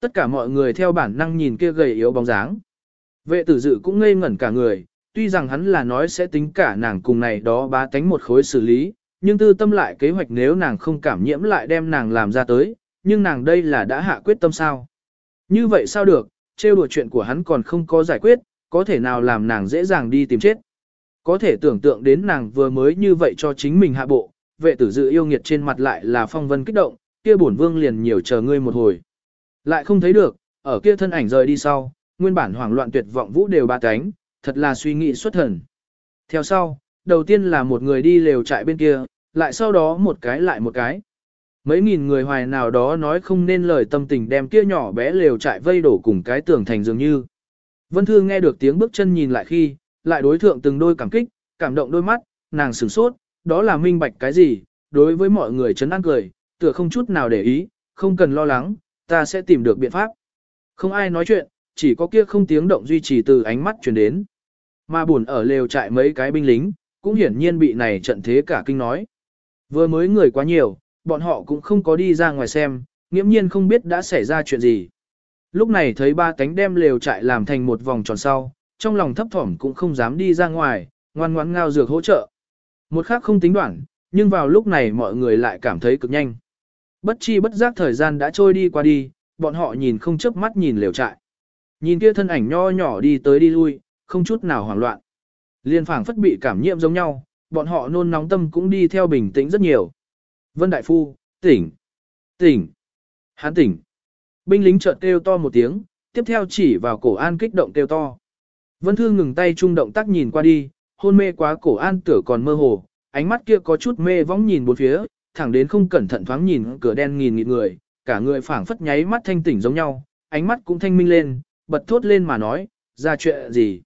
Tất cả mọi người theo bản năng nhìn kia gầy yếu bóng dáng. Vệ tử dự cũng ngây ngẩn cả người, tuy rằng hắn là nói sẽ tính cả nàng cùng này đó bá tánh một khối xử lý, nhưng tư tâm lại kế hoạch nếu nàng không cảm nhiễm lại đem nàng làm ra tới, nhưng nàng đây là đã hạ quyết tâm sao. Như vậy sao được, trêu đùa chuyện của hắn còn không có giải quyết, có thể nào làm nàng dễ dàng đi tìm chết. Có thể tưởng tượng đến nàng vừa mới như vậy cho chính mình hạ bộ, vệ tử dự yêu nghiệt trên mặt lại là phong vân kích động, kia bổn vương liền nhiều chờ ngươi một hồi. Lại không thấy được, ở kia thân ảnh rời đi sau, nguyên bản hoảng loạn tuyệt vọng vũ đều ba cánh, thật là suy nghĩ xuất thần. Theo sau, đầu tiên là một người đi lều trại bên kia, lại sau đó một cái lại một cái. Mấy nghìn người hoài nào đó nói không nên lời tâm tình đem kia nhỏ bé lều trại vây đổ cùng cái tường thành dường như. Vân Thư nghe được tiếng bước chân nhìn lại khi, lại đối thượng từng đôi cảm kích, cảm động đôi mắt, nàng sửng sốt, đó là minh bạch cái gì, đối với mọi người chấn an cười, tựa không chút nào để ý, không cần lo lắng, ta sẽ tìm được biện pháp. Không ai nói chuyện, chỉ có kia không tiếng động duy trì từ ánh mắt truyền đến. Mà buồn ở lều trại mấy cái binh lính, cũng hiển nhiên bị này trận thế cả kinh nói. Vừa mới người quá nhiều, bọn họ cũng không có đi ra ngoài xem, nghiễm nhiên không biết đã xảy ra chuyện gì. Lúc này thấy ba cánh đem lều trại làm thành một vòng tròn sau, trong lòng thấp thỏm cũng không dám đi ra ngoài, ngoan ngoãn ngao dược hỗ trợ. Một khác không tính đoạn, nhưng vào lúc này mọi người lại cảm thấy cực nhanh. Bất chi bất giác thời gian đã trôi đi qua đi, bọn họ nhìn không chớp mắt nhìn lều trại. Nhìn kia thân ảnh nho nhỏ đi tới đi lui, không chút nào hoảng loạn. Liên phảng phất bị cảm nhiễm giống nhau, bọn họ nôn nóng tâm cũng đi theo bình tĩnh rất nhiều. Vân Đại Phu, tỉnh, tỉnh, hán tỉnh. Binh lính chợt kêu to một tiếng, tiếp theo chỉ vào cổ an kích động kêu to. Vân Thư ngừng tay trung động tác nhìn qua đi, hôn mê quá cổ an tử còn mơ hồ, ánh mắt kia có chút mê vóng nhìn bốn phía, thẳng đến không cẩn thận thoáng nhìn cửa đen nghìn nghịt người, cả người phảng phất nháy mắt thanh tỉnh giống nhau, ánh mắt cũng thanh minh lên, bật thốt lên mà nói, ra chuyện gì.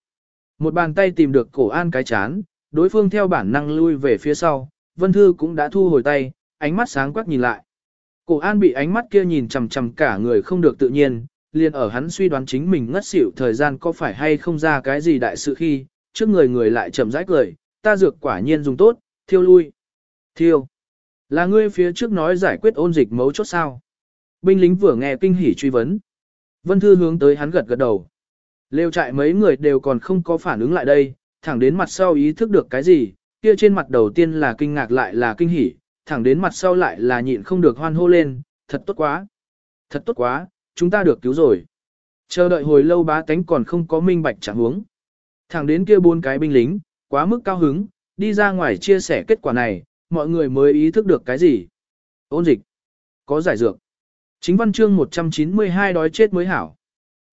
Một bàn tay tìm được cổ an cái chán, đối phương theo bản năng lui về phía sau, Vân Thư cũng đã thu hồi tay, ánh mắt sáng quắc nhìn lại. Cổ an bị ánh mắt kia nhìn chằm chằm cả người không được tự nhiên, liền ở hắn suy đoán chính mình ngất xỉu thời gian có phải hay không ra cái gì đại sự khi, trước người người lại chậm rãi cười, ta dược quả nhiên dùng tốt, thiêu lui. Thiêu. Là ngươi phía trước nói giải quyết ôn dịch mấu chốt sao. Binh lính vừa nghe kinh hỉ truy vấn. Vân Thư hướng tới hắn gật gật đầu. Lêu trại mấy người đều còn không có phản ứng lại đây, thẳng đến mặt sau ý thức được cái gì, kia trên mặt đầu tiên là kinh ngạc lại là kinh hỉ, thẳng đến mặt sau lại là nhịn không được hoan hô lên, thật tốt quá. Thật tốt quá, chúng ta được cứu rồi. Chờ đợi hồi lâu bá tánh còn không có minh bạch chẳng huống. Thẳng đến kia bốn cái binh lính, quá mức cao hứng, đi ra ngoài chia sẻ kết quả này, mọi người mới ý thức được cái gì. Ôn dịch. Có giải dược. Chính văn chương 192 đói chết mới hảo.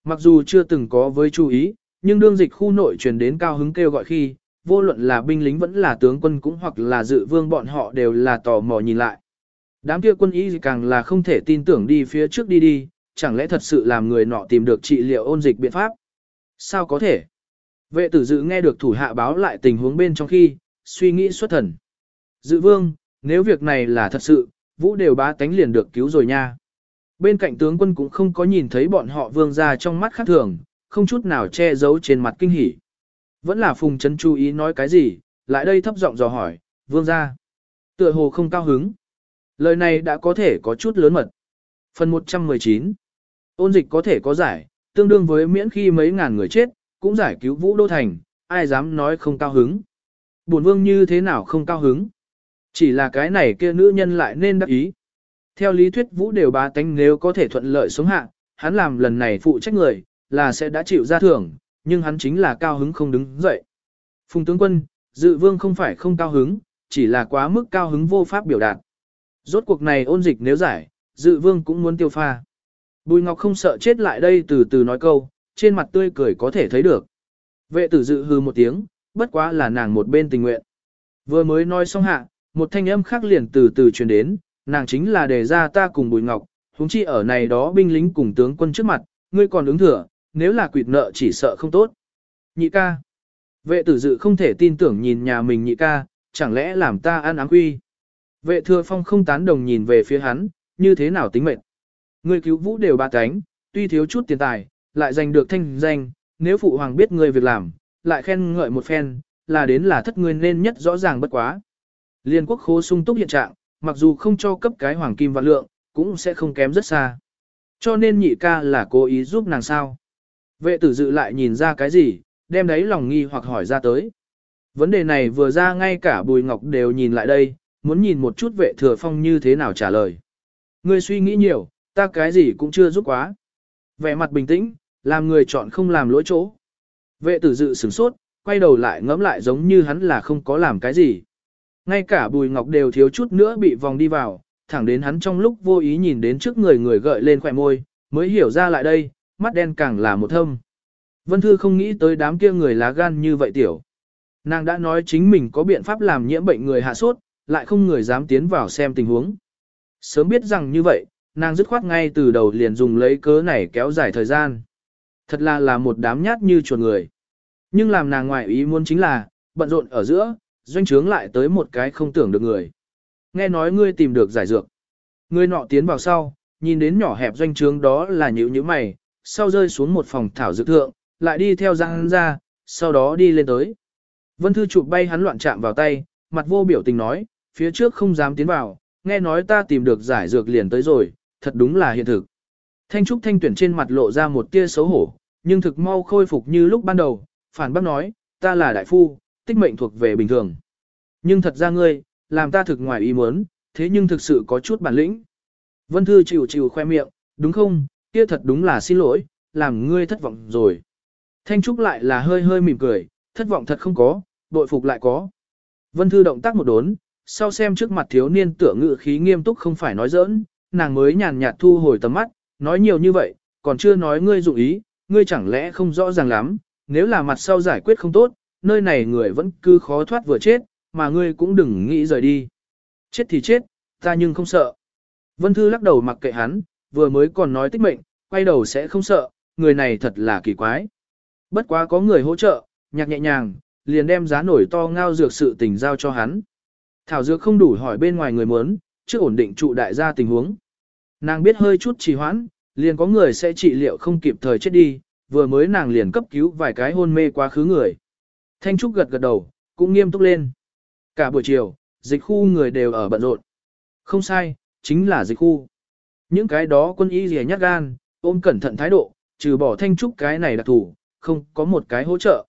Mặc dù chưa từng có với chú ý, nhưng đương dịch khu nội truyền đến cao hứng kêu gọi khi, vô luận là binh lính vẫn là tướng quân cũng hoặc là dự vương bọn họ đều là tò mò nhìn lại. Đám kia quân y càng là không thể tin tưởng đi phía trước đi đi, chẳng lẽ thật sự làm người nọ tìm được trị liệu ôn dịch biện pháp? Sao có thể? Vệ tử dự nghe được thủ hạ báo lại tình huống bên trong khi, suy nghĩ xuất thần. Dự vương, nếu việc này là thật sự, vũ đều bá tánh liền được cứu rồi nha. Bên cạnh tướng quân cũng không có nhìn thấy bọn họ vương ra trong mắt khác thường, không chút nào che giấu trên mặt kinh hỉ. Vẫn là phùng chấn chú ý nói cái gì, lại đây thấp giọng dò hỏi, vương ra. Tựa hồ không cao hứng. Lời này đã có thể có chút lớn mật. Phần 119 Ôn dịch có thể có giải, tương đương với miễn khi mấy ngàn người chết, cũng giải cứu Vũ Đô Thành, ai dám nói không cao hứng. Bổn vương như thế nào không cao hứng. Chỉ là cái này kia nữ nhân lại nên đắc ý. Theo lý thuyết Vũ đều bá tánh nếu có thể thuận lợi sống hạ, hắn làm lần này phụ trách người, là sẽ đã chịu ra thưởng, nhưng hắn chính là cao hứng không đứng dậy. Phùng tướng quân, dự vương không phải không cao hứng, chỉ là quá mức cao hứng vô pháp biểu đạt. Rốt cuộc này ôn dịch nếu giải, dự vương cũng muốn tiêu pha. Bùi Ngọc không sợ chết lại đây từ từ nói câu, trên mặt tươi cười có thể thấy được. Vệ tử dự hư một tiếng, bất quá là nàng một bên tình nguyện. Vừa mới nói xong hạ, một thanh âm khác liền từ từ truyền đến, nàng chính là đề ra ta cùng Bùi Ngọc, huống chi ở này đó binh lính cùng tướng quân trước mặt, ngươi còn ứng thừa, nếu là quỵt nợ chỉ sợ không tốt. Nhị ca. Vệ tử dự không thể tin tưởng nhìn nhà mình nhị ca, chẳng lẽ làm ta ăn áng quy. Vệ thừa phong không tán đồng nhìn về phía hắn, như thế nào tính mệnh. Ngươi cứu vũ đều ba cánh, tuy thiếu chút tiền tài, lại giành được thanh danh, nếu phụ hoàng biết ngươi việc làm, lại khen ngợi một phen, là đến là thất ngươi nên nhất rõ ràng bất quá. Liên quốc khố sung túc hiện trạng, mặc dù không cho cấp cái hoàng kim vạn lượng, cũng sẽ không kém rất xa. Cho nên nhị ca là cố ý giúp nàng sao. Vệ tử dự lại nhìn ra cái gì, đem đấy lòng nghi hoặc hỏi ra tới. Vấn đề này vừa ra ngay cả Bùi Ngọc đều nhìn lại đây, muốn nhìn một chút vệ thừa phong như thế nào trả lời. Ngươi suy nghĩ nhiều, ta cái gì cũng chưa giúp quá. Vẻ mặt bình tĩnh, làm người chọn không làm lỗi chỗ. Vệ tử dự sửng sốt, quay đầu lại ngẫm lại giống như hắn là không có làm cái gì. Ngay cả Bùi Ngọc đều thiếu chút nữa bị vòng đi vào, thẳng đến hắn trong lúc vô ý nhìn đến trước người người gợi lên khỏe môi, mới hiểu ra lại đây, mắt đen càng là một thâm. Vân Thư không nghĩ tới đám kia người lá gan như vậy tiểu. Nàng đã nói chính mình có biện pháp làm nhiễm bệnh người hạ sốt, lại không người dám tiến vào xem tình huống. Sớm biết rằng như vậy, nàng dứt khoát ngay từ đầu liền dùng lấy cớ này kéo dài thời gian. Thật là là một đám nhát như chuột người. Nhưng làm nàng ngoại ý muốn chính là, bận rộn ở giữa, doanh trướng lại tới một cái không tưởng được người. Nghe nói ngươi tìm được giải dược. Ngươi nọ tiến vào sau, nhìn đến nhỏ hẹp doanh trướng đó là nhữ như mày, sau rơi xuống một phòng thảo dược thượng, lại đi theo răng ra, sau đó đi lên tới. Vân Thư chụp bay hắn loạn chạm vào tay, mặt vô biểu tình nói, phía trước không dám tiến vào, nghe nói ta tìm được giải dược liền tới rồi, thật đúng là hiện thực. Thanh Trúc Thanh tuyển trên mặt lộ ra một tia xấu hổ, nhưng thực mau khôi phục như lúc ban đầu, phản bác nói, ta là đại phu, tích mệnh thuộc về bình thường. Nhưng thật ra ngươi, làm ta thực ngoài ý muốn, thế nhưng thực sự có chút bản lĩnh. Vân Thư chịu chịu khoe miệng, đúng không, kia thật đúng là xin lỗi, làm ngươi thất vọng rồi. Thanh Trúc lại là hơi hơi mỉm cười, thất vọng thật không có, bội phục lại có. Vân Thư động tác một đốn, sau xem trước mặt thiếu niên tưởng ngự khí nghiêm túc không phải nói giỡn, nàng mới nhàn nhạt thu hồi tầm mắt, nói nhiều như vậy, còn chưa nói ngươi dụng ý, ngươi chẳng lẽ không rõ ràng lắm, nếu là mặt sau giải quyết không tốt, nơi này người vẫn cứ khó thoát vừa chết, mà ngươi cũng đừng nghĩ rời đi. Chết thì chết, ta nhưng không sợ. Vân Thư lắc đầu mặc kệ hắn, vừa mới còn nói tích mệnh, quay đầu sẽ không sợ, người này thật là kỳ quái. Bất quá có người hỗ trợ, nhạc nhẹ nhàng, liền đem giá nổi to ngao dược sự tình giao cho hắn. Thảo dược không đủ hỏi bên ngoài người muốn, chưa ổn định trụ đại gia tình huống. Nàng biết hơi chút trì hoãn, liền có người sẽ trị liệu không kịp thời chết đi, vừa mới nàng liền cấp cứu vài cái hôn mê quá khứ người. Thanh Trúc gật gật đầu, cũng nghiêm túc lên. Cả buổi chiều, dịch khu người đều ở bận rộn. Không sai, chính là dịch khu. Những cái đó quân y rìa nhát gan, ôm cẩn thận thái độ, trừ bỏ Thanh Trúc cái này đặc thủ, không có một cái hỗ trợ.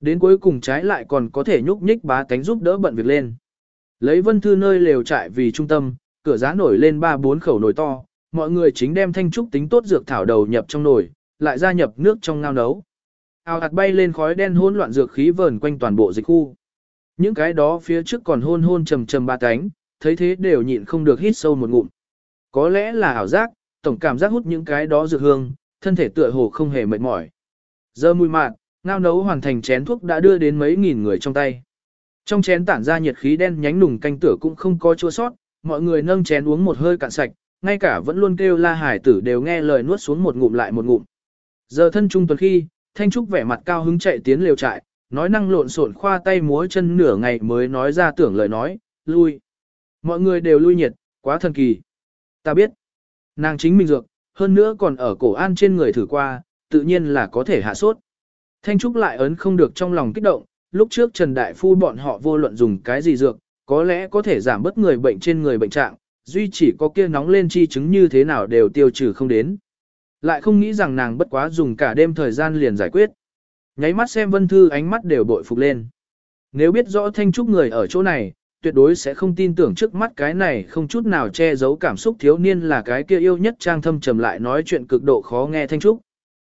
Đến cuối cùng trái lại còn có thể nhúc nhích bá cánh giúp đỡ bận việc lên. Lấy vân thư nơi lều trại vì trung tâm, cửa giá nổi lên ba bốn khẩu nồi to, mọi người chính đem thanh trúc tính tốt dược thảo đầu nhập trong nồi, lại gia nhập nước trong ngao nấu. Ao ạt bay lên khói đen hỗn loạn dược khí vờn quanh toàn bộ dịch khu. Những cái đó phía trước còn hôn hôn trầm trầm ba cánh, thấy thế đều nhịn không được hít sâu một ngụm. Có lẽ là ảo giác, tổng cảm giác hút những cái đó dược hương, thân thể tựa hồ không hề mệt mỏi. Giờ mùi mạn, ngao nấu hoàn thành chén thuốc đã đưa đến mấy nghìn người trong tay. Trong chén tản ra nhiệt khí đen nhánh nùng canh tửa cũng không có chua sót, mọi người nâng chén uống một hơi cạn sạch, ngay cả vẫn luôn kêu la hải tử đều nghe lời nuốt xuống một ngụm lại một ngụm. Giờ thân trung tuần khi, Thanh Trúc vẻ mặt cao hứng chạy tiến liều trại, nói năng lộn xộn khoa tay múa chân nửa ngày mới nói ra tưởng lời nói, lui. Mọi người đều lui nhiệt, quá thần kỳ. Ta biết, nàng chính mình dược, hơn nữa còn ở cổ an trên người thử qua, tự nhiên là có thể hạ sốt. Thanh Trúc lại ấn không được trong lòng kích động, lúc trước Trần Đại Phu bọn họ vô luận dùng cái gì dược, có lẽ có thể giảm bớt người bệnh trên người bệnh trạng, duy chỉ có kia nóng lên chi chứng như thế nào đều tiêu trừ không đến. Lại không nghĩ rằng nàng bất quá dùng cả đêm thời gian liền giải quyết. Nháy mắt xem Vân Thư ánh mắt đều bội phục lên. Nếu biết rõ Thanh Trúc người ở chỗ này, tuyệt đối sẽ không tin tưởng trước mắt cái này không chút nào che giấu cảm xúc thiếu niên là cái kia yêu nhất trang thâm trầm lại nói chuyện cực độ khó nghe Thanh Trúc.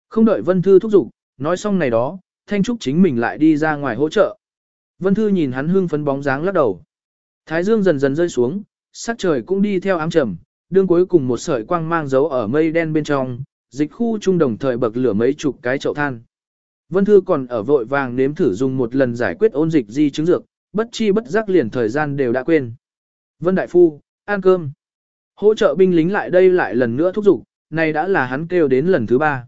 Không đợi Vân Thư thúc giục, nói xong này đó, Thanh Trúc chính mình lại đi ra ngoài hỗ trợ. Vân Thư nhìn hắn hưng phấn bóng dáng lắc đầu. Thái dương dần dần rơi xuống, sắc trời cũng đi theo ám trầm, đương cuối cùng một sợi quang mang dấu ở mây đen bên trong, dịch khu trung đồng thời bậc lửa mấy chục cái chậu than. Vân Thư còn ở vội vàng nếm thử dùng một lần giải quyết ôn dịch di chứng dược, bất chi bất giác liền thời gian đều đã quên. Vân Đại Phu, ăn cơm. Hỗ trợ binh lính lại đây lại lần nữa thúc giục, này đã là hắn kêu đến lần thứ ba.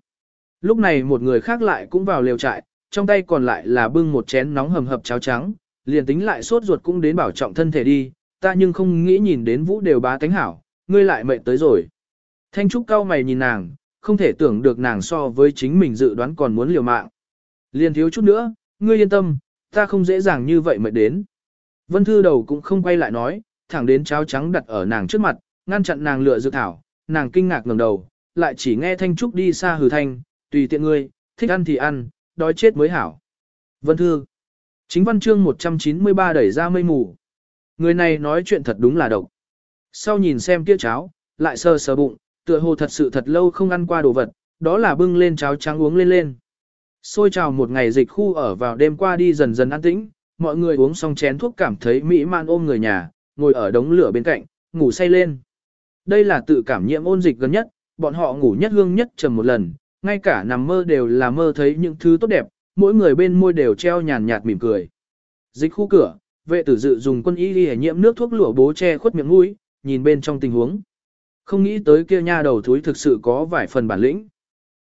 Lúc này một người khác lại cũng vào liều trại, trong tay còn lại là bưng một chén nóng hầm hập cháo trắng, liền tính lại sốt ruột cũng đến bảo trọng thân thể đi, ta nhưng không nghĩ nhìn đến vũ đều bá tánh hảo, ngươi lại mệt tới rồi. Thanh Trúc cao mày nhìn nàng, không thể tưởng được nàng so với chính mình dự đoán còn muốn liều mạng. Liền thiếu chút nữa, ngươi yên tâm, ta không dễ dàng như vậy mệt đến. Vân Thư đầu cũng không quay lại nói, thẳng đến cháo trắng đặt ở nàng trước mặt, ngăn chặn nàng lựa dự thảo, nàng kinh ngạc ngẩng đầu, lại chỉ nghe Thanh Trúc đi xa hừ thanh, tùy tiện ngươi, thích ăn thì ăn, đói chết mới hảo. Vân Thư Chính văn chương 193 đẩy ra mây mù. Người này nói chuyện thật đúng là độc. Sau nhìn xem kia cháo, lại sờ sờ bụng, tựa hồ thật sự thật lâu không ăn qua đồ vật, đó là bưng lên cháo trắng uống lên lên. Xôi trào một ngày dịch khu ở vào đêm qua đi dần dần an tĩnh, mọi người uống xong chén thuốc cảm thấy mỹ man ôm người nhà, ngồi ở đống lửa bên cạnh, ngủ say lên. Đây là tự cảm nhiễm ôn dịch gần nhất, bọn họ ngủ nhất hương nhất trầm một lần, ngay cả nằm mơ đều là mơ thấy những thứ tốt đẹp, mỗi người bên môi đều treo nhàn nhạt mỉm cười. Dịch khu cửa, vệ tử dự dùng quân y đi nhiễm nước thuốc lửa bố che khuất miệng mũi, nhìn bên trong tình huống. Không nghĩ tới kia nha đầu thúi thực sự có vài phần bản lĩnh.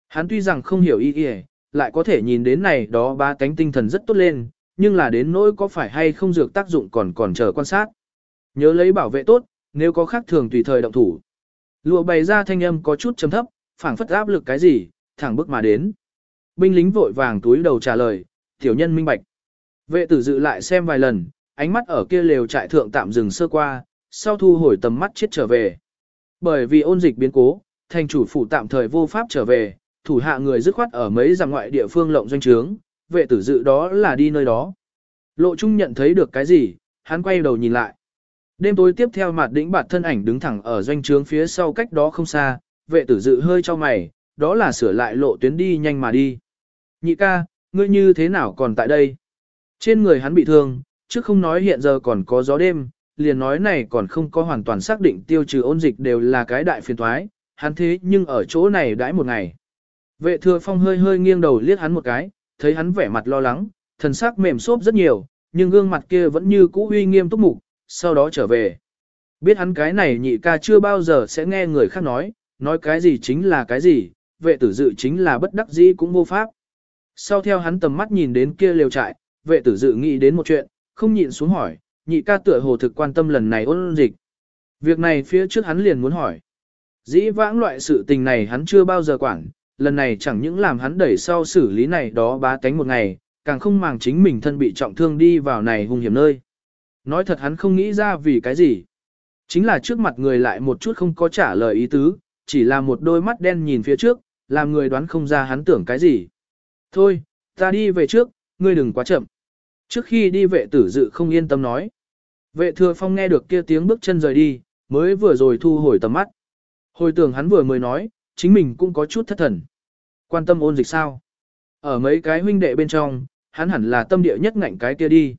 Hắn tuy rằng không hiểu ý y, lại có thể nhìn đến này đó ba cánh tinh thần rất tốt lên, nhưng là đến nỗi có phải hay không dược tác dụng còn còn chờ quan sát. Nhớ lấy bảo vệ tốt, nếu có khác thường tùy thời động thủ. Lụa bày ra thanh âm có chút chấm thấp, phảng phất áp lực cái gì, thẳng bước mà đến. Binh lính vội vàng túi đầu trả lời, tiểu nhân minh bạch. Vệ tử dự lại xem vài lần, ánh mắt ở kia lều trại thượng tạm dừng sơ qua, sau thu hồi tầm mắt chết trở về. Bởi vì ôn dịch biến cố, thành chủ phủ tạm thời vô pháp trở về, thủ hạ người dứt khoát ở mấy giang ngoại địa phương lộng doanh trướng, vệ tử dự đó là đi nơi đó. Lộ Trung nhận thấy được cái gì, hắn quay đầu nhìn lại. Đêm tối tiếp theo mặt đỉnh bạt thân ảnh đứng thẳng ở doanh trướng phía sau cách đó không xa, vệ tử dự hơi cho mày, đó là sửa lại lộ tuyến đi nhanh mà đi. Nhị ca, ngươi như thế nào còn tại đây? Trên người hắn bị thương, chứ không nói hiện giờ còn có gió đêm, liền nói này còn không có hoàn toàn xác định tiêu trừ ôn dịch đều là cái đại phiền thoái, hắn thế nhưng ở chỗ này đãi một ngày. Vệ thừa phong hơi hơi nghiêng đầu liếc hắn một cái, thấy hắn vẻ mặt lo lắng, thần sắc mềm xốp rất nhiều, nhưng gương mặt kia vẫn như cũ uy nghiêm túc mục, sau đó trở về. Biết hắn cái này nhị ca chưa bao giờ sẽ nghe người khác nói, nói cái gì chính là cái gì, vệ tử dự chính là bất đắc dĩ cũng vô pháp. Sau theo hắn tầm mắt nhìn đến kia liều trại, vệ tử dự nghĩ đến một chuyện, không nhịn xuống hỏi, nhị ca tựa hồ thực quan tâm lần này ôn dịch. Việc này phía trước hắn liền muốn hỏi. Dĩ vãng loại sự tình này hắn chưa bao giờ quản, lần này chẳng những làm hắn đẩy sau xử lý này đó bá tánh một ngày, càng không màng chính mình thân bị trọng thương đi vào này hung hiểm nơi. Nói thật hắn không nghĩ ra vì cái gì. Chính là trước mặt người lại một chút không có trả lời ý tứ, chỉ là một đôi mắt đen nhìn phía trước, làm người đoán không ra hắn tưởng cái gì. Thôi, ta đi về trước, ngươi đừng quá chậm. Trước khi đi vệ tử dự không yên tâm nói. Vệ thừa phong nghe được kia tiếng bước chân rời đi, mới vừa rồi thu hồi tầm mắt. Hồi tưởng hắn vừa mới nói, chính mình cũng có chút thất thần. Quan tâm ôn dịch sao? Ở mấy cái huynh đệ bên trong, hắn hẳn là tâm địa nhất ngạnh cái kia đi.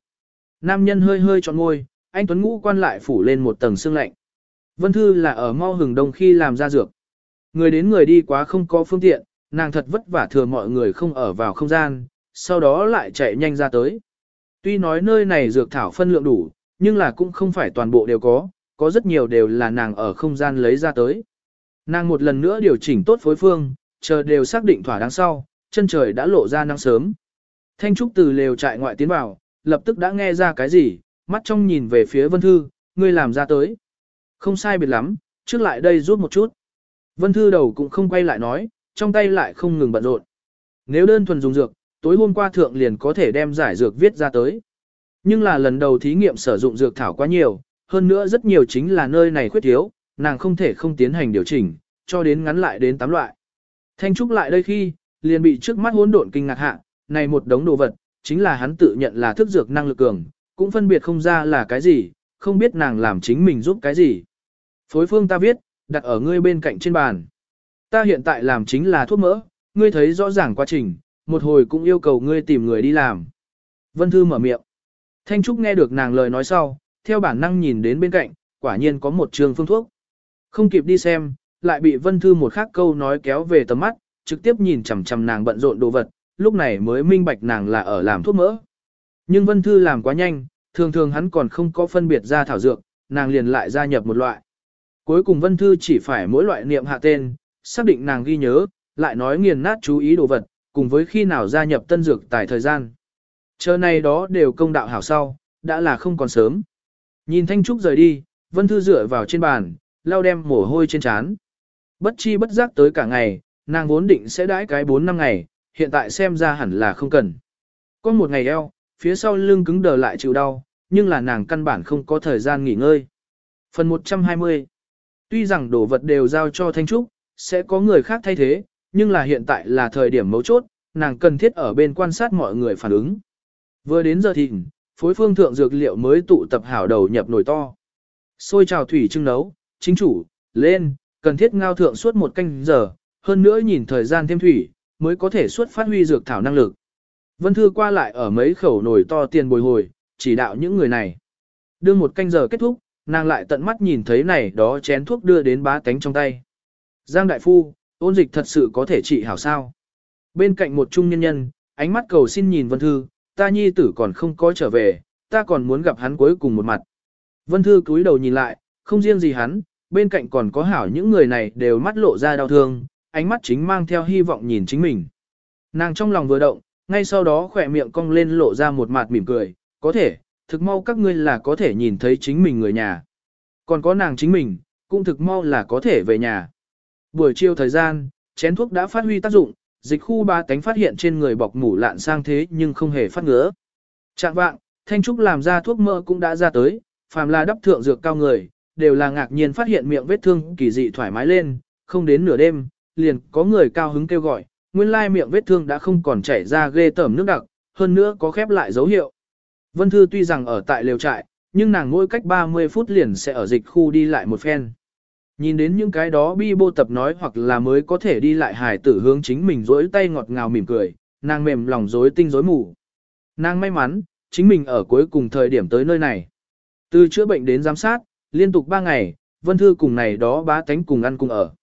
Nam nhân hơi hơi trọn ngôi, anh Tuấn Ngũ quan lại phủ lên một tầng xương lạnh. Vân Thư là ở mau hừng đông khi làm ra dược. Người đến người đi quá không có phương tiện, nàng thật vất vả thừa mọi người không ở vào không gian, sau đó lại chạy nhanh ra tới. Tuy nói nơi này dược thảo phân lượng đủ, nhưng là cũng không phải toàn bộ đều có, có rất nhiều đều là nàng ở không gian lấy ra tới. Nàng một lần nữa điều chỉnh tốt phối phương, chờ đều xác định thỏa đáng sau, chân trời đã lộ ra nắng sớm. Thanh Trúc từ lều trại ngoại tiến vào, lập tức đã nghe ra cái gì, mắt trong nhìn về phía Vân Thư, ngươi làm ra tới. Không sai biệt lắm, trước lại đây rút một chút. Vân Thư đầu cũng không quay lại nói, trong tay lại không ngừng bận rộn. Nếu đơn thuần dùng dược, tối hôm qua thượng liền có thể đem giải dược viết ra tới. Nhưng là lần đầu thí nghiệm sử dụng dược thảo quá nhiều, hơn nữa rất nhiều chính là nơi này khuyết thiếu, nàng không thể không tiến hành điều chỉnh, cho đến ngắn lại đến 8 loại. Thanh Trúc lại đây khi, liền bị trước mắt hỗn độn kinh ngạc hạ, này một đống đồ vật, chính là hắn tự nhận là thức dược năng lực cường, cũng phân biệt không ra là cái gì, không biết nàng làm chính mình giúp cái gì. Phối phương ta viết, đặt ở ngươi bên cạnh trên bàn. Ta hiện tại làm chính là thuốc mỡ, ngươi thấy rõ ràng quá trình, một hồi cũng yêu cầu ngươi tìm người đi làm. Vân Thư mở miệng. Thanh Trúc nghe được nàng lời nói sau, theo bản năng nhìn đến bên cạnh, quả nhiên có một trường phương thuốc. Không kịp đi xem, lại bị Vân Thư một khác câu nói kéo về tầm mắt, trực tiếp nhìn chằm chằm nàng bận rộn đồ vật, lúc này mới minh bạch nàng là ở làm thuốc mỡ. Nhưng Vân Thư làm quá nhanh, thường thường hắn còn không có phân biệt ra thảo dược, nàng liền lại gia nhập một loại. Cuối cùng Vân Thư chỉ phải mỗi loại niệm hạ tên, xác định nàng ghi nhớ, lại nói nghiền nát chú ý đồ vật, cùng với khi nào gia nhập tân dược tại thời gian. Chờ này đó đều công đạo hảo sau, đã là không còn sớm. Nhìn Thanh Trúc rời đi, Vân Thư dựa vào trên bàn, lau đem mồ hôi trên trán. Bất chi bất giác tới cả ngày, nàng vốn định sẽ đãi cái 4 năm ngày, hiện tại xem ra hẳn là không cần. Có một ngày eo, phía sau lưng cứng đờ lại chịu đau, nhưng là nàng căn bản không có thời gian nghỉ ngơi. Phần 120 Tuy rằng đồ vật đều giao cho Thanh Trúc, sẽ có người khác thay thế, nhưng là hiện tại là thời điểm mấu chốt, nàng cần thiết ở bên quan sát mọi người phản ứng. Vừa đến giờ thịnh, phối phương thượng dược liệu mới tụ tập hảo đầu nhập nồi to. Xôi trào thủy trưng nấu, chính chủ, lên, cần thiết ngao thượng suốt một canh giờ, hơn nữa nhìn thời gian thêm thủy, mới có thể suốt phát huy dược thảo năng lực. Vân Thư qua lại ở mấy khẩu nồi to tiền bồi hồi, chỉ đạo những người này. Đưa một canh giờ kết thúc, nàng lại tận mắt nhìn thấy này đó chén thuốc đưa đến bá tánh trong tay. Giang Đại Phu, ôn dịch thật sự có thể trị hảo sao. Bên cạnh một trung nhân nhân, ánh mắt cầu xin nhìn Vân Thư, ta nhi tử còn không có trở về, ta còn muốn gặp hắn cuối cùng một mặt. Vân Thư cúi đầu nhìn lại, không riêng gì hắn, bên cạnh còn có hảo những người này đều mắt lộ ra đau thương, ánh mắt chính mang theo hy vọng nhìn chính mình. Nàng trong lòng vừa động, ngay sau đó khỏe miệng cong lên lộ ra một mặt mỉm cười, có thể, thực mau các ngươi là có thể nhìn thấy chính mình người nhà. Còn có nàng chính mình, cũng thực mau là có thể về nhà. Buổi chiều thời gian, chén thuốc đã phát huy tác dụng, dịch khu ba tánh phát hiện trên người bọc mủ lạn sang thế nhưng không hề phát ngứa. Trạng vạng, Thanh Trúc làm ra thuốc mỡ cũng đã ra tới, phàm là đắp thượng dược cao người, đều là ngạc nhiên phát hiện miệng vết thương kỳ dị thoải mái lên, không đến nửa đêm, liền có người cao hứng kêu gọi, nguyên lai miệng vết thương đã không còn chảy ra ghê tởm nước đặc, hơn nữa có khép lại dấu hiệu. Vân Thư tuy rằng ở tại lều trại, nhưng nàng mỗi cách 30 phút liền sẽ ở dịch khu đi lại một phen. Nhìn đến những cái đó bi bô tập nói hoặc là mới có thể đi lại hài tử hướng chính mình rỗi tay ngọt ngào mỉm cười, nàng mềm lòng rối tinh rối mù. Nàng may mắn, chính mình ở cuối cùng thời điểm tới nơi này. Từ chữa bệnh đến giám sát, liên tục 3 ngày, Vân Thư cùng này đó bá tánh cùng ăn cùng ở.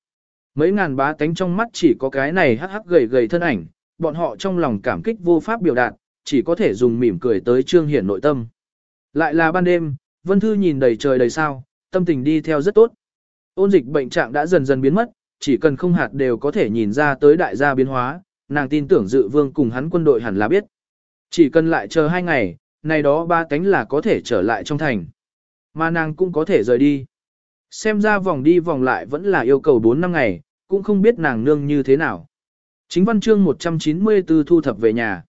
Mấy ngàn bá tánh trong mắt chỉ có cái này hắc hắc gầy gầy thân ảnh, bọn họ trong lòng cảm kích vô pháp biểu đạt, chỉ có thể dùng mỉm cười tới trương hiển nội tâm. Lại là ban đêm, Vân Thư nhìn đầy trời đầy sao, tâm tình đi theo rất tốt. Ôn dịch bệnh trạng đã dần dần biến mất, chỉ cần không hạt đều có thể nhìn ra tới đại gia biến hóa, nàng tin tưởng dự vương cùng hắn quân đội hẳn là biết. Chỉ cần lại chờ hai ngày, này đó ba cánh là có thể trở lại trong thành. Mà nàng cũng có thể rời đi. Xem ra vòng đi vòng lại vẫn là yêu cầu 4 năm ngày, cũng không biết nàng nương như thế nào. Chính văn chương 194 thu thập về nhà.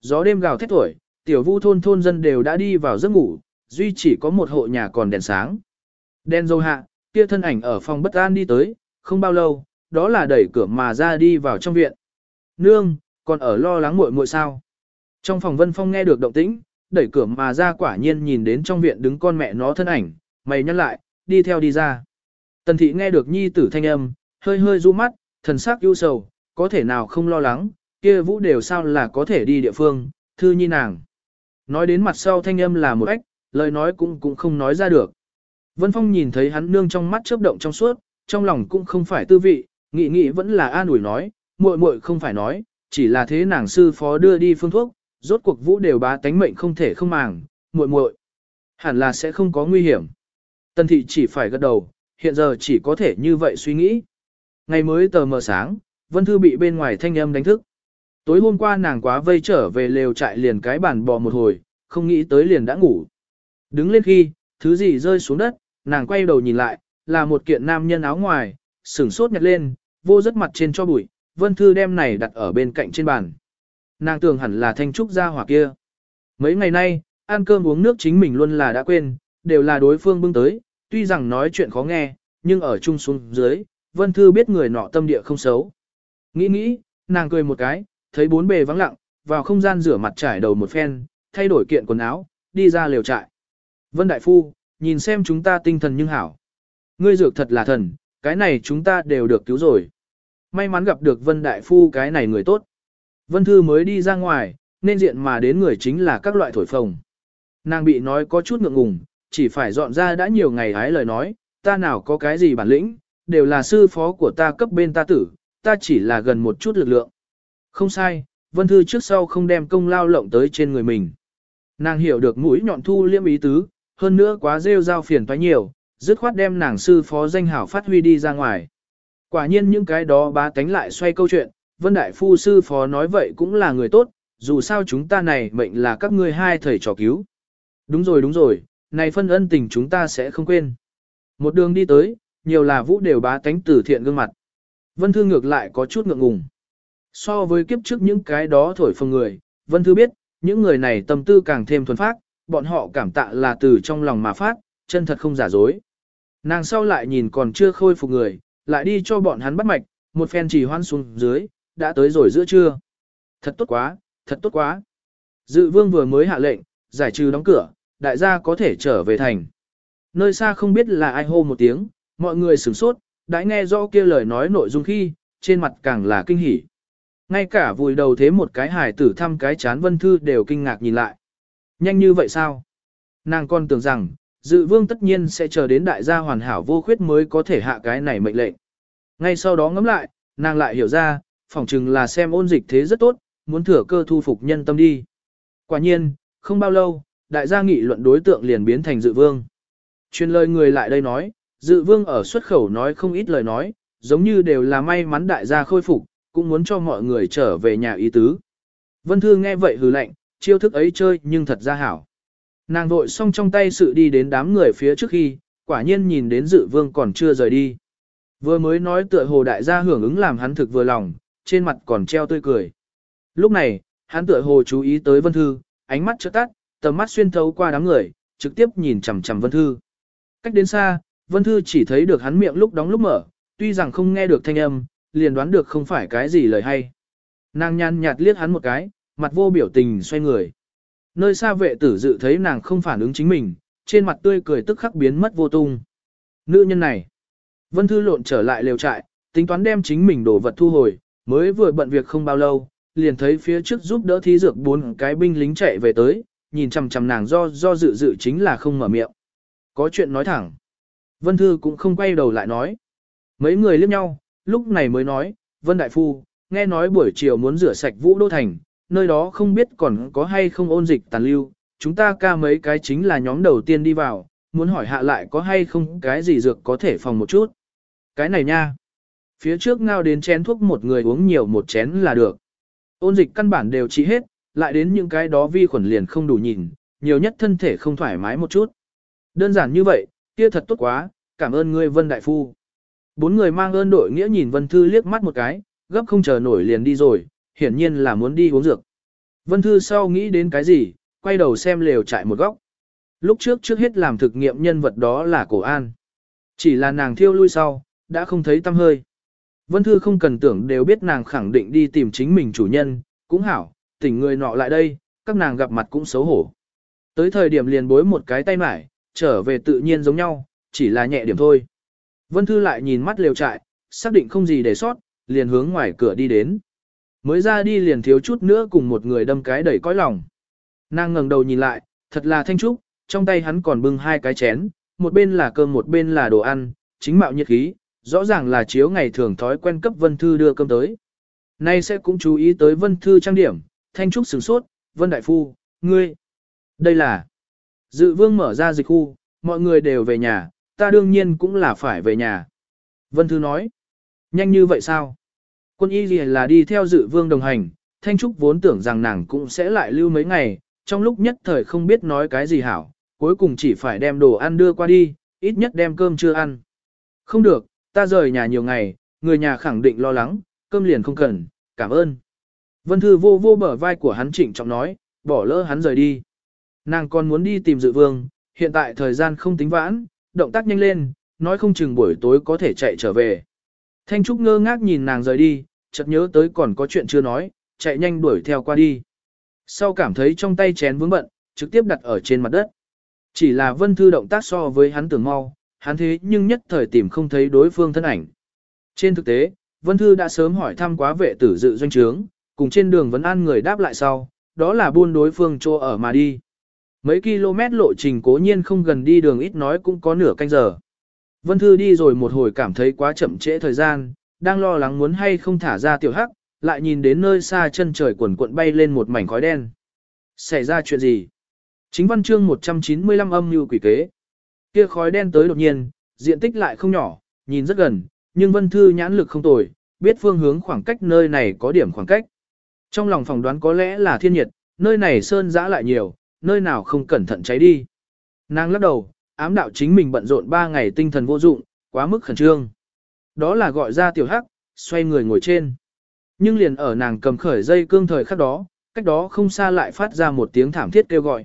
Gió đêm gào thét tuổi, tiểu vu thôn thôn dân đều đã đi vào giấc ngủ, duy chỉ có một hộ nhà còn đèn sáng. Đen dâu hạ, kia thân ảnh ở phòng bất an đi tới, không bao lâu, đó là đẩy cửa mà ra đi vào trong viện. Nương, còn ở lo lắng muội muội sao? Trong phòng Vân Phong nghe được động tĩnh, đẩy cửa mà ra quả nhiên nhìn đến trong viện đứng con mẹ nó thân ảnh, mày nhăn lại, đi theo đi ra. Tần thị nghe được nhi tử thanh âm, hơi hơi du mắt, thần sắc ưu sầu, có thể nào không lo lắng, kia vũ đều sao là có thể đi địa phương, thư nhi nàng. Nói đến mặt sau thanh âm là một ách, lời nói cũng cũng không nói ra được. Vân Phong nhìn thấy hắn nương trong mắt chớp động trong suốt, trong lòng cũng không phải tư vị, nghĩ nghĩ vẫn là an ủi nói, muội muội không phải nói, chỉ là thế nàng sư phó đưa đi phương thuốc, rốt cuộc vũ đều bá tánh mệnh không thể không màng, muội muội hẳn là sẽ không có nguy hiểm. Tần thị chỉ phải gật đầu, hiện giờ chỉ có thể như vậy suy nghĩ. Ngày mới tờ mờ sáng, Vân Thư bị bên ngoài thanh âm đánh thức. Tối hôm qua nàng quá vây trở về lều trại liền cái bàn bò một hồi, không nghĩ tới liền đã ngủ. Đứng lên khi, thứ gì rơi xuống đất, nàng quay đầu nhìn lại, là một kiện nam nhân áo ngoài, sửng sốt nhặt lên, vô rất mặt trên cho bụi, Vân Thư đem này đặt ở bên cạnh trên bàn. Nàng tưởng hẳn là thanh trúc gia hỏa kia. Mấy ngày nay, ăn cơm uống nước chính mình luôn là đã quên, đều là đối phương bưng tới, tuy rằng nói chuyện khó nghe, nhưng ở chung xuống dưới, Vân Thư biết người nọ tâm địa không xấu. Nghĩ nghĩ, nàng cười một cái, thấy bốn bề vắng lặng, vào không gian rửa mặt trải đầu một phen, thay đổi kiện quần áo, đi ra liều trại. Vân Đại Phu, nhìn xem chúng ta tinh thần nhưng hảo. Ngươi dược thật là thần, cái này chúng ta đều được cứu rồi. May mắn gặp được Vân Đại Phu cái này người tốt. Vân Thư mới đi ra ngoài, nên diện mà đến người chính là các loại thổi phồng. Nàng bị nói có chút ngượng ngùng, chỉ phải dọn ra đã nhiều ngày hái lời nói, ta nào có cái gì bản lĩnh, đều là sư phó của ta cấp bên ta tử, ta chỉ là gần một chút lực lượng. Không sai, Vân Thư trước sau không đem công lao lộng tới trên người mình. Nàng hiểu được mũi nhọn thu liêm ý tứ, hơn nữa quá rêu giao phiền toái nhiều, dứt khoát đem nàng sư phó danh hảo phát huy đi ra ngoài. Quả nhiên những cái đó bá tánh lại xoay câu chuyện, Vân Đại Phu sư phó nói vậy cũng là người tốt, dù sao chúng ta này mệnh là các ngươi hai thầy trò cứu. Đúng rồi đúng rồi, này phân ân tình chúng ta sẽ không quên. Một đường đi tới, nhiều là vũ đều bá tánh tử thiện gương mặt. Vân Thư ngược lại có chút ngượng ngùng. So với kiếp trước những cái đó thổi phồng người, Vân Thư biết, những người này tâm tư càng thêm thuần phát, bọn họ cảm tạ là từ trong lòng mà phát, chân thật không giả dối. Nàng sau lại nhìn còn chưa khôi phục người, lại đi cho bọn hắn bắt mạch, một phen chỉ hoan xuống dưới, đã tới rồi giữa trưa. Thật tốt quá, thật tốt quá. Dự vương vừa mới hạ lệnh, giải trừ đóng cửa, đại gia có thể trở về thành. Nơi xa không biết là ai hô một tiếng, mọi người sửng sốt, đã nghe rõ kia lời nói nội dung khi, trên mặt càng là kinh hỉ. Ngay cả vùi đầu thế một cái hài tử thăm cái chán vân thư đều kinh ngạc nhìn lại. Nhanh như vậy sao? Nàng còn tưởng rằng, dự vương tất nhiên sẽ chờ đến đại gia hoàn hảo vô khuyết mới có thể hạ cái này mệnh lệnh. Ngay sau đó ngẫm lại, nàng lại hiểu ra, phỏng chừng là xem ôn dịch thế rất tốt, muốn thừa cơ thu phục nhân tâm đi. Quả nhiên, không bao lâu, đại gia nghị luận đối tượng liền biến thành dự vương. Truyền lời người lại đây nói, dự vương ở xuất khẩu nói không ít lời nói, giống như đều là may mắn đại gia khôi phục, cũng muốn cho mọi người trở về nhà ý tứ. Vân Thư nghe vậy hừ lạnh, chiêu thức ấy chơi nhưng thật ra hảo. Nàng vội xong trong tay sự đi đến đám người phía trước khi, quả nhiên nhìn đến dự vương còn chưa rời đi. Vừa mới nói tựa hồ đại gia hưởng ứng làm hắn thực vừa lòng, trên mặt còn treo tươi cười. Lúc này, hắn tựa hồ chú ý tới Vân Thư, ánh mắt chợt tắt, tầm mắt xuyên thấu qua đám người, trực tiếp nhìn chằm chằm Vân Thư. Cách đến xa, Vân Thư chỉ thấy được hắn miệng lúc đóng lúc mở, tuy rằng không nghe được thanh âm, liền đoán được không phải cái gì lời hay. Nàng nhàn nhạt liếc hắn một cái, mặt vô biểu tình xoay người. Nơi xa vệ tử dự thấy nàng không phản ứng chính mình, trên mặt tươi cười tức khắc biến mất vô tung. Nữ nhân này, Vân Thư lộn trở lại lều trại, tính toán đem chính mình đồ vật thu hồi, mới vừa bận việc không bao lâu, liền thấy phía trước giúp đỡ thí dược bốn cái binh lính chạy về tới, nhìn chằm chằm nàng do do dự dự chính là không mở miệng. Có chuyện nói thẳng. Vân Thư cũng không quay đầu lại nói. Mấy người liếc nhau, lúc này mới nói, Vân Đại Phu, nghe nói buổi chiều muốn rửa sạch Vũ Đô Thành, nơi đó không biết còn có hay không ôn dịch tàn lưu, chúng ta ca mấy cái chính là nhóm đầu tiên đi vào, muốn hỏi hạ lại có hay không cái gì dược có thể phòng một chút. Cái này nha. Phía trước ngao đến chén thuốc một người uống nhiều một chén là được. Ôn dịch căn bản đều trị hết, lại đến những cái đó vi khuẩn liền không đủ nhìn, nhiều nhất thân thể không thoải mái một chút. Đơn giản như vậy, kia thật tốt quá, cảm ơn ngươi Vân Đại Phu. Bốn người mang ơn đội nghĩa nhìn Vân Thư liếc mắt một cái, gấp không chờ nổi liền đi rồi, hiển nhiên là muốn đi uống dược. Vân Thư sau nghĩ đến cái gì, quay đầu xem lều trại một góc. Lúc trước trước hết làm thực nghiệm nhân vật đó là cổ an. Chỉ là nàng thiêu lui sau, đã không thấy tâm hơi. Vân Thư không cần tưởng đều biết nàng khẳng định đi tìm chính mình chủ nhân, cũng hảo, tỉnh người nọ lại đây, các nàng gặp mặt cũng xấu hổ. Tới thời điểm liền bối một cái tay mải, trở về tự nhiên giống nhau, chỉ là nhẹ điểm thôi. Vân Thư lại nhìn mắt lều trại, xác định không gì để sót, liền hướng ngoài cửa đi đến. Mới ra đi liền thiếu chút nữa cùng một người đâm cái đẩy cõi lòng. Nàng ngẩng đầu nhìn lại, thật là thanh trúc, trong tay hắn còn bưng hai cái chén, một bên là cơm một bên là đồ ăn, chính mạo nhiệt khí, rõ ràng là chiếu ngày thường thói quen cấp Vân Thư đưa cơm tới. Nay sẽ cũng chú ý tới Vân Thư trang điểm, thanh trúc sửng sốt, Vân Đại Phu, ngươi. Đây là. Dự vương mở ra dịch khu, mọi người đều về nhà, ta đương nhiên cũng là phải về nhà. Vân Thư nói. Nhanh như vậy sao? Quân y gì là đi theo dự vương đồng hành, Thanh Trúc vốn tưởng rằng nàng cũng sẽ lại lưu mấy ngày, trong lúc nhất thời không biết nói cái gì hảo, cuối cùng chỉ phải đem đồ ăn đưa qua đi, ít nhất đem cơm chưa ăn. Không được, ta rời nhà nhiều ngày, người nhà khẳng định lo lắng, cơm liền không cần, cảm ơn. Vân Thư vô vô bờ vai của hắn trịnh trọng nói, bỏ lỡ hắn rời đi. Nàng còn muốn đi tìm dự vương, hiện tại thời gian không tính vãn, động tác nhanh lên, nói không chừng buổi tối có thể chạy trở về. Thanh Trúc ngơ ngác nhìn nàng rời đi, chợt nhớ tới còn có chuyện chưa nói, chạy nhanh đuổi theo qua đi. Sau cảm thấy trong tay chén vướng bận, trực tiếp đặt ở trên mặt đất. Chỉ là vân thư động tác so với hắn tưởng mau, hắn thế nhưng nhất thời tìm không thấy đối phương thân ảnh. Trên thực tế, vân thư đã sớm hỏi thăm quá vệ tử dự doanh trướng, cùng trên đường vẫn an người đáp lại sau, đó là buôn đối phương cho ở mà đi. Mấy km lộ trình cố nhiên không gần đi đường ít nói cũng có nửa canh giờ. Vân Thư đi rồi một hồi cảm thấy quá chậm trễ thời gian, đang lo lắng muốn hay không thả ra tiểu hắc, lại nhìn đến nơi xa chân trời quần cuộn bay lên một mảnh khói đen. Xảy ra chuyện gì? Chính văn chương 195 âm như quỷ kế. Kia khói đen tới đột nhiên, diện tích lại không nhỏ, nhìn rất gần, nhưng Vân Thư nhãn lực không tồi, biết phương hướng khoảng cách nơi này có điểm khoảng cách. Trong lòng phỏng đoán có lẽ là thiên nhiệt, nơi này sơn dã lại nhiều, nơi nào không cẩn thận cháy đi. Nàng lắc đầu, ám đạo chính mình bận rộn 3 ngày tinh thần vô dụng, quá mức khẩn trương. Đó là gọi ra tiểu hắc, xoay người ngồi trên. Nhưng liền ở nàng cầm khởi dây cương thời khắc đó, cách đó không xa lại phát ra một tiếng thảm thiết kêu gọi.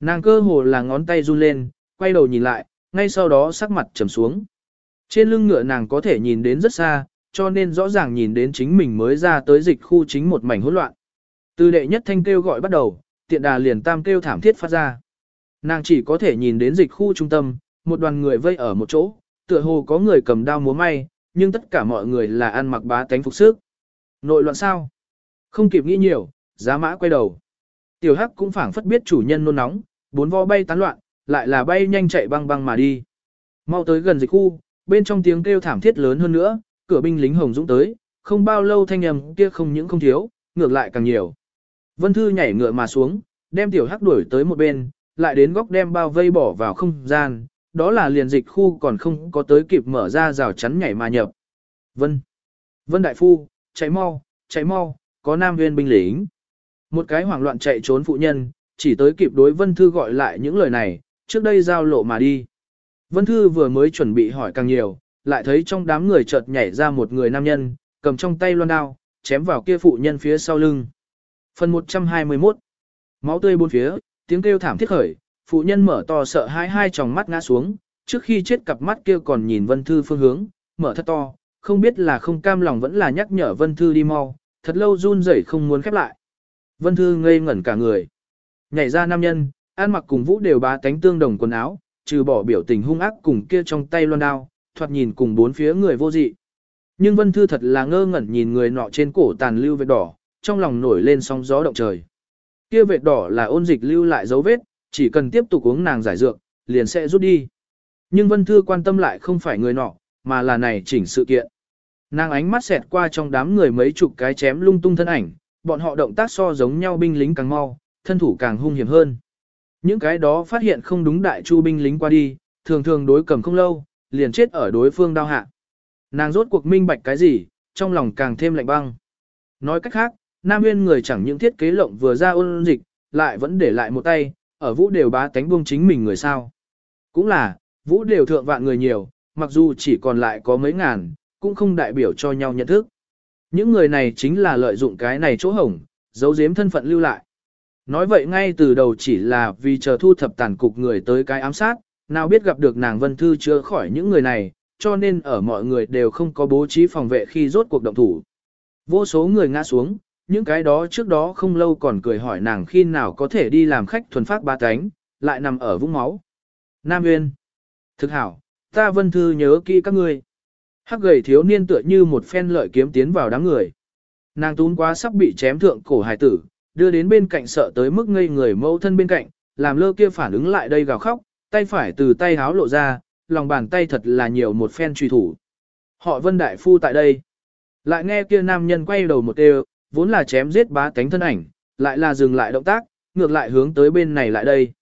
Nàng cơ hồ là ngón tay run lên, quay đầu nhìn lại, ngay sau đó sắc mặt trầm xuống. Trên lưng ngựa nàng có thể nhìn đến rất xa, cho nên rõ ràng nhìn đến chính mình mới ra tới dịch khu chính một mảnh hỗn loạn. Từ đệ nhất thanh kêu gọi bắt đầu, tiện đà liền tam kêu thảm thiết phát ra. Nàng chỉ có thể nhìn đến dịch khu trung tâm, một đoàn người vây ở một chỗ, tựa hồ có người cầm đao múa may, nhưng tất cả mọi người là ăn mặc bá tánh phục sức. Nội loạn sao? Không kịp nghĩ nhiều, giá mã quay đầu. Tiểu Hắc cũng phảng phất biết chủ nhân nôn nóng, bốn vo bay tán loạn, lại là bay nhanh chạy băng băng mà đi. Mau tới gần dịch khu, bên trong tiếng kêu thảm thiết lớn hơn nữa, cửa binh lính hồng dũng tới, không bao lâu thanh âm kia không những không thiếu, ngược lại càng nhiều. Vân Thư nhảy ngựa mà xuống, đem tiểu hắc đuổi tới một bên, lại đến góc đem bao vây bỏ vào không gian, đó là liền dịch khu còn không có tới kịp mở ra rào chắn nhảy mà nhập. Vân! Vân Đại Phu, chạy mau, chạy mau, có nam viên binh lính. Một cái hoảng loạn chạy trốn phụ nhân, chỉ tới kịp đối Vân Thư gọi lại những lời này, trước đây giao lộ mà đi. Vân Thư vừa mới chuẩn bị hỏi càng nhiều, lại thấy trong đám người chợt nhảy ra một người nam nhân, cầm trong tay loan đao, chém vào kia phụ nhân phía sau lưng. Phần 121 Máu tươi bốn phía, tiếng kêu thảm thiết khởi, phụ nhân mở to sợ hai hai tròng mắt ngã xuống, trước khi chết cặp mắt kia còn nhìn Vân Thư phương hướng, mở thật to, không biết là không cam lòng vẫn là nhắc nhở Vân Thư đi mau, thật lâu run rẩy không muốn khép lại. Vân Thư ngây ngẩn cả người. Nhảy ra nam nhân, ăn mặc cùng vũ đều bá tánh tương đồng quần áo, trừ bỏ biểu tình hung ác cùng kia trong tay loan đao, thoạt nhìn cùng bốn phía người vô dị. Nhưng Vân Thư thật là ngơ ngẩn nhìn người nọ trên cổ tàn lưu vết đỏ, trong lòng nổi lên sóng gió động trời. Kia vết đỏ là ôn dịch lưu lại dấu vết, chỉ cần tiếp tục uống nàng giải dược, liền sẽ rút đi. Nhưng Vân Thư quan tâm lại không phải người nọ, mà là này chỉnh sự kiện. Nàng ánh mắt xẹt qua trong đám người mấy chục cái chém lung tung thân ảnh, bọn họ động tác so giống nhau binh lính càng mau, thân thủ càng hung hiểm hơn. Những cái đó phát hiện không đúng đại chu binh lính qua đi, thường thường đối cầm không lâu, liền chết ở đối phương đao hạ. Nàng rốt cuộc minh bạch cái gì, trong lòng càng thêm lạnh băng. Nói cách khác, Nam Nguyên người chẳng những thiết kế lộng vừa ra ôn dịch, lại vẫn để lại một tay, ở vũ đều bá tánh buông chính mình người sao. Cũng là, vũ đều thượng vạn người nhiều, mặc dù chỉ còn lại có mấy ngàn, cũng không đại biểu cho nhau nhận thức. Những người này chính là lợi dụng cái này chỗ hổng, giấu giếm thân phận lưu lại. Nói vậy ngay từ đầu chỉ là vì chờ thu thập tàn cục người tới cái ám sát, nào biết gặp được nàng Vân Thư chữa khỏi những người này, cho nên ở mọi người đều không có bố trí phòng vệ khi rốt cuộc động thủ. Vô số người ngã xuống, những cái đó trước đó không lâu còn cười hỏi nàng khi nào có thể đi làm khách thuần phát ba cánh, lại nằm ở vũng máu. Nam Nguyên. Thực hảo, ta Vân Thư nhớ kỹ các ngươi. Hắc gầy thiếu niên tựa như một phen lợi kiếm tiến vào đám người. Nàng tún quá sắp bị chém thượng cổ hải tử, đưa đến bên cạnh sợ tới mức ngây người mẫu thân bên cạnh, làm lơ kia phản ứng lại đây gào khóc, tay phải từ tay háo lộ ra, lòng bàn tay thật là nhiều một phen truy thủ. Họ vân đại phu tại đây. Lại nghe kia nam nhân quay đầu một đều, vốn là chém giết bá tánh thân ảnh, lại là dừng lại động tác, ngược lại hướng tới bên này lại đây.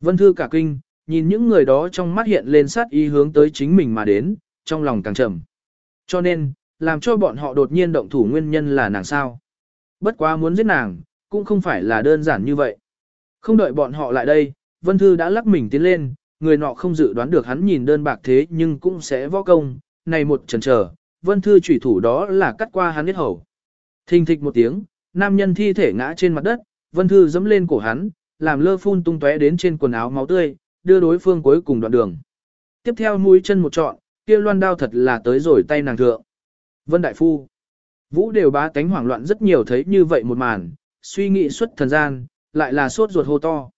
Vân thư cả kinh, nhìn những người đó trong mắt hiện lên sát ý hướng tới chính mình mà đến, trong lòng càng trầm. Cho nên, làm cho bọn họ đột nhiên động thủ nguyên nhân là nàng sao. Bất quá muốn giết nàng, cũng không phải là đơn giản như vậy. Không đợi bọn họ lại đây, Vân Thư đã lắc mình tiến lên, người nọ không dự đoán được hắn nhìn đơn bạc thế nhưng cũng sẽ võ công, này một chần chờ, Vân Thư chủy thủ đó là cắt qua hắn hết hầu. Thình thịch một tiếng, nam nhân thi thể ngã trên mặt đất, Vân Thư dẫm lên cổ hắn, làm lơ phun tung tóe đến trên quần áo máu tươi, đưa đối phương cuối cùng đoạn đường. Tiếp theo mũi chân một trọn, kia loan đao thật là tới rồi tay nàng thượng. Vân Đại Phu Vũ đều bá tánh hoảng loạn rất nhiều thấy như vậy một màn, suy nghĩ suốt thần gian, lại là suốt ruột hô to.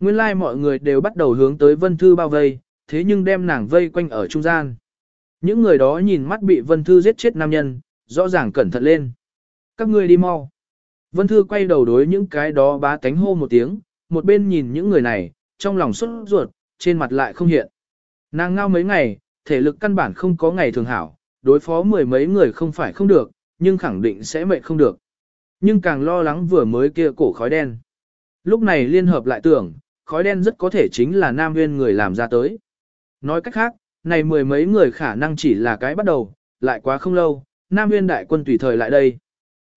Nguyên lai like mọi người đều bắt đầu hướng tới Vân Thư bao vây, thế nhưng đem nàng vây quanh ở trung gian. Những người đó nhìn mắt bị Vân Thư giết chết nam nhân, rõ ràng cẩn thận lên. Các ngươi đi mau. Vân Thư quay đầu đối những cái đó bá tánh hô một tiếng, một bên nhìn những người này, trong lòng xuất ruột, trên mặt lại không hiện. Nàng ngao mấy ngày, thể lực căn bản không có ngày thường hảo, đối phó mười mấy người không phải không được, nhưng khẳng định sẽ mệt không được. Nhưng càng lo lắng vừa mới kia cổ khói đen. Lúc này liên hợp lại tưởng, khói đen rất có thể chính là Nam Nguyên người làm ra tới. Nói cách khác, này mười mấy người khả năng chỉ là cái bắt đầu, lại quá không lâu, Nam Nguyên đại quân tùy thời lại đây.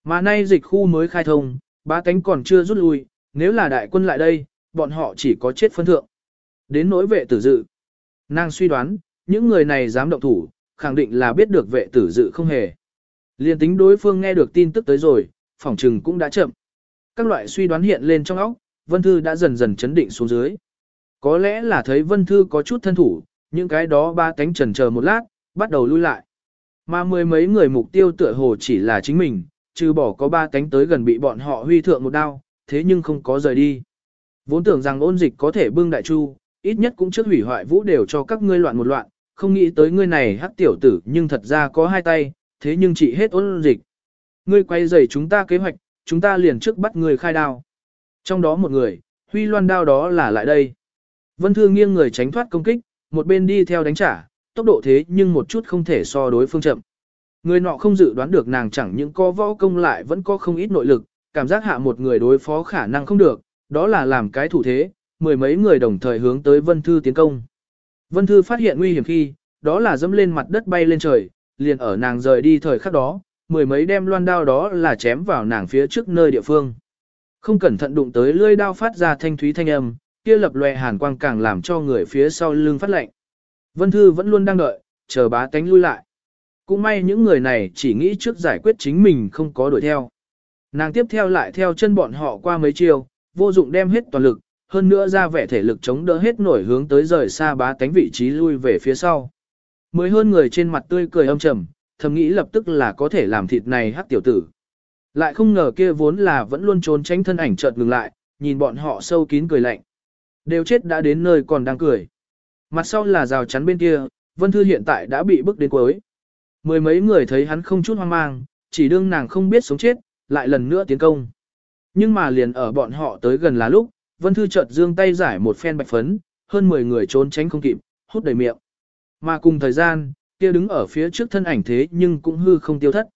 Mà nay dịch khu mới khai thông, ba cánh còn chưa rút lui, nếu là đại quân lại đây, bọn họ chỉ có chết phân thượng. Đến nỗi vệ tử dự. Nàng suy đoán, những người này dám động thủ, khẳng định là biết được vệ tử dự không hề. Liên tính đối phương nghe được tin tức tới rồi, phỏng trừng cũng đã chậm. Các loại suy đoán hiện lên trong óc, Vân Thư đã dần dần chấn định xuống dưới. Có lẽ là thấy Vân Thư có chút thân thủ, những cái đó ba cánh trần chờ một lát, bắt đầu lui lại. Mà mười mấy người mục tiêu tựa hồ chỉ là chính mình, trừ bỏ có ba cánh tới gần bị bọn họ huy thượng một đao, thế nhưng không có rời đi. Vốn tưởng rằng ôn dịch có thể bưng đại chu, ít nhất cũng trước hủy hoại vũ đều cho các ngươi loạn một loạn, không nghĩ tới ngươi này hắc tiểu tử nhưng thật ra có hai tay, thế nhưng chỉ hết ôn dịch. Ngươi quay dày chúng ta kế hoạch, chúng ta liền trước bắt ngươi khai đao. Trong đó một người, huy loan đao đó là lại đây. Vân Thư nghiêng người tránh thoát công kích, một bên đi theo đánh trả, tốc độ thế nhưng một chút không thể so đối phương chậm. Người nọ không dự đoán được nàng chẳng những có võ công lại vẫn có không ít nội lực, cảm giác hạ một người đối phó khả năng không được, đó là làm cái thủ thế, mười mấy người đồng thời hướng tới Vân Thư tiến công. Vân Thư phát hiện nguy hiểm khi, đó là dẫm lên mặt đất bay lên trời, liền ở nàng rời đi thời khắc đó, mười mấy đem loan đao đó là chém vào nàng phía trước nơi địa phương. Không cẩn thận đụng tới lưỡi đao phát ra thanh thúy thanh âm, kia lập loè hàn quang càng làm cho người phía sau lưng phát lạnh. Vân Thư vẫn luôn đang đợi, chờ bá tánh lui lại. Cũng may những người này chỉ nghĩ trước giải quyết chính mình không có đuổi theo. Nàng tiếp theo lại theo chân bọn họ qua mấy chiều, vô dụng đem hết toàn lực, hơn nữa ra vẻ thể lực chống đỡ hết nổi hướng tới rời xa bá tánh vị trí lui về phía sau. Mới hơn người trên mặt tươi cười âm trầm, thầm nghĩ lập tức là có thể làm thịt này hắc tiểu tử. Lại không ngờ kia vốn là vẫn luôn trốn tránh thân ảnh chợt ngừng lại, nhìn bọn họ sâu kín cười lạnh. Đều chết đã đến nơi còn đang cười. Mặt sau là rào chắn bên kia, Vân Thư hiện tại đã bị bức đến cuối. Mười mấy người thấy hắn không chút hoang mang, chỉ đương nàng không biết sống chết, lại lần nữa tiến công. Nhưng mà liền ở bọn họ tới gần là lúc, Vân Thư chợt dương tay giải một phen bạch phấn, hơn 10 người trốn tránh không kịp, hút đầy miệng. Mà cùng thời gian, kia đứng ở phía trước thân ảnh thế nhưng cũng hư không tiêu thất.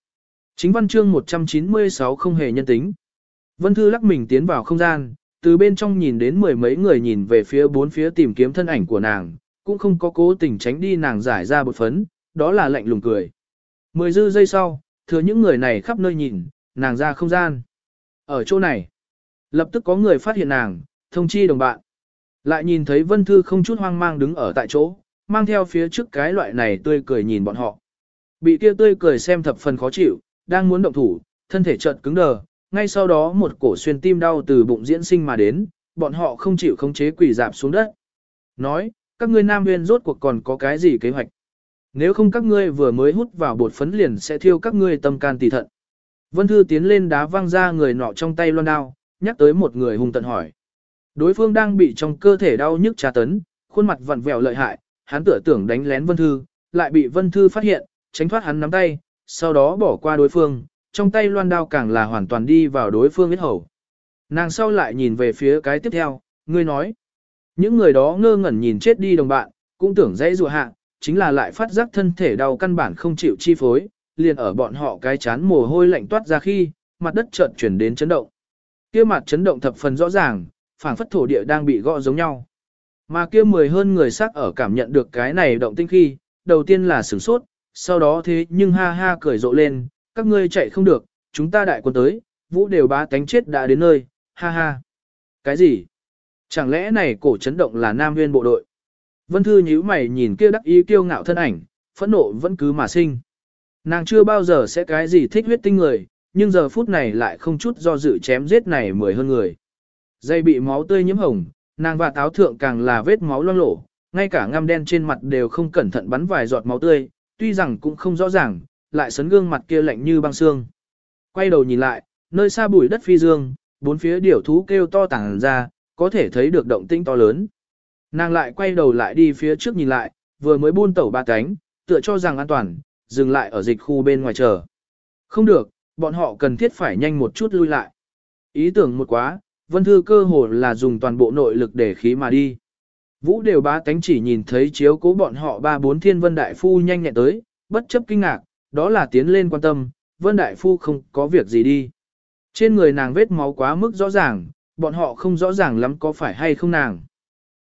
Chính văn chương 196 không hề nhân tính. Vân Thư lắc mình tiến vào không gian, từ bên trong nhìn đến mười mấy người nhìn về phía bốn phía tìm kiếm thân ảnh của nàng, cũng không có cố tình tránh đi nàng giải ra bột phấn, đó là lạnh lùng cười. Mười dư giây sau, thừa những người này khắp nơi nhìn, nàng ra không gian. Ở chỗ này, lập tức có người phát hiện nàng, thông chi đồng bạn. Lại nhìn thấy Vân Thư không chút hoang mang đứng ở tại chỗ, mang theo phía trước cái loại này tươi cười nhìn bọn họ. Bị kia tươi cười xem thập phần khó chịu, đang muốn động thủ, thân thể chợt cứng đờ, ngay sau đó một cổ xuyên tim đau từ bụng diễn sinh mà đến, bọn họ không chịu khống chế quỷ dạp xuống đất. Nói, các ngươi nam nguyên rốt cuộc còn có cái gì kế hoạch? Nếu không các ngươi vừa mới hút vào bột phấn liền sẽ thiêu các ngươi tâm can tỳ thận. Vân Thư tiến lên đá văng ra người nọ trong tay loan đao, nhắc tới một người hung tận hỏi. Đối phương đang bị trong cơ thể đau nhức tra tấn, khuôn mặt vặn vẹo lợi hại, hắn tựa tưởng đánh lén Vân Thư, lại bị Vân Thư phát hiện, tránh thoát hắn nắm tay, sau đó bỏ qua đối phương, trong tay loan đao càng là hoàn toàn đi vào đối phương huyết hầu. Nàng sau lại nhìn về phía cái tiếp theo, ngươi nói. Những người đó ngơ ngẩn nhìn chết đi đồng bạn, cũng tưởng dãy rùa hạ, chính là lại phát giác thân thể đau căn bản không chịu chi phối, liền ở bọn họ cái chán mồ hôi lạnh toát ra khi, mặt đất chợt chuyển đến chấn động. Kia mặt chấn động thập phần rõ ràng, phảng phất thổ địa đang bị gõ giống nhau. Mà kia mười hơn người sắc ở cảm nhận được cái này động tinh khi, đầu tiên là sửng sốt, sau đó thế nhưng ha ha cười rộ lên, các ngươi chạy không được, chúng ta đại quân tới, vũ đều bá tánh chết đã đến nơi, ha ha. Cái gì? Chẳng lẽ này cổ chấn động là nam viên bộ đội? Vân Thư nhíu mày nhìn kia đắc ý kiêu ngạo thân ảnh, phẫn nộ vẫn cứ mà sinh. Nàng chưa bao giờ sẽ cái gì thích huyết tinh người, nhưng giờ phút này lại không chút do dự chém giết này mười hơn người. Dây bị máu tươi nhiễm hồng, nàng và táo thượng càng là vết máu loang lổ, ngay cả ngăm đen trên mặt đều không cẩn thận bắn vài giọt máu tươi, tuy rằng cũng không rõ ràng, lại sấn gương mặt kia lạnh như băng xương. Quay đầu nhìn lại, nơi xa bụi đất phi dương, bốn phía điểu thú kêu to tàng ra, có thể thấy được động tĩnh to lớn. Nàng lại quay đầu lại đi phía trước nhìn lại, vừa mới buôn tẩu ba cánh, tựa cho rằng an toàn, dừng lại ở dịch khu bên ngoài chờ. Không được, bọn họ cần thiết phải nhanh một chút lui lại. Ý tưởng một quá, Vân Thư cơ hồ là dùng toàn bộ nội lực để khí mà đi. Vũ đều bá tánh chỉ nhìn thấy chiếu cố bọn họ ba bốn thiên vân đại phu nhanh nhẹn tới, bất chấp kinh ngạc, đó là tiến lên quan tâm, vân đại phu không có việc gì đi. Trên người nàng vết máu quá mức rõ ràng, bọn họ không rõ ràng lắm có phải hay không nàng.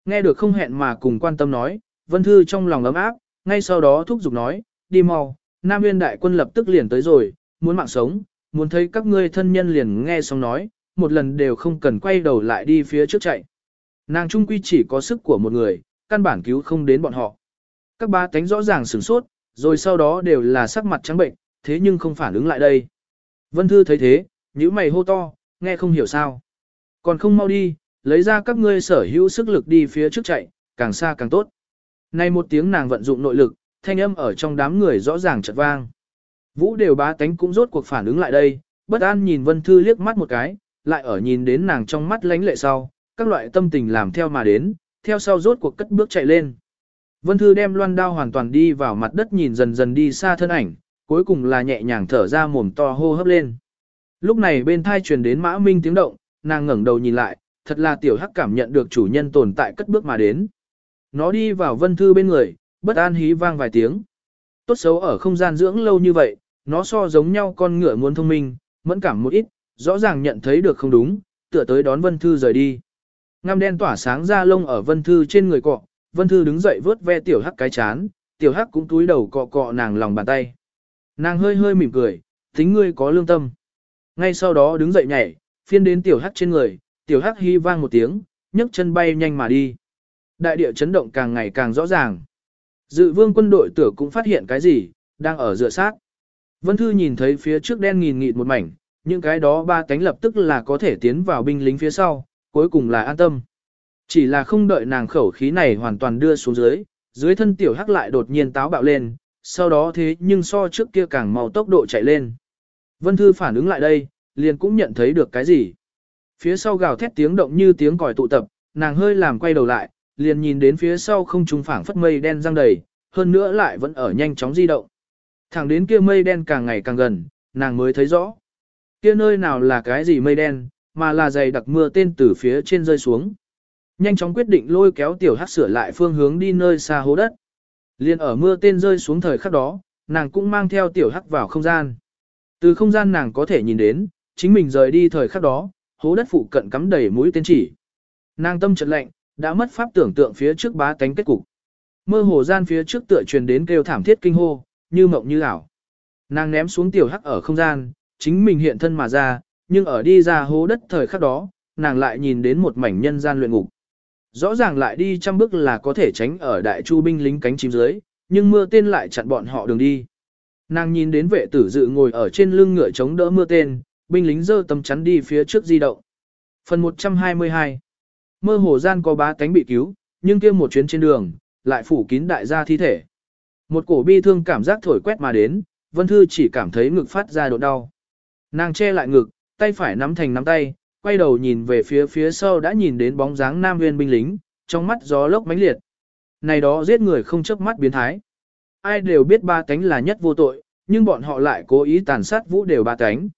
Nghe được không hẹn mà cùng quan tâm nói, vân thư trong lòng ấm áp, ngay sau đó thúc giục nói, đi mau, Nam Nguyên đại quân lập tức liền tới rồi, muốn mạng sống, muốn thấy các ngươi thân nhân liền nghe xong nói, một lần đều không cần quay đầu lại đi phía trước chạy. Nàng trung quy chỉ có sức của một người, căn bản cứu không đến bọn họ. Các ba tánh rõ ràng sửng sốt, rồi sau đó đều là sắc mặt trắng bệnh, thế nhưng không phản ứng lại đây. Vân Thư thấy thế, nhíu mày hô to, nghe không hiểu sao. Còn không mau đi, lấy ra các ngươi sở hữu sức lực đi phía trước chạy, càng xa càng tốt. nay một tiếng nàng vận dụng nội lực, thanh âm ở trong đám người rõ ràng chợt vang. Vũ đều bá tánh cũng rốt cuộc phản ứng lại đây, bất an nhìn Vân Thư liếc mắt một cái, lại ở nhìn đến nàng trong mắt lánh lệ sau, các loại tâm tình làm theo mà đến, theo sau rốt cuộc cất bước chạy lên. Vân Thư đem loan đao hoàn toàn đi vào mặt đất nhìn dần dần đi xa thân ảnh, cuối cùng là nhẹ nhàng thở ra mồm to hô hấp lên. Lúc này bên thai truyền đến mã minh tiếng động, nàng ngẩng đầu nhìn lại, thật là tiểu hắc cảm nhận được chủ nhân tồn tại cất bước mà đến. Nó đi vào Vân Thư bên người, bất an hí vang vài tiếng. Tốt xấu ở không gian dưỡng lâu như vậy, nó so giống nhau con ngựa muốn thông minh, mẫn cảm một ít, rõ ràng nhận thấy được không đúng, tựa tới đón Vân Thư rời đi. Ngăm đen tỏa sáng ra lông ở Vân Thư trên người cọ, Vân Thư đứng dậy vớt ve tiểu hắc cái chán, tiểu hắc cũng túi đầu cọ cọ nàng lòng bàn tay. Nàng hơi hơi mỉm cười, tính ngươi có lương tâm. Ngay sau đó đứng dậy nhảy, phiên đến tiểu hắc trên người, tiểu hắc hy vang một tiếng, nhấc chân bay nhanh mà đi. Đại địa chấn động càng ngày càng rõ ràng. Dự vương quân đội tử cũng phát hiện cái gì, đang ở dựa sát. Vân Thư nhìn thấy phía trước đen nghìn nghịt một mảnh, những cái đó ba cánh lập tức là có thể tiến vào binh lính phía sau, cuối cùng là an tâm. Chỉ là không đợi nàng khẩu khí này hoàn toàn đưa xuống dưới, dưới thân tiểu hắc lại đột nhiên táo bạo lên, sau đó thế nhưng so trước kia càng mau tốc độ chạy lên. Vân Thư phản ứng lại đây, liền cũng nhận thấy được cái gì. Phía sau gào thét tiếng động như tiếng còi tụ tập, nàng hơi làm quay đầu lại, liền nhìn đến phía sau không trung phảng phất mây đen răng đầy, hơn nữa lại vẫn ở nhanh chóng di động. Thẳng đến kia mây đen càng ngày càng gần, nàng mới thấy rõ. Kia nơi nào là cái gì mây đen, mà là dày đặc mưa tên từ phía trên rơi xuống. Nhanh chóng quyết định lôi kéo tiểu hắc sửa lại phương hướng đi nơi xa hố đất. Liên ở mưa tên rơi xuống thời khắc đó, nàng cũng mang theo tiểu hắc vào không gian. Từ không gian nàng có thể nhìn đến, chính mình rời đi thời khắc đó, hố đất phụ cận cắm đầy mũi tên chỉ. Nàng tâm chợt lạnh, đã mất pháp tưởng tượng phía trước bá tánh kết cục. Mơ hồ gian phía trước tựa truyền đến kêu thảm thiết kinh hô, như mộng như ảo. Nàng ném xuống tiểu hắc ở không gian, chính mình hiện thân mà ra, nhưng ở đi ra hố đất thời khắc đó, nàng lại nhìn đến một mảnh nhân gian luyện ngục. Rõ ràng lại đi trăm bước là có thể tránh ở đại chu binh lính cánh chim dưới, nhưng mưa tên lại chặn bọn họ đường đi. Nàng nhìn đến vệ tử dự ngồi ở trên lưng ngựa chống đỡ mưa tên, binh lính dơ tấm chắn đi phía trước di động. Phần 122 Mơ hồ gian có bá cánh bị cứu, nhưng kia một chuyến trên đường, lại phủ kín đại gia thi thể. Một cổ bi thương cảm giác thổi quét mà đến, Vân Thư chỉ cảm thấy ngực phát ra độ đau. Nàng che lại ngực, tay phải nắm thành nắm tay, quay đầu nhìn về phía phía sau đã nhìn đến bóng dáng nam viên binh lính, trong mắt gió lốc mãnh liệt. Này đó giết người không chớp mắt biến thái. Ai đều biết ba cánh là nhất vô tội, nhưng bọn họ lại cố ý tàn sát vũ đều ba cánh.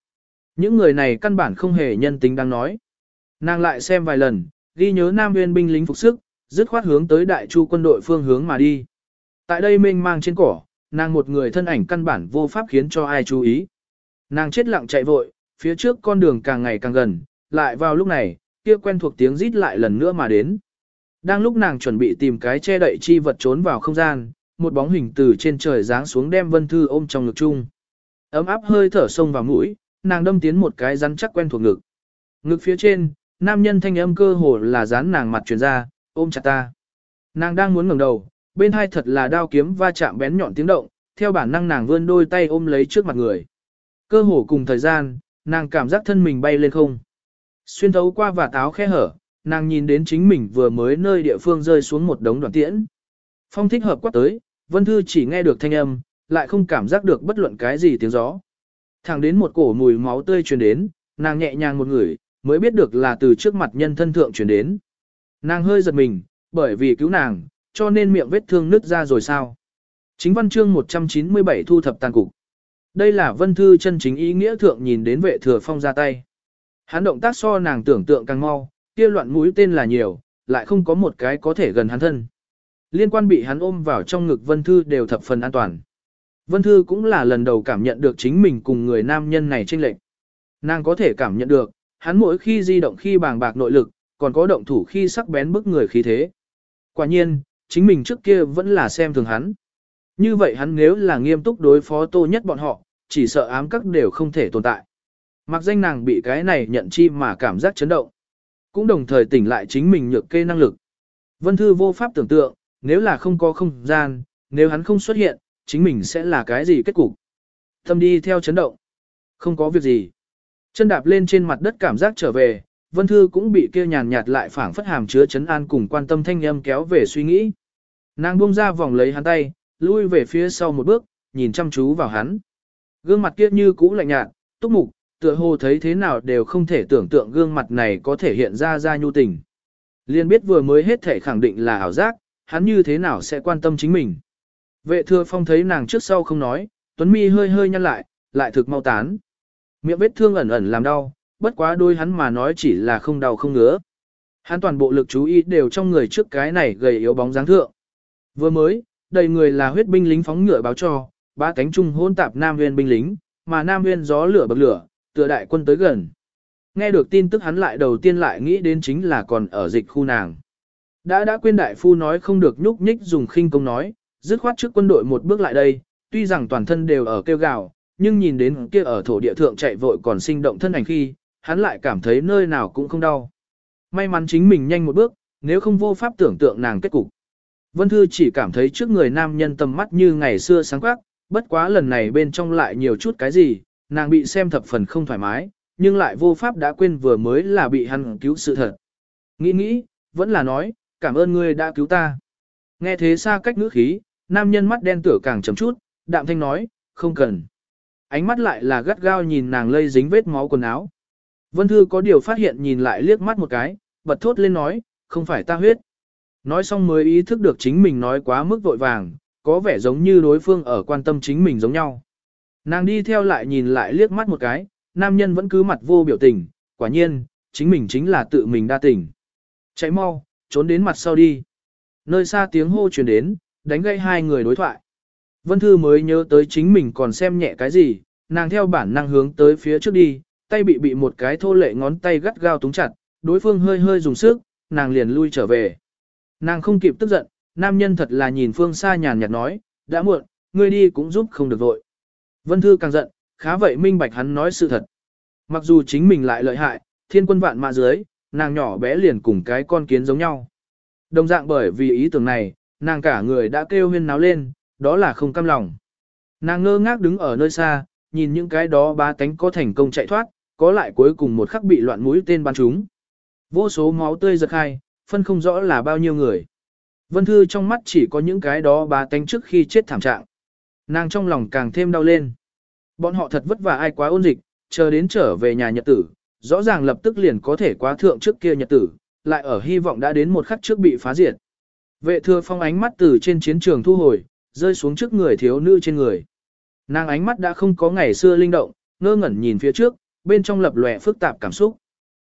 Những người này căn bản không hề nhân tính đang nói. Nàng lại xem vài lần, ghi nhớ nam viên binh lính phục sức, dứt khoát hướng tới đại chu quân đội phương hướng mà đi. Tại đây mênh mang trên cỏ, nàng một người thân ảnh căn bản vô pháp khiến cho ai chú ý. Nàng chết lặng chạy vội, phía trước con đường càng ngày càng gần, lại vào lúc này, kia quen thuộc tiếng rít lại lần nữa mà đến. Đang lúc nàng chuẩn bị tìm cái che đậy chi vật trốn vào không gian, một bóng hình từ trên trời giáng xuống đem Vân Thư ôm trong ngực chung. Ấm áp hơi thở sông vào mũi, nàng đâm tiến một cái rắn chắc quen thuộc ngực. Ngực phía trên, nam nhân thanh âm cơ hồ là dán nàng mặt truyền ra, ôm chặt ta. Nàng đang muốn ngẩng đầu, bên hai thật là đao kiếm va chạm bén nhọn tiếng động, theo bản năng nàng vươn đôi tay ôm lấy trước mặt người. Cơ hồ cùng thời gian, nàng cảm giác thân mình bay lên không. Xuyên thấu qua và táo khe hở, nàng nhìn đến chính mình vừa mới nơi địa phương rơi xuống một đống đoạn tiễn. Phong thích hợp quát tới, Vân Thư chỉ nghe được thanh âm, lại không cảm giác được bất luận cái gì tiếng gió. Thẳng đến một cổ mùi máu tươi truyền đến, nàng nhẹ nhàng một người, mới biết được là từ trước mặt nhân thân thượng truyền đến. Nàng hơi giật mình, bởi vì cứu nàng, cho nên miệng vết thương nứt ra rồi sao. Chính văn chương 197 thu thập tàn cục. Đây là vân thư chân chính ý nghĩa thượng nhìn đến vệ thừa phong ra tay. Hắn động tác so nàng tưởng tượng càng mau, kia loạn mũi tên là nhiều, lại không có một cái có thể gần hắn thân. Liên quan bị hắn ôm vào trong ngực vân thư đều thập phần an toàn. Vân thư cũng là lần đầu cảm nhận được chính mình cùng người nam nhân này chênh lệch. Nàng có thể cảm nhận được, hắn mỗi khi di động khi bàng bạc nội lực, còn có động thủ khi sắc bén bức người khí thế. Quả nhiên, chính mình trước kia vẫn là xem thường hắn. Như vậy hắn nếu là nghiêm túc đối phó tô nhất bọn họ, chỉ sợ ám các đều không thể tồn tại. Mặc danh nàng bị cái này nhận chi mà cảm giác chấn động. Cũng đồng thời tỉnh lại chính mình nhược kê năng lực. Vân Thư vô pháp tưởng tượng, nếu là không có không gian, nếu hắn không xuất hiện, chính mình sẽ là cái gì kết cục. Tâm đi theo chấn động. Không có việc gì. Chân đạp lên trên mặt đất cảm giác trở về, Vân Thư cũng bị kia nhàn nhạt lại phảng phất hàm chứa chấn an cùng quan tâm thanh âm kéo về suy nghĩ. Nàng buông ra vòng lấy hắn tay, lui về phía sau một bước, nhìn chăm chú vào hắn. Gương mặt kia như cũ lạnh nhạt, túc mục, tựa hồ thấy thế nào đều không thể tưởng tượng gương mặt này có thể hiện ra ra nhu tình. Liên biết vừa mới hết thể khẳng định là ảo giác, hắn như thế nào sẽ quan tâm chính mình. Vệ thừa phong thấy nàng trước sau không nói, tuấn mi hơi hơi nhăn lại, lại thực mau tán. Miệng vết thương ẩn ẩn làm đau, bất quá đôi hắn mà nói chỉ là không đau không ngứa. Hắn toàn bộ lực chú ý đều trong người trước cái này gầy yếu bóng dáng thượng. Vừa mới, đầy người là huyết binh lính phóng ngựa báo cho, ba cánh trung hôn tạp Nam Nguyên binh lính, mà Nam Nguyên gió lửa bậc lửa, tựa đại quân tới gần. Nghe được tin tức hắn lại đầu tiên lại nghĩ đến chính là còn ở dịch khu nàng. Đã đã quên đại phu nói không được nhúc nhích dùng khinh công nói, dứt khoát trước quân đội một bước lại đây, tuy rằng toàn thân đều ở kêu gào, nhưng nhìn đến kia ở thổ địa thượng chạy vội còn sinh động thân ảnh khi, hắn lại cảm thấy nơi nào cũng không đau. May mắn chính mình nhanh một bước, nếu không vô pháp tưởng tượng nàng kết cục. Vân Thư chỉ cảm thấy trước người nam nhân tầm mắt như ngày xưa sáng quắc, bất quá lần này bên trong lại nhiều chút cái gì, nàng bị xem thập phần không thoải mái, nhưng lại vô pháp đã quên vừa mới là bị hắn cứu sự thật. Nghĩ nghĩ, vẫn là nói, cảm ơn ngươi đã cứu ta. Nghe thế xa cách ngữ khí, nam nhân mắt đen tửa càng chấm chút, đạm thanh nói, không cần. Ánh mắt lại là gắt gao nhìn nàng lây dính vết máu quần áo. Vân Thư có điều phát hiện nhìn lại liếc mắt một cái, bật thốt lên nói, không phải ta huyết. Nói xong mới ý thức được chính mình nói quá mức vội vàng, có vẻ giống như đối phương ở quan tâm chính mình giống nhau. Nàng đi theo lại nhìn lại liếc mắt một cái, nam nhân vẫn cứ mặt vô biểu tình, quả nhiên, chính mình chính là tự mình đa tình. Chạy mau, trốn đến mặt sau đi. Nơi xa tiếng hô truyền đến, đánh gây hai người đối thoại. Vân Thư mới nhớ tới chính mình còn xem nhẹ cái gì, nàng theo bản năng hướng tới phía trước đi, tay bị bị một cái thô lệ ngón tay gắt gao túng chặt, đối phương hơi hơi dùng sức, nàng liền lui trở về. Nàng không kịp tức giận, nam nhân thật là nhìn phương xa nhàn nhạt nói, đã muộn, ngươi đi cũng giúp không được vội. Vân Thư càng giận, khá vậy minh bạch hắn nói sự thật. Mặc dù chính mình lại lợi hại, thiên quân vạn mạ dưới, nàng nhỏ bé liền cùng cái con kiến giống nhau. Đồng dạng bởi vì ý tưởng này, nàng cả người đã kêu huyên náo lên, đó là không cam lòng. Nàng ngơ ngác đứng ở nơi xa, nhìn những cái đó ba tánh có thành công chạy thoát, có lại cuối cùng một khắc bị loạn mũi tên bắn chúng. Vô số máu tươi giật hai, phân không rõ là bao nhiêu người. Vân Thư trong mắt chỉ có những cái đó ba tánh trước khi chết thảm trạng. Nàng trong lòng càng thêm đau lên. Bọn họ thật vất vả ai quá ôn dịch, chờ đến trở về nhà nhật tử, rõ ràng lập tức liền có thể quá thượng trước kia nhật tử, lại ở hy vọng đã đến một khắc trước bị phá diệt. Vệ thừa phong ánh mắt từ trên chiến trường thu hồi, rơi xuống trước người thiếu nữ trên người. Nàng ánh mắt đã không có ngày xưa linh động, ngơ ngẩn nhìn phía trước, bên trong lập lòe phức tạp cảm xúc.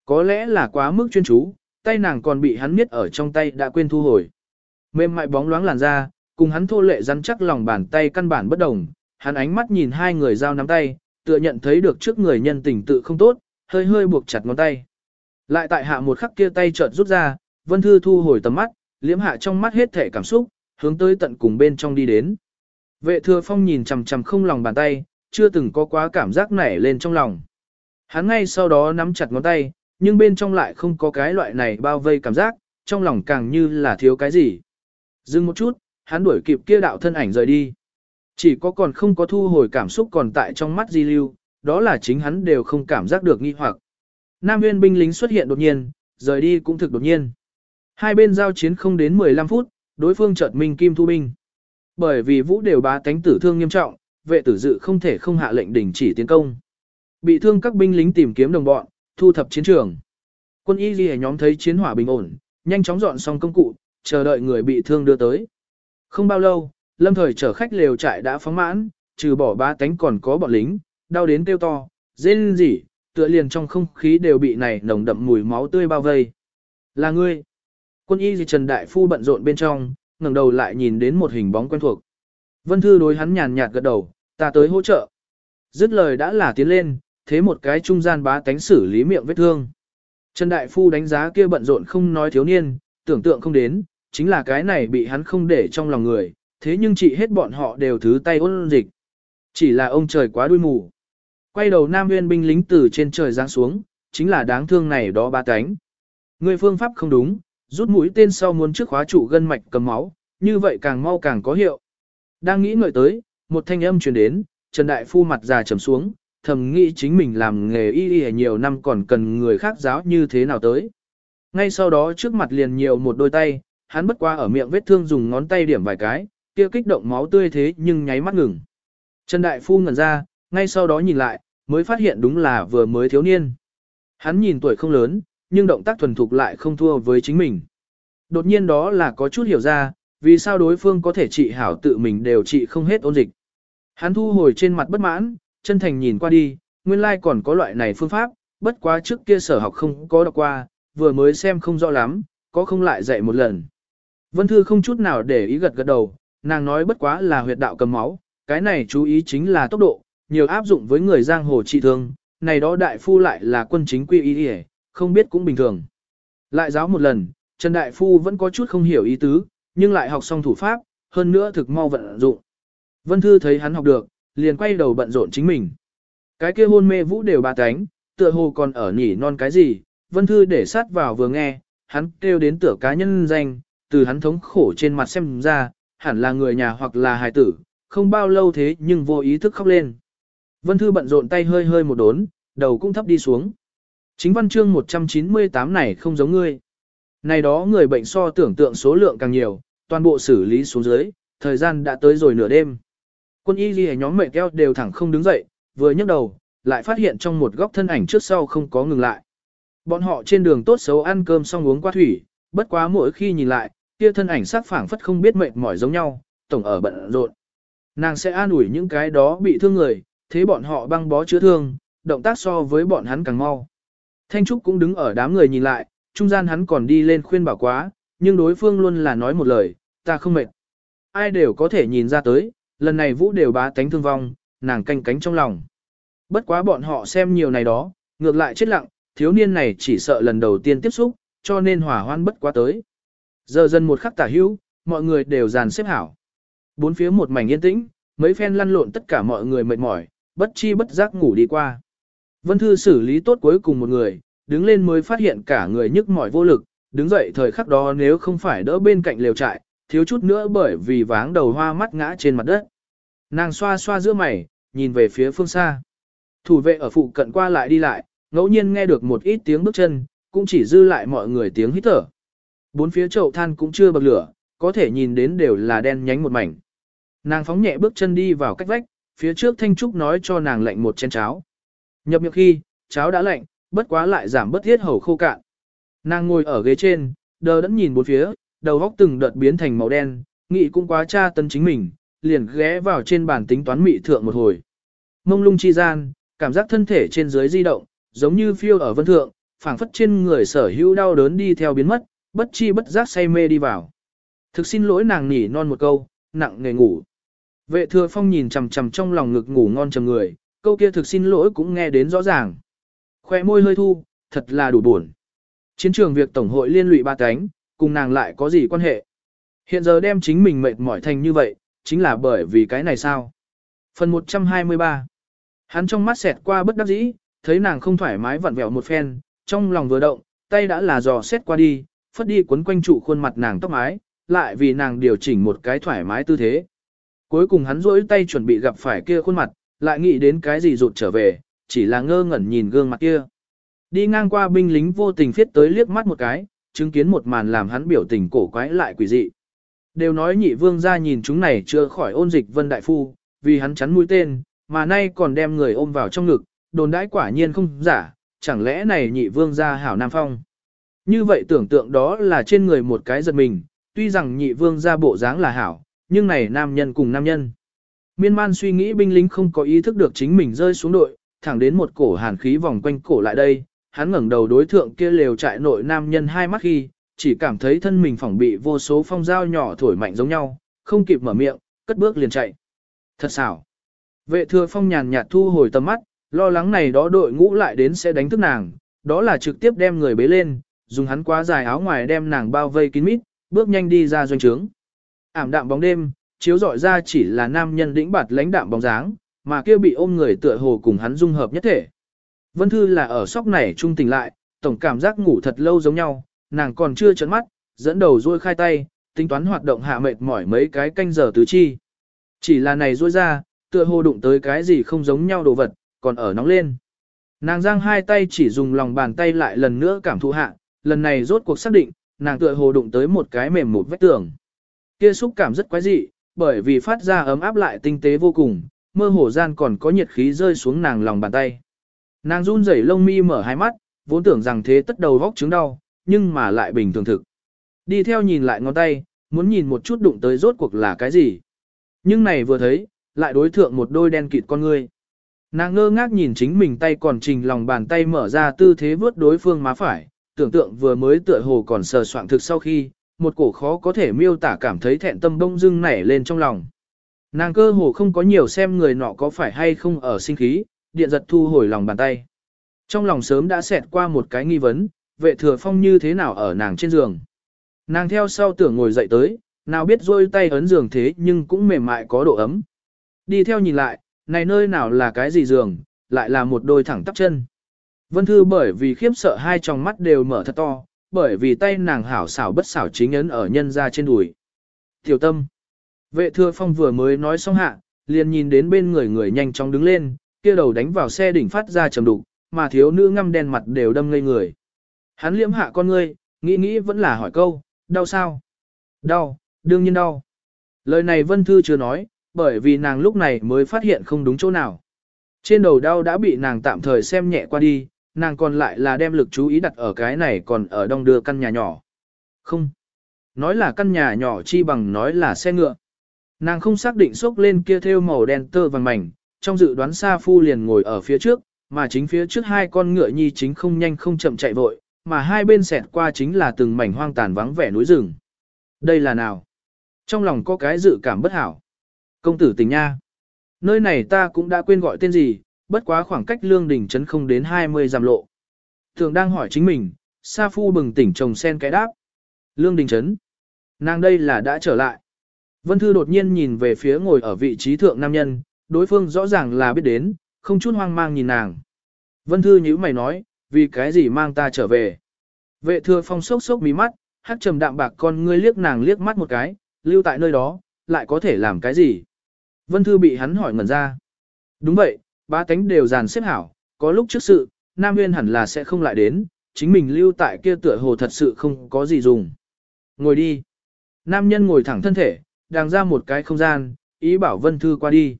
Có lẽ là quá mức chuyên chú, tay nàng còn bị hắn miết ở trong tay đã quên thu hồi. Mềm mại bóng loáng làn da, cùng hắn thô lệ rắn chắc lòng bàn tay căn bản bất đồng, hắn ánh mắt nhìn hai người giao nắm tay, tựa nhận thấy được trước người nhân tình tự không tốt, hơi hơi buộc chặt ngón tay. Lại tại hạ một khắc kia tay chợt rút ra, Vân Thư thu hồi tầm mắt, liễm hạ trong mắt hết thể cảm xúc, hướng tới tận cùng bên trong đi đến. Vệ thừa phong nhìn chằm chằm không lòng bàn tay, chưa từng có quá cảm giác nảy lên trong lòng. Hắn ngay sau đó nắm chặt ngón tay, nhưng bên trong lại không có cái loại này bao vây cảm giác, trong lòng càng như là thiếu cái gì. Dừng một chút, hắn đuổi kịp kia đạo thân ảnh rời đi. Chỉ có còn không có thu hồi cảm xúc còn tại trong mắt di lưu, đó là chính hắn đều không cảm giác được nghi hoặc. Nam viên binh lính xuất hiện đột nhiên, rời đi cũng thực đột nhiên. Hai bên giao chiến không đến 15 phút, đối phương chợt minh kim thu binh. Bởi vì vũ đều bá tánh tử thương nghiêm trọng, vệ tử dự không thể không hạ lệnh đình chỉ tiến công. Bị thương các binh lính tìm kiếm đồng bọn, thu thập chiến trường. Quân y ghi nhóm thấy chiến hỏa bình ổn, nhanh chóng dọn xong công cụ, chờ đợi người bị thương đưa tới. Không bao lâu, lâm thời chở khách lều trại đã phóng mãn, trừ bỏ ba tánh còn có bọn lính, đau đến kêu to, dên gì, tựa liền trong không khí đều bị này nồng đậm mùi máu tươi bao vây. Là ngươi. Quân y gì Trần Đại Phu bận rộn bên trong, ngẩng đầu lại nhìn đến một hình bóng quen thuộc. Vân Thư đối hắn nhàn nhạt gật đầu, ta tới hỗ trợ. Dứt lời đã là tiến lên, thế một cái trung gian bá tánh xử lý miệng vết thương. Trần Đại Phu đánh giá kia bận rộn không nói thiếu niên, tưởng tượng không đến, chính là cái này bị hắn không để trong lòng người, thế nhưng chỉ hết bọn họ đều thứ tay ôn dịch. Chỉ là ông trời quá đuôi mù. Quay đầu Nam Nguyên binh lính từ trên trời giáng xuống, chính là đáng thương này đó ba cánh. Người phương pháp không đúng, rút mũi tên sau muốn trước khóa trụ gân mạch cầm máu, như vậy càng mau càng có hiệu. Đang nghĩ ngợi tới, một thanh âm truyền đến, Trần Đại Phu mặt già trầm xuống, thầm nghĩ chính mình làm nghề y y nhiều năm còn cần người khác giáo như thế nào tới. Ngay sau đó trước mặt liền nhiều một đôi tay, hắn bất qua ở miệng vết thương dùng ngón tay điểm vài cái, kia kích động máu tươi thế nhưng nháy mắt ngừng. Trần Đại Phu ngẩn ra, ngay sau đó nhìn lại, mới phát hiện đúng là vừa mới thiếu niên. Hắn nhìn tuổi không lớn, nhưng động tác thuần thục lại không thua với chính mình. Đột nhiên đó là có chút hiểu ra, vì sao đối phương có thể trị hảo tự mình đều trị không hết ôn dịch. Hắn thu hồi trên mặt bất mãn, chân thành nhìn qua đi, nguyên lai còn có loại này phương pháp, bất quá trước kia sở học không có đọc qua, vừa mới xem không rõ lắm, có không lại dạy một lần. Vân Thư không chút nào để ý gật gật đầu, nàng nói bất quá là huyệt đạo cầm máu, cái này chú ý chính là tốc độ, nhiều áp dụng với người giang hồ trị thương, này đó đại phu lại là quân chính quy ý không biết cũng bình thường. Lại giáo một lần, Trần Đại Phu vẫn có chút không hiểu ý tứ, nhưng lại học xong thủ pháp, hơn nữa thực mau vận dụng. Vân Thư thấy hắn học được, liền quay đầu bận rộn chính mình. Cái kia hôn mê vũ đều ba cánh, tựa hồ còn ở nhỉ non cái gì, Vân Thư để sát vào vừa nghe, hắn kêu đến tựa cá nhân danh, từ hắn thống khổ trên mặt xem ra, hẳn là người nhà hoặc là hài tử, không bao lâu thế nhưng vô ý thức khóc lên. Vân Thư bận rộn tay hơi hơi một đốn, đầu cũng thấp đi xuống. Chính văn chương 198 này không giống ngươi. Này đó người bệnh so tưởng tượng số lượng càng nhiều, toàn bộ xử lý xuống dưới, thời gian đã tới rồi nửa đêm. Quân y ghi nhóm mệnh keo đều thẳng không đứng dậy, vừa nhấc đầu, lại phát hiện trong một góc thân ảnh trước sau không có ngừng lại. Bọn họ trên đường tốt xấu ăn cơm xong uống qua thủy, bất quá mỗi khi nhìn lại, kia thân ảnh sắc phảng phất không biết mệt mỏi giống nhau, tổng ở bận rộn. Nàng sẽ an ủi những cái đó bị thương người, thế bọn họ băng bó chữa thương, động tác so với bọn hắn càng mau. Thanh Trúc cũng đứng ở đám người nhìn lại, trung gian hắn còn đi lên khuyên bảo quá, nhưng đối phương luôn là nói một lời, ta không mệt. Ai đều có thể nhìn ra tới, lần này Vũ đều bá tánh thương vong, nàng canh cánh trong lòng. Bất quá bọn họ xem nhiều này đó, ngược lại chết lặng, thiếu niên này chỉ sợ lần đầu tiên tiếp xúc, cho nên hỏa hoan bất quá tới. Giờ dần một khắc tả hữu, mọi người đều dàn xếp hảo. Bốn phía một mảnh yên tĩnh, mấy phen lăn lộn tất cả mọi người mệt mỏi, bất chi bất giác ngủ đi qua. Vân Thư xử lý tốt cuối cùng một người, đứng lên mới phát hiện cả người nhức mỏi vô lực, đứng dậy thời khắc đó nếu không phải đỡ bên cạnh lều trại, thiếu chút nữa bởi vì váng đầu hoa mắt ngã trên mặt đất. Nàng xoa xoa giữa mày, nhìn về phía phương xa. Thủ vệ ở phụ cận qua lại đi lại, ngẫu nhiên nghe được một ít tiếng bước chân, cũng chỉ dư lại mọi người tiếng hít thở. Bốn phía chậu than cũng chưa bật lửa, có thể nhìn đến đều là đen nhánh một mảnh. Nàng phóng nhẹ bước chân đi vào cách vách, phía trước Thanh Trúc nói cho nàng lệnh một chén cháo. Nhập miệng khi, cháo đã lạnh, bất quá lại giảm bất thiết hầu khô cạn. Nàng ngồi ở ghế trên, đờ đẫn nhìn bốn phía, đầu góc từng đợt biến thành màu đen, nghĩ cũng quá tra tân chính mình, liền ghé vào trên bàn tính toán mị thượng một hồi. Mông lung chi gian, cảm giác thân thể trên dưới di động, giống như phiêu ở vân thượng, phảng phất trên người sở hữu đau đớn đi theo biến mất, bất chi bất giác say mê đi vào. Thực xin lỗi nàng nhỉ non một câu, nặng nề ngủ. Vệ thừa phong nhìn chằm chằm trong lòng ngực ngủ ngon chầm người, câu kia thực xin lỗi cũng nghe đến rõ ràng. Khoe môi hơi thu, thật là đủ buồn. Chiến trường việc tổng hội liên lụy ba cánh, cùng nàng lại có gì quan hệ. Hiện giờ đem chính mình mệt mỏi thành như vậy, chính là bởi vì cái này sao. Phần 123 Hắn trong mắt xẹt qua bất đắc dĩ, thấy nàng không thoải mái vặn vẹo một phen, trong lòng vừa động, tay đã là dò xét qua đi, phất đi quấn quanh trụ khuôn mặt nàng tóc mái, lại vì nàng điều chỉnh một cái thoải mái tư thế. Cuối cùng hắn rỗi tay chuẩn bị gặp phải kia khuôn mặt, lại nghĩ đến cái gì rụt trở về, chỉ là ngơ ngẩn nhìn gương mặt kia. Đi ngang qua binh lính vô tình phiết tới liếc mắt một cái, chứng kiến một màn làm hắn biểu tình cổ quái lại quỷ dị. Đều nói nhị vương ra nhìn chúng này chưa khỏi ôn dịch vân đại phu, vì hắn chắn mũi tên, mà nay còn đem người ôm vào trong ngực, đồn đãi quả nhiên không giả, chẳng lẽ này nhị vương ra hảo nam phong. Như vậy tưởng tượng đó là trên người một cái giật mình, tuy rằng nhị vương ra bộ dáng là hảo, nhưng này nam nhân cùng nam nhân. Miên man suy nghĩ binh lính không có ý thức được chính mình rơi xuống đội, thẳng đến một cổ hàn khí vòng quanh cổ lại đây, hắn ngẩng đầu đối thượng kia lều trại nội nam nhân hai mắt khi, chỉ cảm thấy thân mình phỏng bị vô số phong dao nhỏ thổi mạnh giống nhau, không kịp mở miệng, cất bước liền chạy. Thật xảo. Vệ thừa phong nhàn nhạt thu hồi tầm mắt, lo lắng này đó đội ngũ lại đến sẽ đánh thức nàng, đó là trực tiếp đem người bế lên, dùng hắn quá dài áo ngoài đem nàng bao vây kín mít, bước nhanh đi ra doanh trướng. Ảm đạm bóng đêm, chiếu dọi ra chỉ là nam nhân đĩnh bạt lãnh đạm bóng dáng, mà kia bị ôm người tựa hồ cùng hắn dung hợp nhất thể. Vân Thư là ở sóc này trung tình lại, tổng cảm giác ngủ thật lâu giống nhau, nàng còn chưa chấn mắt, dẫn đầu ruôi khai tay, tính toán hoạt động hạ mệt mỏi mấy cái canh giờ tứ chi. Chỉ là này ruôi ra, tựa hồ đụng tới cái gì không giống nhau đồ vật, còn ở nóng lên. Nàng giang hai tay chỉ dùng lòng bàn tay lại lần nữa cảm thụ hạ, lần này rốt cuộc xác định, nàng tựa hồ đụng tới một cái mềm một vách tường. Kia xúc cảm rất quái dị, bởi vì phát ra ấm áp lại tinh tế vô cùng, mơ hồ gian còn có nhiệt khí rơi xuống nàng lòng bàn tay. Nàng run rẩy lông mi mở hai mắt, vốn tưởng rằng thế tất đầu vóc chứng đau, nhưng mà lại bình thường thực. Đi theo nhìn lại ngón tay, muốn nhìn một chút đụng tới rốt cuộc là cái gì. Nhưng này vừa thấy, lại đối thượng một đôi đen kịt con ngươi. Nàng ngơ ngác nhìn chính mình tay còn trình lòng bàn tay mở ra tư thế vướt đối phương má phải, tưởng tượng vừa mới tựa hồ còn sờ soạn thực sau khi, một cổ khó có thể miêu tả cảm thấy thẹn tâm bông dưng nảy lên trong lòng. Nàng cơ hồ không có nhiều xem người nọ có phải hay không ở sinh khí, điện giật thu hồi lòng bàn tay. Trong lòng sớm đã xẹt qua một cái nghi vấn, vệ thừa phong như thế nào ở nàng trên giường. Nàng theo sau tưởng ngồi dậy tới, nào biết rôi tay ấn giường thế nhưng cũng mềm mại có độ ấm. Đi theo nhìn lại, này nơi nào là cái gì giường, lại là một đôi thẳng tắp chân. Vân Thư bởi vì khiếp sợ hai tròng mắt đều mở thật to, bởi vì tay nàng hảo xảo bất xảo chính ấn ở nhân ra trên đùi. Tiểu tâm. Vệ thừa phong vừa mới nói xong hạ, liền nhìn đến bên người người nhanh chóng đứng lên, kia đầu đánh vào xe đỉnh phát ra trầm đục, mà thiếu nữ ngăm đen mặt đều đâm ngây người. Hắn liễm hạ con ngươi, nghĩ nghĩ vẫn là hỏi câu, đau sao? Đau, đương nhiên đau. Lời này Vân Thư chưa nói, bởi vì nàng lúc này mới phát hiện không đúng chỗ nào. Trên đầu đau đã bị nàng tạm thời xem nhẹ qua đi, nàng còn lại là đem lực chú ý đặt ở cái này còn ở đông đưa căn nhà nhỏ. Không. Nói là căn nhà nhỏ chi bằng nói là xe ngựa. Nàng không xác định xốc lên kia theo màu đen tơ vàng mảnh, trong dự đoán Sa Phu liền ngồi ở phía trước, mà chính phía trước hai con ngựa nhi chính không nhanh không chậm chạy vội, mà hai bên xẹt qua chính là từng mảnh hoang tàn vắng vẻ núi rừng. Đây là nào? Trong lòng có cái dự cảm bất hảo. Công tử tình nha. Nơi này ta cũng đã quên gọi tên gì, bất quá khoảng cách lương đỉnh trấn không đến 20 dặm lộ. Thường đang hỏi chính mình, Sa Phu bừng tỉnh trồng sen cái đáp. Lương đình trấn. Nàng đây là đã trở lại. Vân Thư đột nhiên nhìn về phía ngồi ở vị trí thượng nam nhân, đối phương rõ ràng là biết đến, không chút hoang mang nhìn nàng. Vân Thư nhíu mày nói, vì cái gì mang ta trở về. Vệ thừa phong sốc sốc mí mắt, hát trầm đạm bạc con ngươi liếc nàng liếc mắt một cái, lưu tại nơi đó, lại có thể làm cái gì. Vân Thư bị hắn hỏi ngẩn ra. Đúng vậy, ba tánh đều dàn xếp hảo, có lúc trước sự, Nam Nguyên hẳn là sẽ không lại đến, chính mình lưu tại kia tựa hồ thật sự không có gì dùng. Ngồi đi. Nam nhân ngồi thẳng thân thể, đang ra một cái không gian, ý bảo Vân Thư qua đi.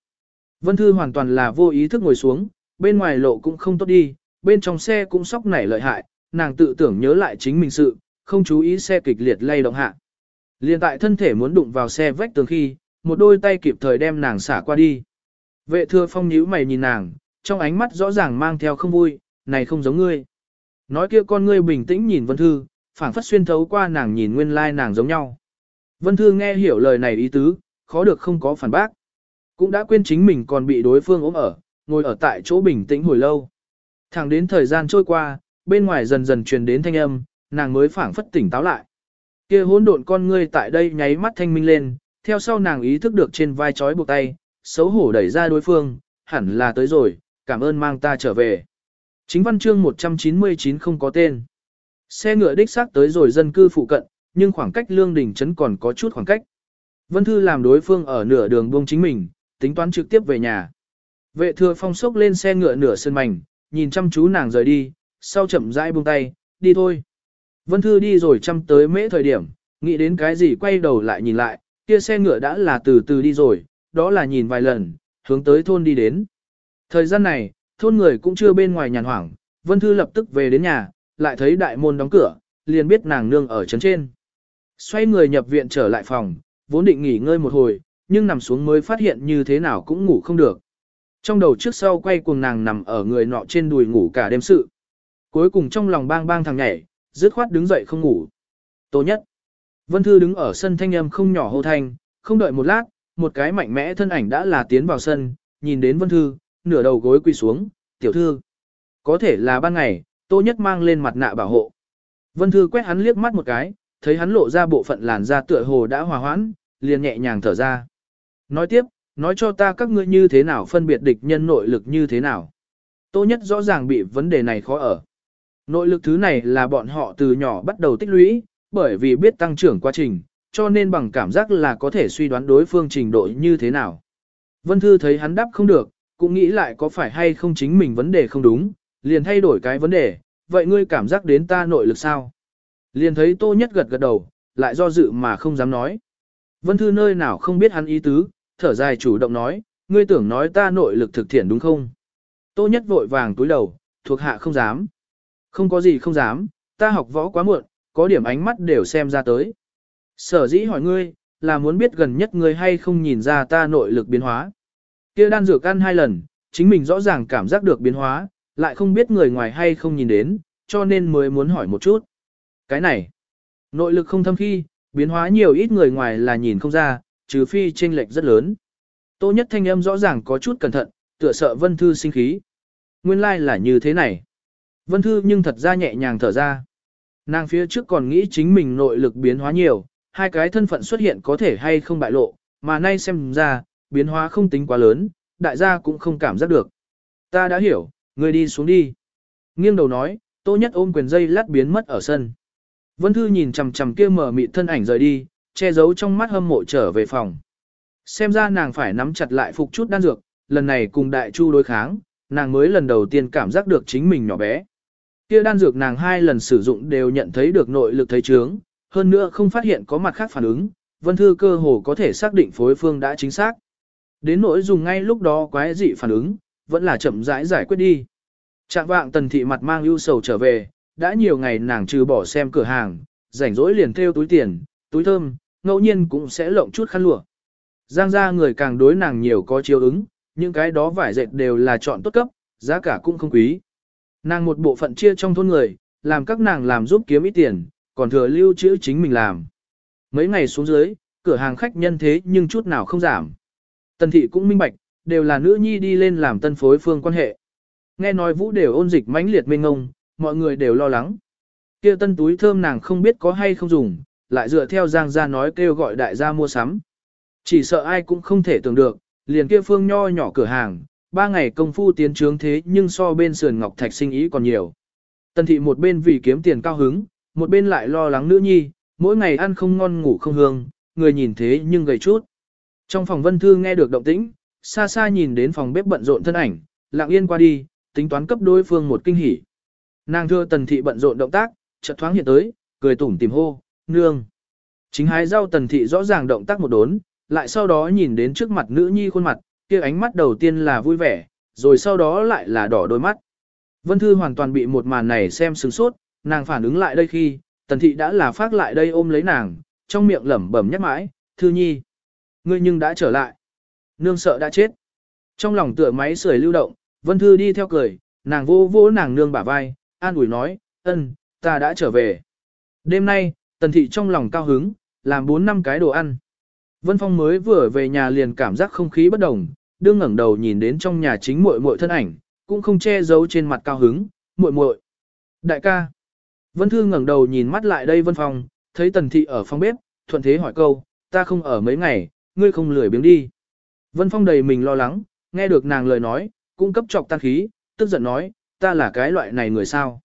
Vân Thư hoàn toàn là vô ý thức ngồi xuống, bên ngoài lộ cũng không tốt đi, bên trong xe cũng sóc nảy lợi hại, nàng tự tưởng nhớ lại chính mình sự, không chú ý xe kịch liệt lay động hạ. Liên tại thân thể muốn đụng vào xe vách tường khi, một đôi tay kịp thời đem nàng xả qua đi. Vệ thừa phong nhíu mày nhìn nàng, trong ánh mắt rõ ràng mang theo không vui, này không giống ngươi. Nói kia con ngươi bình tĩnh nhìn Vân Thư, phảng phất xuyên thấu qua nàng nhìn nguyên lai nàng giống nhau. Vân Thư nghe hiểu lời này ý tứ, khó được không có phản bác. Cũng đã quên chính mình còn bị đối phương ốm ở, ngồi ở tại chỗ bình tĩnh hồi lâu. Thẳng đến thời gian trôi qua, bên ngoài dần dần truyền đến thanh âm, nàng mới phảng phất tỉnh táo lại. Kia hỗn độn con ngươi tại đây nháy mắt thanh minh lên, theo sau nàng ý thức được trên vai trói buộc tay, xấu hổ đẩy ra đối phương, hẳn là tới rồi, cảm ơn mang ta trở về. Chính văn chương 199 không có tên. Xe ngựa đích xác tới rồi dân cư phụ cận, nhưng khoảng cách lương đình trấn còn có chút khoảng cách. Vân Thư làm đối phương ở nửa đường buông chính mình, tính toán trực tiếp về nhà. Vệ thừa phong sốc lên xe ngựa nửa sân mảnh, nhìn chăm chú nàng rời đi, sau chậm rãi buông tay, đi thôi. Vân Thư đi rồi chăm tới mễ thời điểm, nghĩ đến cái gì quay đầu lại nhìn lại, kia xe ngựa đã là từ từ đi rồi, đó là nhìn vài lần, hướng tới thôn đi đến. Thời gian này, thôn người cũng chưa bên ngoài nhàn hoảng, Vân Thư lập tức về đến nhà, lại thấy đại môn đóng cửa, liền biết nàng nương ở trấn trên. Xoay người nhập viện trở lại phòng, vốn định nghỉ ngơi một hồi, nhưng nằm xuống mới phát hiện như thế nào cũng ngủ không được. Trong đầu trước sau quay cuồng nàng nằm ở người nọ trên đùi ngủ cả đêm sự. Cuối cùng trong lòng bang bang thằng nhảy, dứt khoát đứng dậy không ngủ. Tô nhất. Vân Thư đứng ở sân thanh âm không nhỏ hô thanh, không đợi một lát, một cái mạnh mẽ thân ảnh đã là tiến vào sân, nhìn đến Vân Thư, nửa đầu gối quỳ xuống, tiểu thư. Có thể là ban ngày, Tô Nhất mang lên mặt nạ bảo hộ. Vân Thư quét hắn liếc mắt một cái, thấy hắn lộ ra bộ phận làn da tựa hồ đã hòa hoãn, liền nhẹ nhàng thở ra. Nói tiếp, nói cho ta các ngươi như thế nào phân biệt địch nhân nội lực như thế nào. Tô Nhất rõ ràng bị vấn đề này khó ở. Nội lực thứ này là bọn họ từ nhỏ bắt đầu tích lũy, bởi vì biết tăng trưởng quá trình, cho nên bằng cảm giác là có thể suy đoán đối phương trình độ như thế nào. Vân Thư thấy hắn đáp không được, cũng nghĩ lại có phải hay không chính mình vấn đề không đúng, liền thay đổi cái vấn đề, vậy ngươi cảm giác đến ta nội lực sao? Liền thấy Tô Nhất gật gật đầu, lại do dự mà không dám nói. Vân Thư nơi nào không biết hắn ý tứ, thở dài chủ động nói, ngươi tưởng nói ta nội lực thực thiện đúng không? Tô nhất vội vàng túi đầu, thuộc hạ không dám. Không có gì không dám, ta học võ quá muộn, có điểm ánh mắt đều xem ra tới. Sở dĩ hỏi ngươi, là muốn biết gần nhất ngươi hay không nhìn ra ta nội lực biến hóa. Kia đan dược ăn hai lần, chính mình rõ ràng cảm giác được biến hóa, lại không biết người ngoài hay không nhìn đến, cho nên mới muốn hỏi một chút. Cái này, nội lực không thâm khi, biến hóa nhiều ít người ngoài là nhìn không ra, trừ phi chênh lệch rất lớn. Tô nhất thanh âm rõ ràng có chút cẩn thận, tựa sợ Vân Thư sinh khí. Nguyên lai like là như thế này. Vân Thư nhưng thật ra nhẹ nhàng thở ra. Nàng phía trước còn nghĩ chính mình nội lực biến hóa nhiều, hai cái thân phận xuất hiện có thể hay không bại lộ, mà nay xem ra, biến hóa không tính quá lớn, đại gia cũng không cảm giác được. Ta đã hiểu, người đi xuống đi. Nghiêng đầu nói, tô nhất ôm quyền dây lát biến mất ở sân. Vân Thư nhìn chằm chằm kia mở mịt thân ảnh rời đi, che giấu trong mắt hâm mộ trở về phòng. Xem ra nàng phải nắm chặt lại phục chút đan dược, lần này cùng đại chu đối kháng, nàng mới lần đầu tiên cảm giác được chính mình nhỏ bé. Kia đan dược nàng hai lần sử dụng đều nhận thấy được nội lực thấy trướng, hơn nữa không phát hiện có mặt khác phản ứng, Vân Thư cơ hồ có thể xác định phối phương đã chính xác. Đến nỗi dùng ngay lúc đó quái dị phản ứng, vẫn là chậm rãi giải quyết đi. Trạng vạng tần thị mặt mang ưu sầu trở về, đã nhiều ngày nàng trừ bỏ xem cửa hàng, rảnh rỗi liền theo túi tiền, túi thơm, ngẫu nhiên cũng sẽ lộng chút khăn lụa. Giang ra người càng đối nàng nhiều có chiếu ứng, những cái đó vải dệt đều là chọn tốt cấp, giá cả cũng không quý. Nàng một bộ phận chia trong thôn người, làm các nàng làm giúp kiếm ít tiền, còn thừa lưu trữ chính mình làm. Mấy ngày xuống dưới, cửa hàng khách nhân thế nhưng chút nào không giảm. Tần thị cũng minh bạch, đều là nữ nhi đi lên làm tân phối phương quan hệ. Nghe nói vũ đều ôn dịch mãnh liệt mênh ngông, mọi người đều lo lắng. Kia tân túi thơm nàng không biết có hay không dùng, lại dựa theo Giang gia nói kêu gọi đại gia mua sắm. Chỉ sợ ai cũng không thể tưởng được, liền kia phương nho nhỏ cửa hàng, ba ngày công phu tiến trướng thế nhưng so bên sườn ngọc thạch sinh ý còn nhiều. tân thị một bên vì kiếm tiền cao hứng, một bên lại lo lắng nữ nhi, mỗi ngày ăn không ngon ngủ không hương, người nhìn thế nhưng gầy chút. Trong phòng vân thư nghe được động tĩnh, xa xa nhìn đến phòng bếp bận rộn thân ảnh, lặng yên qua đi, tính toán cấp đối phương một kinh hỉ. Nàng thưa tần thị bận rộn động tác, chợt thoáng hiện tới, cười tủm tìm hô, nương. Chính hái rau tần thị rõ ràng động tác một đốn, lại sau đó nhìn đến trước mặt nữ nhi khuôn mặt, kia ánh mắt đầu tiên là vui vẻ, rồi sau đó lại là đỏ đôi mắt. Vân Thư hoàn toàn bị một màn này xem sừng sốt, nàng phản ứng lại đây khi, tần thị đã là phát lại đây ôm lấy nàng, trong miệng lẩm bẩm nhắc mãi, Thư nhi. Ngươi nhưng đã trở lại. Nương sợ đã chết. Trong lòng tựa máy sưởi lưu động, Vân Thư đi theo cười, nàng vô vô nàng nương bả vai, an ủi nói, ân, ta đã trở về. Đêm nay, tần thị trong lòng cao hứng, làm 4 năm cái đồ ăn. Vân Phong mới vừa về nhà liền cảm giác không khí bất đồng, đương ngẩng đầu nhìn đến trong nhà chính muội muội thân ảnh, cũng không che giấu trên mặt cao hứng, muội muội. Đại ca. Vân Thư ngẩng đầu nhìn mắt lại đây Vân Phong, thấy Tần Thị ở phòng bếp, thuận thế hỏi câu, ta không ở mấy ngày, ngươi không lười biếng đi. Vân Phong đầy mình lo lắng, nghe được nàng lời nói, cung cấp trọc tan khí, tức giận nói, ta là cái loại này người sao.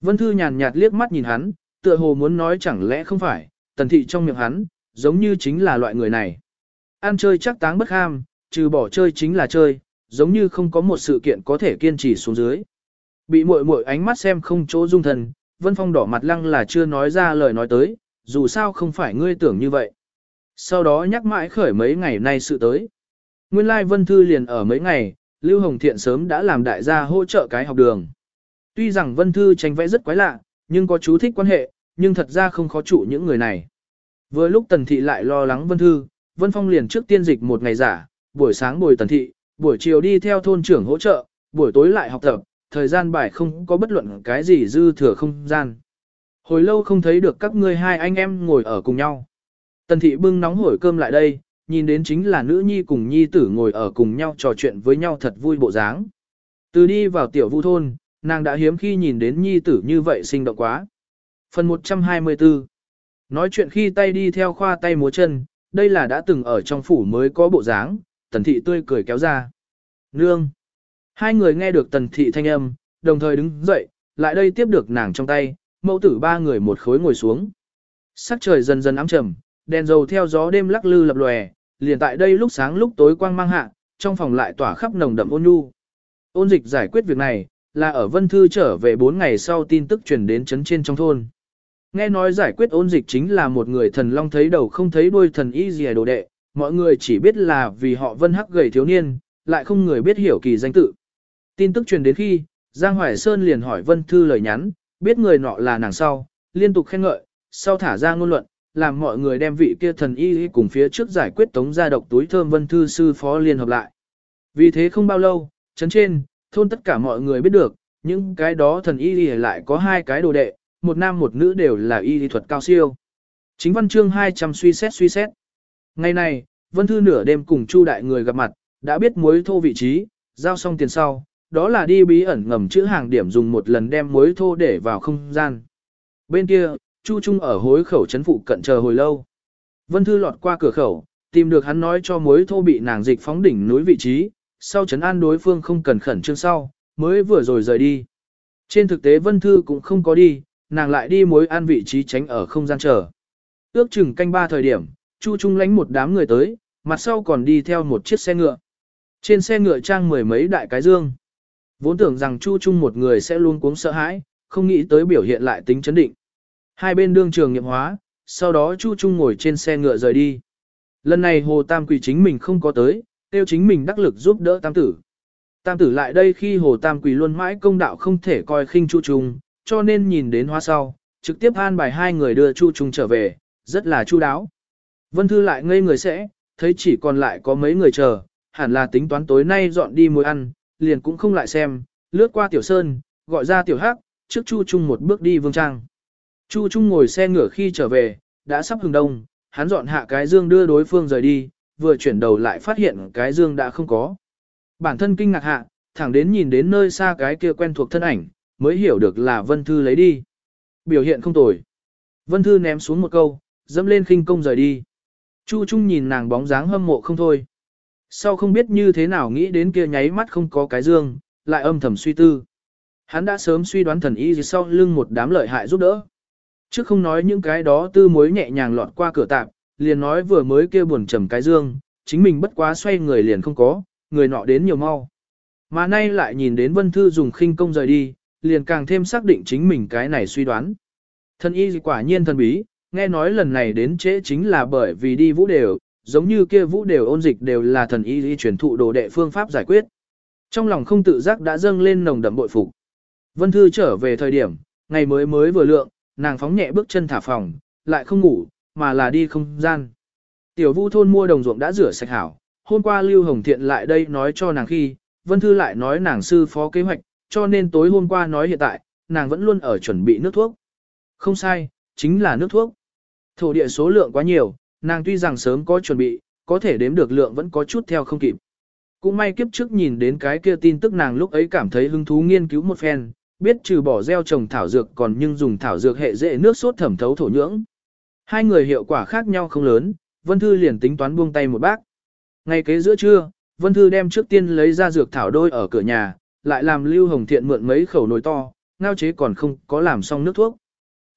Vân Thư nhàn nhạt liếc mắt nhìn hắn, tựa hồ muốn nói chẳng lẽ không phải, Tần Thị trong miệng hắn, giống như chính là loại người này. Ăn chơi chắc táng bất ham, trừ bỏ chơi chính là chơi, giống như không có một sự kiện có thể kiên trì xuống dưới. Bị muội muội ánh mắt xem không chỗ dung thần, Vân Phong đỏ mặt lăng là chưa nói ra lời nói tới, dù sao không phải ngươi tưởng như vậy. Sau đó nhắc mãi khởi mấy ngày nay sự tới. Nguyên lai Vân Thư liền ở mấy ngày, Lưu Hồng Thiện sớm đã làm đại gia hỗ trợ cái học đường. Tuy rằng Vân Thư tranh vẽ rất quái lạ, nhưng có chú thích quan hệ, nhưng thật ra không khó trụ những người này. Vừa lúc Tần Thị lại lo lắng Vân Thư, Vân Phong liền trước tiên dịch một ngày giả, buổi sáng bồi Tần Thị, buổi chiều đi theo thôn trưởng hỗ trợ, buổi tối lại học tập, thời gian bài không có bất luận cái gì dư thừa không gian. Hồi lâu không thấy được các ngươi hai anh em ngồi ở cùng nhau. Tần Thị bưng nóng hổi cơm lại đây, nhìn đến chính là nữ nhi cùng nhi tử ngồi ở cùng nhau trò chuyện với nhau thật vui bộ dáng. Từ đi vào tiểu vu thôn, nàng đã hiếm khi nhìn đến nhi tử như vậy sinh động quá. Phần 124 Nói chuyện khi tay đi theo khoa tay múa chân, đây là đã từng ở trong phủ mới có bộ dáng, tần thị tươi cười kéo ra. Nương! Hai người nghe được tần thị thanh âm, đồng thời đứng dậy, lại đây tiếp được nàng trong tay, mẫu tử ba người một khối ngồi xuống. Sắc trời dần dần ám trầm, đèn dầu theo gió đêm lắc lư lập lòe, liền tại đây lúc sáng lúc tối quang mang hạ, trong phòng lại tỏa khắp nồng đậm ôn nhu. Ôn dịch giải quyết việc này, là ở Vân Thư trở về 4 ngày sau tin tức truyền đến chấn trên trong thôn. Nghe nói giải quyết ôn dịch chính là một người thần long thấy đầu không thấy đuôi thần y gì đồ đệ, mọi người chỉ biết là vì họ vân hắc gầy thiếu niên, lại không người biết hiểu kỳ danh tự. Tin tức truyền đến khi, Giang Hoài Sơn liền hỏi Vân Thư lời nhắn, biết người nọ là nàng sau, liên tục khen ngợi, sau thả ra ngôn luận, làm mọi người đem vị kia thần y cùng phía trước giải quyết tống gia độc túi thơm Vân Thư sư phó liên hợp lại. Vì thế không bao lâu, chấn trên, thôn tất cả mọi người biết được, những cái đó thần y lại có hai cái đồ đệ, một nam một nữ đều là y lý thuật cao siêu. Chính văn chương 200 suy xét suy xét. Ngày này, Vân Thư nửa đêm cùng Chu đại người gặp mặt, đã biết mối thô vị trí, giao xong tiền sau, đó là đi bí ẩn ngầm chữ hàng điểm dùng một lần đem muối thô để vào không gian. Bên kia, Chu Trung ở hối khẩu chấn phụ cận chờ hồi lâu. Vân Thư lọt qua cửa khẩu, tìm được hắn nói cho muối thô bị nàng dịch phóng đỉnh núi vị trí, sau chấn an đối phương không cần khẩn trương sau, mới vừa rồi rời đi. Trên thực tế Vân Thư cũng không có đi, nàng lại đi muối an vị trí tránh ở không gian chờ. Ước chừng canh ba thời điểm, Chu Trung lánh một đám người tới, mặt sau còn đi theo một chiếc xe ngựa. Trên xe ngựa trang mười mấy đại cái dương. Vốn tưởng rằng Chu Trung một người sẽ luôn cuống sợ hãi, không nghĩ tới biểu hiện lại tính chấn định. Hai bên đương trường nghiệm hóa, sau đó Chu Trung ngồi trên xe ngựa rời đi. Lần này Hồ Tam Quỳ chính mình không có tới, tiêu chính mình đắc lực giúp đỡ Tam Tử. Tam Tử lại đây khi Hồ Tam Quỳ luôn mãi công đạo không thể coi khinh Chu Trung, cho nên nhìn đến hoa sau, trực tiếp an bài hai người đưa Chu Trung trở về, rất là chu đáo. Vân Thư lại ngây người sẽ, thấy chỉ còn lại có mấy người chờ, hẳn là tính toán tối nay dọn đi mối ăn, liền cũng không lại xem, lướt qua Tiểu Sơn, gọi ra Tiểu Hắc, trước Chu Trung một bước đi vương trang. Chu Trung ngồi xe ngửa khi trở về, đã sắp hừng đông, hắn dọn hạ cái dương đưa đối phương rời đi, vừa chuyển đầu lại phát hiện cái dương đã không có. Bản thân kinh ngạc hạ, thẳng đến nhìn đến nơi xa cái kia quen thuộc thân ảnh, mới hiểu được là Vân Thư lấy đi. Biểu hiện không tồi. Vân Thư ném xuống một câu, dẫm lên khinh công rời đi. Chu Trung nhìn nàng bóng dáng hâm mộ không thôi. Sau không biết như thế nào nghĩ đến kia nháy mắt không có cái dương, lại âm thầm suy tư. Hắn đã sớm suy đoán thần y sau lưng một đám lợi hại giúp đỡ. Chứ không nói những cái đó tư mối nhẹ nhàng lọt qua cửa tạp, liền nói vừa mới kia buồn trầm cái dương, chính mình bất quá xoay người liền không có, người nọ đến nhiều mau. Mà nay lại nhìn đến Vân Thư dùng khinh công rời đi, liền càng thêm xác định chính mình cái này suy đoán. Thần y quả nhiên thần bí, nghe nói lần này đến trễ chính là bởi vì đi vũ đều, giống như kia vũ đều ôn dịch đều là thần y truyền thụ đồ đệ phương pháp giải quyết. Trong lòng không tự giác đã dâng lên nồng đậm bội phục. Vân Thư trở về thời điểm, ngày mới mới vừa lượng, nàng phóng nhẹ bước chân thả phòng, lại không ngủ, mà là đi không gian. Tiểu vũ thôn mua đồng ruộng đã rửa sạch hảo, hôm qua Lưu Hồng Thiện lại đây nói cho nàng khi, Vân Thư lại nói nàng sư phó kế hoạch, cho nên tối hôm qua nói hiện tại, nàng vẫn luôn ở chuẩn bị nước thuốc. Không sai, chính là nước thuốc. Thổ địa số lượng quá nhiều, nàng tuy rằng sớm có chuẩn bị, có thể đếm được lượng vẫn có chút theo không kịp. Cũng may kiếp trước nhìn đến cái kia tin tức nàng lúc ấy cảm thấy hứng thú nghiên cứu một phen, biết trừ bỏ gieo trồng thảo dược còn nhưng dùng thảo dược hệ dễ nước sốt thẩm thấu thổ nhưỡng. Hai người hiệu quả khác nhau không lớn, Vân Thư liền tính toán buông tay một bác. Ngay kế giữa trưa, Vân Thư đem trước tiên lấy ra dược thảo đôi ở cửa nhà, lại làm Lưu Hồng Thiện mượn mấy khẩu nồi to, ngao chế còn không có làm xong nước thuốc.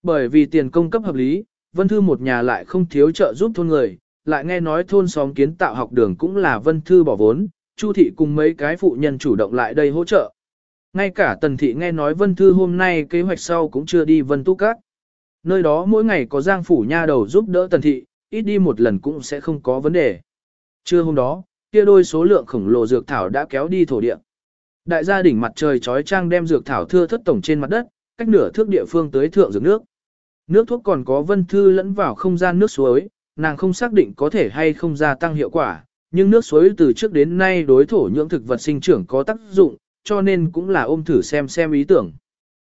Bởi vì tiền công cấp hợp lý, Vân Thư một nhà lại không thiếu trợ giúp thôn người, lại nghe nói thôn xóm kiến tạo học đường cũng là Vân Thư bỏ vốn, Chu thị cùng mấy cái phụ nhân chủ động lại đây hỗ trợ. Ngay cả Tần thị nghe nói Vân Thư hôm nay kế hoạch sau cũng chưa đi Vân Tu Cát. Nơi đó mỗi ngày có Giang phủ nha đầu giúp đỡ Tần thị, ít đi một lần cũng sẽ không có vấn đề. Trưa hôm đó, kia đôi số lượng khổng lồ dược thảo đã kéo đi thổ địa. Đại gia đỉnh mặt trời chói trang đem dược thảo thưa thất tổng trên mặt đất, cách nửa thước địa phương tới thượng dược nước. Nước thuốc còn có vân thư lẫn vào không gian nước suối, nàng không xác định có thể hay không gia tăng hiệu quả, nhưng nước suối từ trước đến nay đối thổ nhưỡng thực vật sinh trưởng có tác dụng, cho nên cũng là ôm thử xem xem ý tưởng.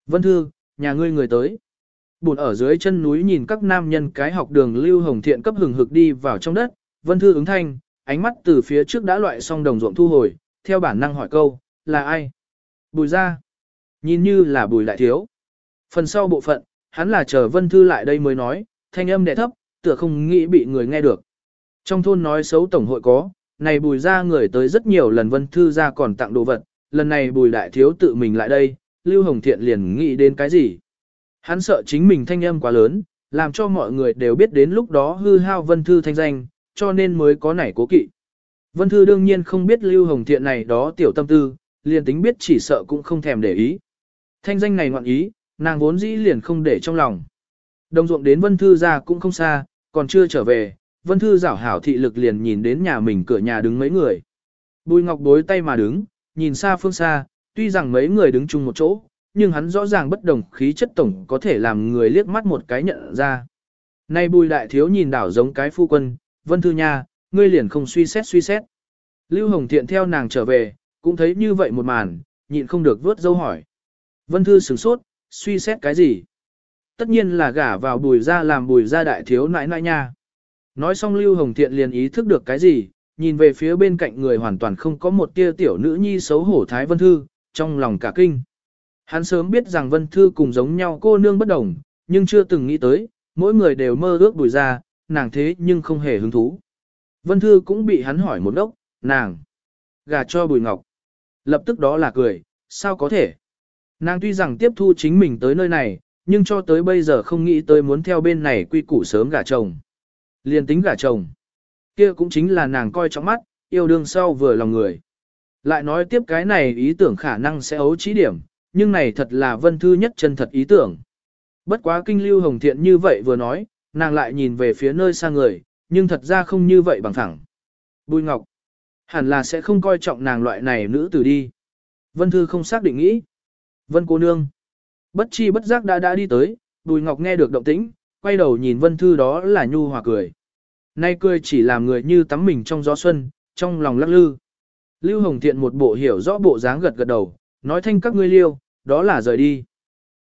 Vân thư, nhà ngươi người tới. Bùn ở dưới chân núi nhìn các nam nhân cái học đường lưu hồng thiện cấp hừng hực đi vào trong đất, vân thư ứng thanh, ánh mắt từ phía trước đã loại xong đồng ruộng thu hồi, theo bản năng hỏi câu, là ai? Bùi ra. Nhìn như là bùi đại thiếu. Phần sau bộ phận, hắn là chờ Vân Thư lại đây mới nói, thanh âm đẻ thấp, tựa không nghĩ bị người nghe được. Trong thôn nói xấu tổng hội có, này bùi ra người tới rất nhiều lần Vân Thư ra còn tặng đồ vật, lần này bùi đại thiếu tự mình lại đây, Lưu Hồng Thiện liền nghĩ đến cái gì. Hắn sợ chính mình thanh âm quá lớn, làm cho mọi người đều biết đến lúc đó hư hao Vân Thư thanh danh, cho nên mới có nảy cố kỵ. Vân Thư đương nhiên không biết Lưu Hồng Thiện này đó tiểu tâm tư, liền tính biết chỉ sợ cũng không thèm để ý. Thanh danh này ngoạn ý, nàng vốn dĩ liền không để trong lòng. Đồng ruộng đến Vân Thư ra cũng không xa, còn chưa trở về, Vân Thư rảo hảo thị lực liền nhìn đến nhà mình cửa nhà đứng mấy người. Bùi Ngọc đối tay mà đứng, nhìn xa phương xa, tuy rằng mấy người đứng chung một chỗ, nhưng hắn rõ ràng bất đồng khí chất tổng có thể làm người liếc mắt một cái nhận ra. Nay bùi đại thiếu nhìn đảo giống cái phu quân, Vân Thư nha, ngươi liền không suy xét suy xét. Lưu Hồng Thiện theo nàng trở về, cũng thấy như vậy một màn, nhịn không được vớt dâu hỏi. Vân Thư sửng sốt, suy xét cái gì? Tất nhiên là gả vào bùi ra làm bùi ra đại thiếu nãi nãi nha. Nói xong Lưu Hồng Thiện liền ý thức được cái gì, nhìn về phía bên cạnh người hoàn toàn không có một tia tiểu nữ nhi xấu hổ Thái Vân Thư, trong lòng cả kinh. Hắn sớm biết rằng Vân Thư cùng giống nhau cô nương bất đồng, nhưng chưa từng nghĩ tới, mỗi người đều mơ ước bùi ra, nàng thế nhưng không hề hứng thú. Vân Thư cũng bị hắn hỏi một đốc, nàng, gà cho bùi ngọc. Lập tức đó là cười, sao có thể? Nàng tuy rằng tiếp thu chính mình tới nơi này, nhưng cho tới bây giờ không nghĩ tới muốn theo bên này quy củ sớm gả chồng. Liên tính gả chồng. kia cũng chính là nàng coi trong mắt, yêu đương sau vừa lòng người. Lại nói tiếp cái này ý tưởng khả năng sẽ ấu trí điểm, nhưng này thật là vân thư nhất chân thật ý tưởng. Bất quá kinh lưu hồng thiện như vậy vừa nói, nàng lại nhìn về phía nơi xa người, nhưng thật ra không như vậy bằng thẳng. Bùi Ngọc, hẳn là sẽ không coi trọng nàng loại này nữ tử đi. Vân Thư không xác định nghĩ. Vân cô nương, bất chi bất giác đã đã đi tới, Bùi Ngọc nghe được động tĩnh, quay đầu nhìn Vân Thư đó là nhu hòa cười. Nay cười chỉ làm người như tắm mình trong gió xuân, trong lòng lắc lư. Lưu Hồng Thiện một bộ hiểu rõ bộ dáng gật gật đầu, nói thanh các ngươi liêu, đó là rời đi.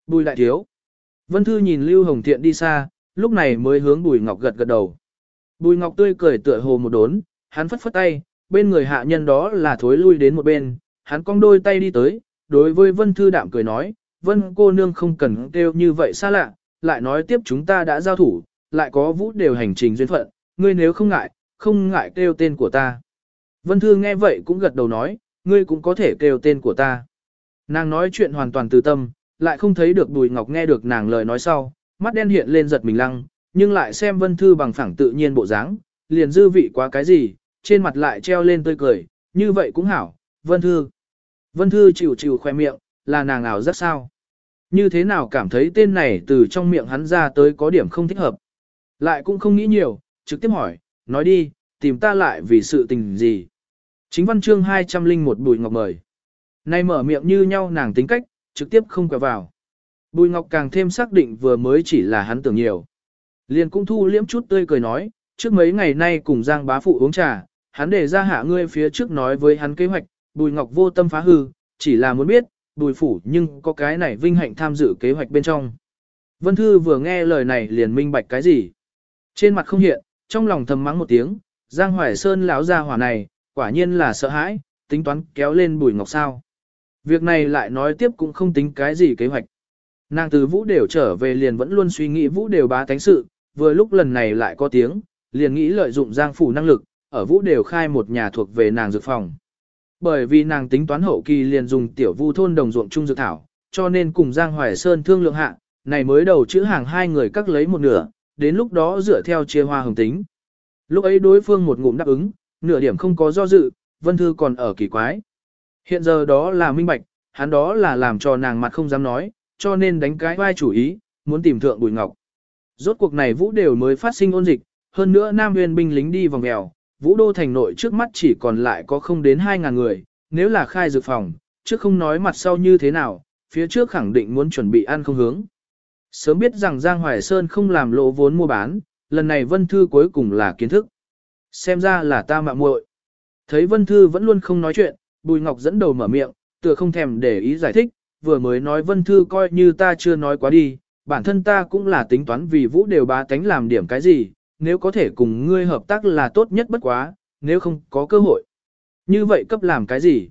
Bùi đại thiếu. Vân Thư nhìn Lưu Hồng Thiện đi xa, lúc này mới hướng Bùi Ngọc gật gật đầu. Bùi Ngọc tươi cười tựa hồ một đốn, hắn phất phất tay, bên người hạ nhân đó là thối lui đến một bên, hắn cong đôi tay đi tới, đối với Vân Thư đạm cười nói, Vân cô nương không cần kêu như vậy xa lạ, lại nói tiếp chúng ta đã giao thủ, lại có vũ đều hành trình duyên phận, ngươi nếu không ngại, không ngại kêu tên của ta. Vân Thư nghe vậy cũng gật đầu nói, ngươi cũng có thể kêu tên của ta. Nàng nói chuyện hoàn toàn từ tâm, lại không thấy được Bùi Ngọc nghe được nàng lời nói sau, mắt đen hiện lên giật mình lăng, nhưng lại xem Vân Thư bằng phẳng tự nhiên bộ dáng, liền dư vị quá cái gì, trên mặt lại treo lên tươi cười, như vậy cũng hảo, Vân Thư. Vân Thư chịu chịu khoe miệng, là nàng ảo rất sao. Như thế nào cảm thấy tên này từ trong miệng hắn ra tới có điểm không thích hợp. Lại cũng không nghĩ nhiều, trực tiếp hỏi, nói đi, tìm ta lại vì sự tình gì. Chính văn chương 201 Bùi Ngọc mời. Nay mở miệng như nhau nàng tính cách, trực tiếp không quẹo vào. Bùi Ngọc càng thêm xác định vừa mới chỉ là hắn tưởng nhiều. Liền cũng thu liễm chút tươi cười nói, trước mấy ngày nay cùng Giang bá phụ uống trà, hắn để ra hạ ngươi phía trước nói với hắn kế hoạch, Bùi Ngọc vô tâm phá hư, chỉ là muốn biết, Bùi phủ nhưng có cái này vinh hạnh tham dự kế hoạch bên trong. Vân Thư vừa nghe lời này liền minh bạch cái gì. Trên mặt không hiện, trong lòng thầm mắng một tiếng, Giang Hoài Sơn lão gia hỏa này, quả nhiên là sợ hãi, tính toán kéo lên Bùi Ngọc sao. Việc này lại nói tiếp cũng không tính cái gì kế hoạch. Nàng từ vũ đều trở về liền vẫn luôn suy nghĩ vũ đều bá tánh sự, vừa lúc lần này lại có tiếng, liền nghĩ lợi dụng giang phủ năng lực, ở vũ đều khai một nhà thuộc về nàng dược phòng. Bởi vì nàng tính toán hậu kỳ liền dùng tiểu vu thôn đồng ruộng trung dược thảo, cho nên cùng Giang Hoài Sơn thương lượng hạ, này mới đầu chữ hàng hai người cắt lấy một nửa, đến lúc đó dựa theo chia hoa hồng tính. Lúc ấy đối phương một ngụm đáp ứng, nửa điểm không có do dự, Vân Thư còn ở kỳ quái. Hiện giờ đó là minh bạch, hắn đó là làm cho nàng mặt không dám nói, cho nên đánh cái vai chủ ý, muốn tìm thượng Bùi Ngọc. Rốt cuộc này vũ đều mới phát sinh ôn dịch, hơn nữa Nam huyền binh lính đi vòng mèo, vũ đô thành nội trước mắt chỉ còn lại có không đến 2.000 người, nếu là khai dược phòng, trước không nói mặt sau như thế nào, phía trước khẳng định muốn chuẩn bị ăn không hướng. Sớm biết rằng Giang Hoài Sơn không làm lỗ vốn mua bán, lần này Vân Thư cuối cùng là kiến thức. Xem ra là ta mạo muội. Thấy Vân Thư vẫn luôn không nói chuyện, Bùi Ngọc dẫn đầu mở miệng, tựa không thèm để ý giải thích, vừa mới nói Vân Thư coi như ta chưa nói quá đi, bản thân ta cũng là tính toán vì vũ đều bá tánh làm điểm cái gì, nếu có thể cùng ngươi hợp tác là tốt nhất bất quá, nếu không có cơ hội. Như vậy cấp làm cái gì?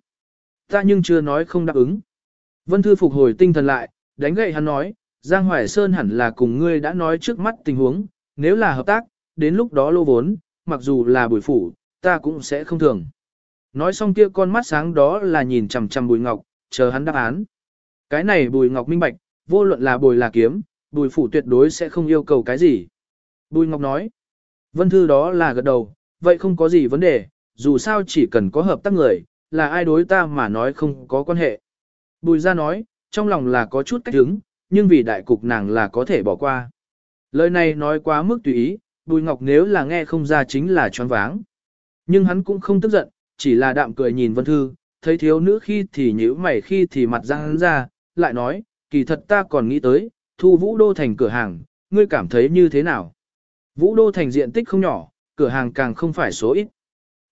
Ta nhưng chưa nói không đáp ứng. Vân Thư phục hồi tinh thần lại, đánh gậy hắn nói, Giang Hoài Sơn hẳn là cùng ngươi đã nói trước mắt tình huống, nếu là hợp tác, đến lúc đó lô vốn, mặc dù là bùi phủ, ta cũng sẽ không thường. Nói xong kia con mắt sáng đó là nhìn chằm chằm bùi ngọc, chờ hắn đáp án. Cái này bùi ngọc minh bạch, vô luận là bùi là kiếm, bùi phủ tuyệt đối sẽ không yêu cầu cái gì. Bùi ngọc nói, vân thư đó là gật đầu, vậy không có gì vấn đề, dù sao chỉ cần có hợp tác người, là ai đối ta mà nói không có quan hệ. Bùi ra nói, trong lòng là có chút cách hứng, nhưng vì đại cục nàng là có thể bỏ qua. Lời này nói quá mức tùy ý, Bùi Ngọc nếu là nghe không ra chính là choáng váng. Nhưng hắn cũng không tức giận, chỉ là đạm cười nhìn Vân Thư, thấy thiếu nữ khi thì nhíu mày khi thì mặt răng ra, lại nói, kỳ thật ta còn nghĩ tới, thu Vũ Đô thành cửa hàng, ngươi cảm thấy như thế nào? Vũ Đô thành diện tích không nhỏ, cửa hàng càng không phải số ít.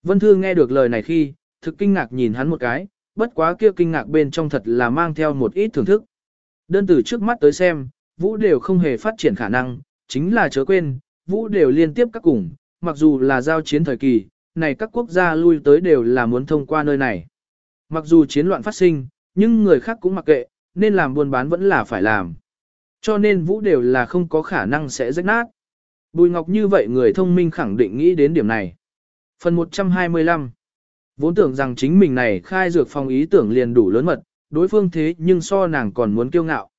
Vân Thư nghe được lời này khi, thực kinh ngạc nhìn hắn một cái, bất quá kia kinh ngạc bên trong thật là mang theo một ít thưởng thức. Đơn từ trước mắt tới xem, Vũ đều không hề phát triển khả năng, chính là chớ quên, Vũ đều liên tiếp các cùng, mặc dù là giao chiến thời kỳ, này các quốc gia lui tới đều là muốn thông qua nơi này. Mặc dù chiến loạn phát sinh, nhưng người khác cũng mặc kệ, nên làm buôn bán vẫn là phải làm. Cho nên Vũ đều là không có khả năng sẽ rách nát. Bùi Ngọc như vậy người thông minh khẳng định nghĩ đến điểm này. Phần 125 Vốn tưởng rằng chính mình này khai dược phòng ý tưởng liền đủ lớn mật, đối phương thế nhưng so nàng còn muốn kiêu ngạo.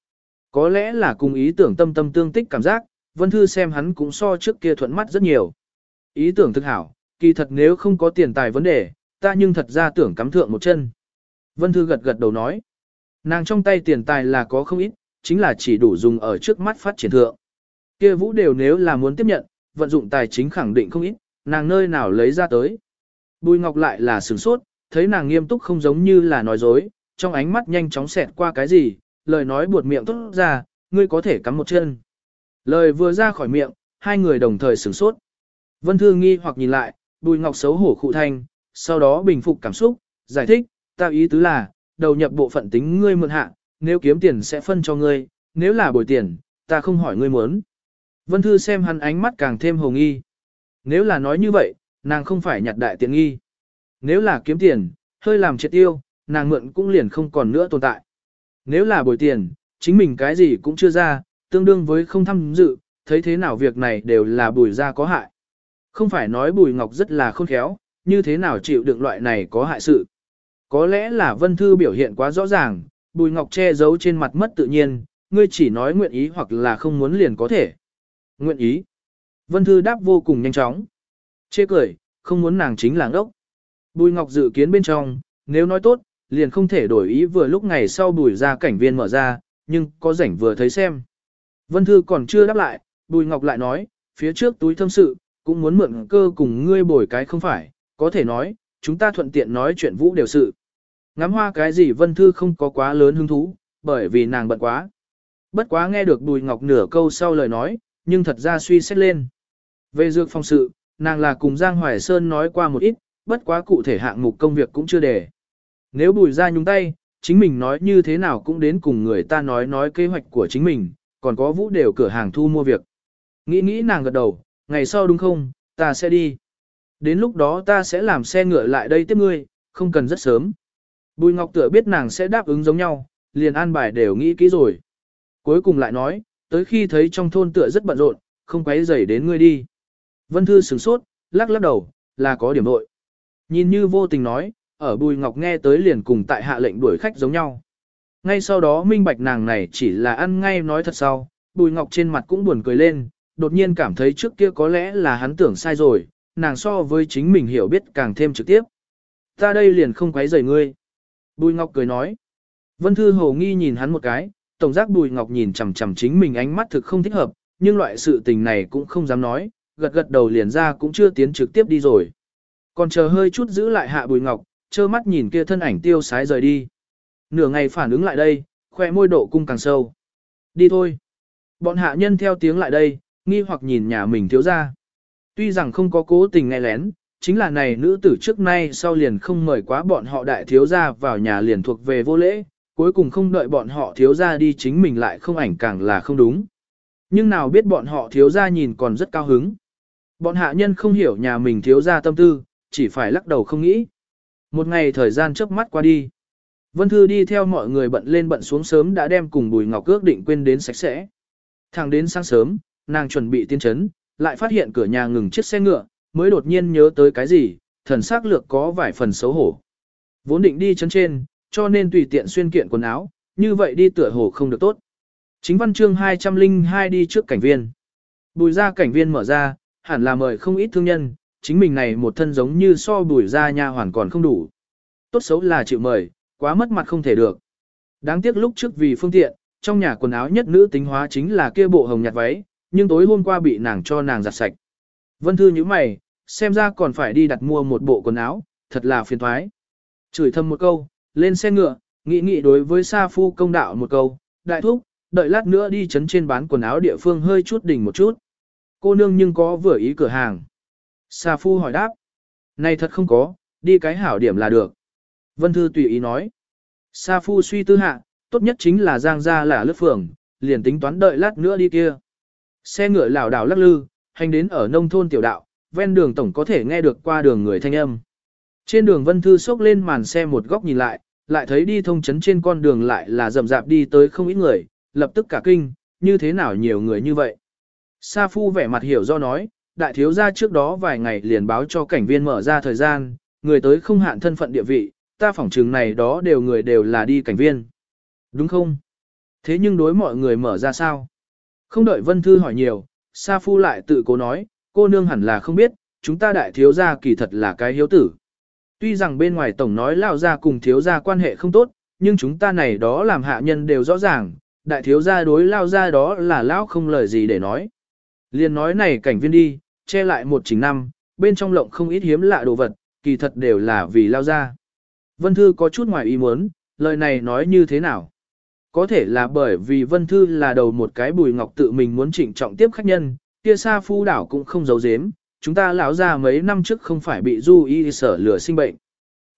Có lẽ là cùng ý tưởng tâm tâm tương tích cảm giác, Vân Thư xem hắn cũng so trước kia thuận mắt rất nhiều. Ý tưởng thực hảo, kỳ thật nếu không có tiền tài vấn đề, ta nhưng thật ra tưởng cắm thượng một chân. Vân Thư gật gật đầu nói. Nàng trong tay tiền tài là có không ít, chính là chỉ đủ dùng ở trước mắt phát triển thượng. Kia vũ đều nếu là muốn tiếp nhận, vận dụng tài chính khẳng định không ít, nàng nơi nào lấy ra tới. Bùi Ngọc lại là sửng sốt, thấy nàng nghiêm túc không giống như là nói dối, trong ánh mắt nhanh chóng xẹt qua cái gì, lời nói buột miệng tốt ra, ngươi có thể cắm một chân. Lời vừa ra khỏi miệng, hai người đồng thời sửng sốt. Vân Thư nghi hoặc nhìn lại, Bùi Ngọc xấu hổ khụ thanh, sau đó bình phục cảm xúc, giải thích, ta ý tứ là, đầu nhập bộ phận tính ngươi mượn hạ, nếu kiếm tiền sẽ phân cho ngươi, nếu là bồi tiền, ta không hỏi ngươi muốn. Vân Thư xem hắn ánh mắt càng thêm hồng nghi. Nếu là nói như vậy, nàng không phải nhặt đại tiện nghi. Nếu là kiếm tiền, hơi làm triệt tiêu, nàng mượn cũng liền không còn nữa tồn tại. Nếu là bồi tiền, chính mình cái gì cũng chưa ra, tương đương với không tham dự, thấy thế nào việc này đều là bùi ra có hại. Không phải nói bùi ngọc rất là khôn khéo, như thế nào chịu đựng loại này có hại sự. Có lẽ là vân thư biểu hiện quá rõ ràng, bùi ngọc che giấu trên mặt mất tự nhiên, ngươi chỉ nói nguyện ý hoặc là không muốn liền có thể. Nguyện ý. Vân thư đáp vô cùng nhanh chóng. Chê cười, không muốn nàng chính là ngốc. Bùi ngọc dự kiến bên trong, nếu nói tốt, liền không thể đổi ý vừa lúc ngày sau bùi ra cảnh viên mở ra, nhưng có rảnh vừa thấy xem. Vân Thư còn chưa đáp lại, Bùi Ngọc lại nói, phía trước túi thâm sự, cũng muốn mượn cơ cùng ngươi bồi cái không phải, có thể nói, chúng ta thuận tiện nói chuyện vũ đều sự. Ngắm hoa cái gì Vân Thư không có quá lớn hứng thú, bởi vì nàng bận quá. Bất quá nghe được Bùi Ngọc nửa câu sau lời nói, nhưng thật ra suy xét lên. Về dược phong sự, nàng là cùng Giang Hoài Sơn nói qua một ít, bất quá cụ thể hạng mục công việc cũng chưa để. Nếu Bùi ra nhúng tay, chính mình nói như thế nào cũng đến cùng người ta nói nói kế hoạch của chính mình, còn có vũ đều cửa hàng thu mua việc. Nghĩ nghĩ nàng gật đầu, ngày sau đúng không, ta sẽ đi. Đến lúc đó ta sẽ làm xe ngựa lại đây tiếp ngươi, không cần rất sớm. Bùi Ngọc Tựa biết nàng sẽ đáp ứng giống nhau, liền an bài đều nghĩ kỹ rồi. Cuối cùng lại nói, tới khi thấy trong thôn tựa rất bận rộn, không quấy rầy đến ngươi đi. Vân Thư sửng sốt, lắc lắc đầu, là có điểm nội. Nhìn như vô tình nói, ở Bùi Ngọc nghe tới liền cùng tại hạ lệnh đuổi khách giống nhau. Ngay sau đó minh bạch nàng này chỉ là ăn ngay nói thật sau, Bùi Ngọc trên mặt cũng buồn cười lên, đột nhiên cảm thấy trước kia có lẽ là hắn tưởng sai rồi, nàng so với chính mình hiểu biết càng thêm trực tiếp. Ta đây liền không quấy rầy ngươi. Bùi Ngọc cười nói. Vân Thư Hồ nghi nhìn hắn một cái, tổng giác Bùi Ngọc nhìn chằm chằm chính mình ánh mắt thực không thích hợp, nhưng loại sự tình này cũng không dám nói, gật gật đầu liền ra cũng chưa tiến trực tiếp đi rồi. Còn chờ hơi chút giữ lại hạ Bùi Ngọc, trơ mắt nhìn kia thân ảnh tiêu sái rời đi. Nửa ngày phản ứng lại đây, khoe môi độ cung càng sâu. Đi thôi. Bọn hạ nhân theo tiếng lại đây, nghi hoặc nhìn nhà mình thiếu ra. Tuy rằng không có cố tình nghe lén, chính là này nữ tử trước nay sau liền không mời quá bọn họ đại thiếu ra vào nhà liền thuộc về vô lễ, cuối cùng không đợi bọn họ thiếu ra đi chính mình lại không ảnh càng là không đúng. Nhưng nào biết bọn họ thiếu ra nhìn còn rất cao hứng. Bọn hạ nhân không hiểu nhà mình thiếu ra tâm tư, chỉ phải lắc đầu không nghĩ. Một ngày thời gian chớp mắt qua đi. Vân Thư đi theo mọi người bận lên bận xuống sớm đã đem cùng Bùi Ngọc ước định quên đến sạch sẽ. Thẳng đến sáng sớm, nàng chuẩn bị tiên chấn, lại phát hiện cửa nhà ngừng chiếc xe ngựa, mới đột nhiên nhớ tới cái gì, thần sắc lược có vài phần xấu hổ. Vốn định đi chấn trên, cho nên tùy tiện xuyên kiện quần áo, như vậy đi tựa hồ không được tốt. Chính văn chương 202 đi trước cảnh viên. Bùi ra cảnh viên mở ra, hẳn là mời không ít thương nhân, chính mình này một thân giống như so bùi ra nha hoàn còn không đủ. Tốt xấu là chịu mời, quá mất mặt không thể được. Đáng tiếc lúc trước vì phương tiện, trong nhà quần áo nhất nữ tính hóa chính là kia bộ hồng nhạt váy, nhưng tối hôm qua bị nàng cho nàng giặt sạch. Vân Thư như mày, xem ra còn phải đi đặt mua một bộ quần áo, thật là phiền thoái. Chửi thầm một câu, lên xe ngựa, nghĩ nghĩ đối với Sa Phu công đạo một câu, đại thúc, đợi lát nữa đi chấn trên bán quần áo địa phương hơi chút đỉnh một chút. Cô nương nhưng có vừa ý cửa hàng. Sa Phu hỏi đáp. Này thật không có, đi cái hảo điểm là được. Vân Thư tùy ý nói. Sa Phu suy tư hạ, tốt nhất chính là giang ra là lướt phường, liền tính toán đợi lát nữa đi kia. Xe ngựa lảo đảo lắc lư, hành đến ở nông thôn tiểu đạo, ven đường tổng có thể nghe được qua đường người thanh âm. Trên đường Vân Thư sốc lên màn xe một góc nhìn lại, lại thấy đi thông chấn trên con đường lại là rầm rạp đi tới không ít người, lập tức cả kinh, như thế nào nhiều người như vậy. Sa Phu vẻ mặt hiểu do nói, đại thiếu gia trước đó vài ngày liền báo cho cảnh viên mở ra thời gian, người tới không hạn thân phận địa vị, ta phỏng trường này đó đều người đều là đi cảnh viên. Đúng không? Thế nhưng đối mọi người mở ra sao? Không đợi Vân Thư hỏi nhiều, Sa Phu lại tự cố nói, cô nương hẳn là không biết, chúng ta đại thiếu gia kỳ thật là cái hiếu tử. Tuy rằng bên ngoài tổng nói lão gia cùng thiếu gia quan hệ không tốt, nhưng chúng ta này đó làm hạ nhân đều rõ ràng, đại thiếu gia đối lao gia đó là lão không lời gì để nói. Liên nói này cảnh viên đi, che lại một chính năm, bên trong lộng không ít hiếm lạ đồ vật, kỳ thật đều là vì lao gia. Vân Thư có chút ngoài ý muốn, lời này nói như thế nào? Có thể là bởi vì Vân Thư là đầu một cái bùi ngọc tự mình muốn trịnh trọng tiếp khách nhân, kia xa phu đảo cũng không giấu giếm, chúng ta lão ra mấy năm trước không phải bị du y sở lửa sinh bệnh.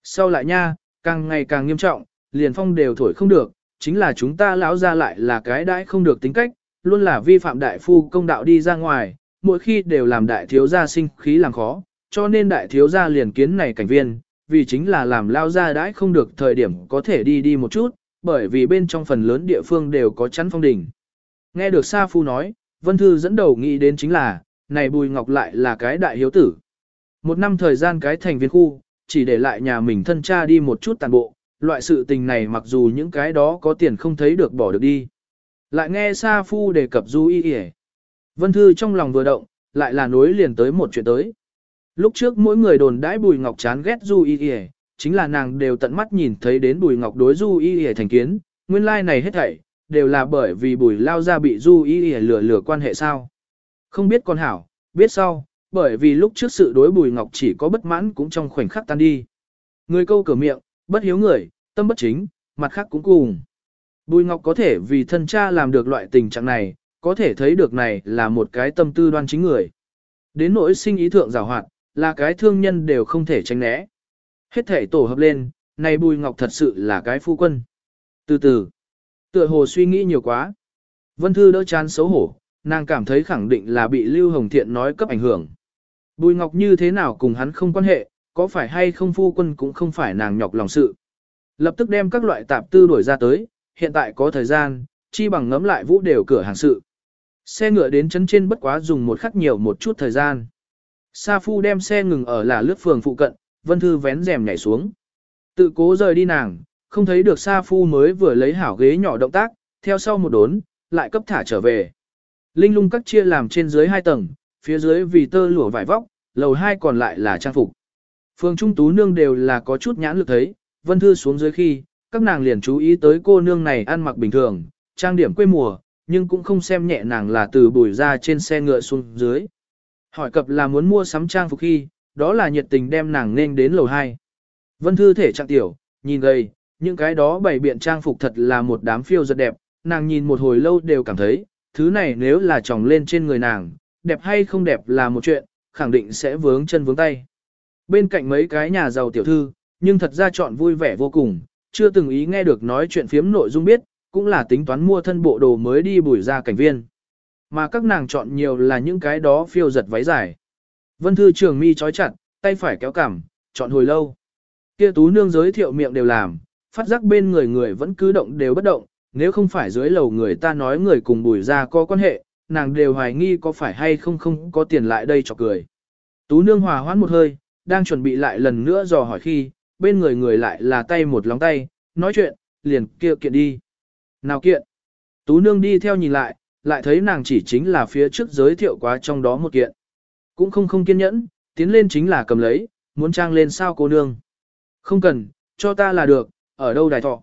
Sau lại nha, càng ngày càng nghiêm trọng, liền phong đều thổi không được, chính là chúng ta lão ra lại là cái đãi không được tính cách, luôn là vi phạm đại phu công đạo đi ra ngoài, mỗi khi đều làm đại thiếu gia sinh khí làm khó, cho nên đại thiếu gia liền kiến này cảnh viên, vì chính là làm lao ra đãi không được thời điểm có thể đi đi một chút, bởi vì bên trong phần lớn địa phương đều có chắn phong đỉnh. Nghe được Sa Phu nói, Vân Thư dẫn đầu nghĩ đến chính là, này Bùi Ngọc lại là cái đại hiếu tử. Một năm thời gian cái thành viên khu, chỉ để lại nhà mình thân cha đi một chút tàn bộ, loại sự tình này mặc dù những cái đó có tiền không thấy được bỏ được đi. Lại nghe Sa Phu đề cập Du Y Y Vân Thư trong lòng vừa động, lại là nối liền tới một chuyện tới. Lúc trước mỗi người đồn đãi Bùi Ngọc chán ghét Du Y Y, chính là nàng đều tận mắt nhìn thấy đến Bùi Ngọc đối Du Y Y thành kiến, nguyên lai like này hết thảy, đều là bởi vì Bùi lao ra bị Du Y Y lừa lừa quan hệ sao. Không biết con hảo, biết sau, bởi vì lúc trước sự đối Bùi Ngọc chỉ có bất mãn cũng trong khoảnh khắc tan đi. Người câu cửa miệng, bất hiếu người, tâm bất chính, mặt khác cũng cùng. Bùi Ngọc có thể vì thân cha làm được loại tình trạng này, có thể thấy được này là một cái tâm tư đoan chính người. Đến nỗi sinh ý thượng rào hoạt, là cái thương nhân đều không thể tránh né. Hết thể tổ hợp lên, này Bùi Ngọc thật sự là cái phu quân. Từ từ, tựa hồ suy nghĩ nhiều quá. Vân Thư đỡ chán xấu hổ, nàng cảm thấy khẳng định là bị Lưu Hồng Thiện nói cấp ảnh hưởng. Bùi Ngọc như thế nào cùng hắn không quan hệ, có phải hay không phu quân cũng không phải nàng nhọc lòng sự. Lập tức đem các loại tạp tư đổi ra tới, hiện tại có thời gian, chi bằng ngấm lại vũ đều cửa hàng sự. Xe ngựa đến chấn trên bất quá dùng một khắc nhiều một chút thời gian. Sa Phu đem xe ngừng ở là lướt phường phụ cận, Vân Thư vén rèm nhảy xuống. Tự cố rời đi nàng, không thấy được Sa Phu mới vừa lấy hảo ghế nhỏ động tác, theo sau một đốn, lại cấp thả trở về. Linh lung các chia làm trên dưới hai tầng, phía dưới vì tơ lụa vải vóc, lầu hai còn lại là trang phục. Phương Trung Tú Nương đều là có chút nhãn lực thấy, Vân Thư xuống dưới khi, các nàng liền chú ý tới cô nương này ăn mặc bình thường, trang điểm quê mùa, nhưng cũng không xem nhẹ nàng là từ bùi ra trên xe ngựa xuống dưới. Hỏi cập là muốn mua sắm trang phục khi, đó là nhiệt tình đem nàng nên đến lầu 2. Vân Thư thể trạng tiểu, nhìn gầy, những cái đó bày biện trang phục thật là một đám phiêu rất đẹp, nàng nhìn một hồi lâu đều cảm thấy, thứ này nếu là tròng lên trên người nàng, đẹp hay không đẹp là một chuyện, khẳng định sẽ vướng chân vướng tay. Bên cạnh mấy cái nhà giàu tiểu thư, nhưng thật ra chọn vui vẻ vô cùng, chưa từng ý nghe được nói chuyện phiếm nội dung biết, cũng là tính toán mua thân bộ đồ mới đi bùi ra cảnh viên. Mà các nàng chọn nhiều là những cái đó phiêu giật váy dài. Vân Thư trường mi trói chặt, tay phải kéo cằm, chọn hồi lâu. Kia tú nương giới thiệu miệng đều làm, phát giác bên người người vẫn cứ động đều bất động, nếu không phải dưới lầu người ta nói người cùng bùi ra có quan hệ, nàng đều hoài nghi có phải hay không không có tiền lại đây cho cười. Tú nương hòa hoãn một hơi, đang chuẩn bị lại lần nữa dò hỏi khi, bên người người lại là tay một lóng tay, nói chuyện, liền kia kiện đi. Nào kiện? Tú nương đi theo nhìn lại, lại thấy nàng chỉ chính là phía trước giới thiệu quá trong đó một kiện. Cũng không không kiên nhẫn, tiến lên chính là cầm lấy, muốn trang lên sao cô nương. Không cần, cho ta là được, ở đâu đài thọ.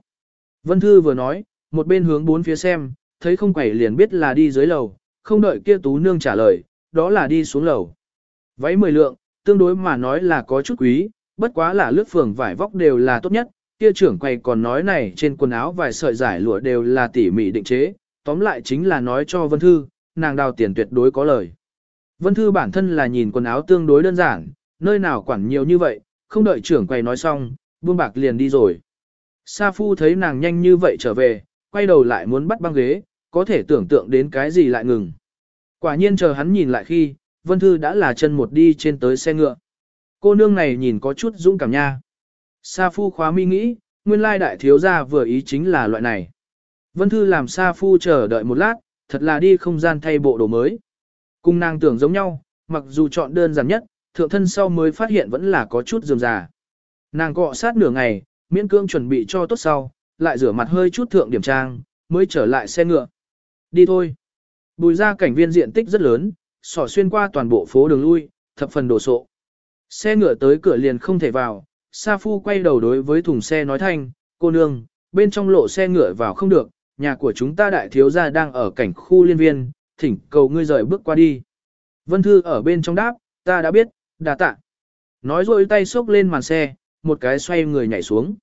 Vân Thư vừa nói, một bên hướng bốn phía xem, thấy không quẩy liền biết là đi dưới lầu, không đợi kia tú nương trả lời, đó là đi xuống lầu. Váy mười lượng, tương đối mà nói là có chút quý, bất quá là lướt phường vải vóc đều là tốt nhất, kia trưởng quầy còn nói này trên quần áo vài sợi giải lụa đều là tỉ mỉ định chế, tóm lại chính là nói cho Vân Thư, nàng đào tiền tuyệt đối có lời. Vân Thư bản thân là nhìn quần áo tương đối đơn giản, nơi nào quản nhiều như vậy, không đợi trưởng quầy nói xong, buông bạc liền đi rồi. Sa Phu thấy nàng nhanh như vậy trở về, quay đầu lại muốn bắt băng ghế, có thể tưởng tượng đến cái gì lại ngừng. Quả nhiên chờ hắn nhìn lại khi, Vân Thư đã là chân một đi trên tới xe ngựa. Cô nương này nhìn có chút dũng cảm nha. Sa Phu khóa mi nghĩ, nguyên lai đại thiếu gia vừa ý chính là loại này. Vân Thư làm Sa Phu chờ đợi một lát, thật là đi không gian thay bộ đồ mới. Cùng nàng tưởng giống nhau, mặc dù chọn đơn giản nhất, thượng thân sau mới phát hiện vẫn là có chút dườm già. Nàng cọ sát nửa ngày, miễn cương chuẩn bị cho tốt sau, lại rửa mặt hơi chút thượng điểm trang, mới trở lại xe ngựa. Đi thôi. Bùi ra cảnh viên diện tích rất lớn, sỏ xuyên qua toàn bộ phố đường lui, thập phần đồ sộ. Xe ngựa tới cửa liền không thể vào, Sa Phu quay đầu đối với thùng xe nói thanh, cô nương, bên trong lộ xe ngựa vào không được, nhà của chúng ta đại thiếu gia đang ở cảnh khu liên viên, thỉnh cầu ngươi rời bước qua đi. Vân Thư ở bên trong đáp, ta đã biết, đà tạ. Nói rồi tay xốc lên màn xe, một cái xoay người nhảy xuống.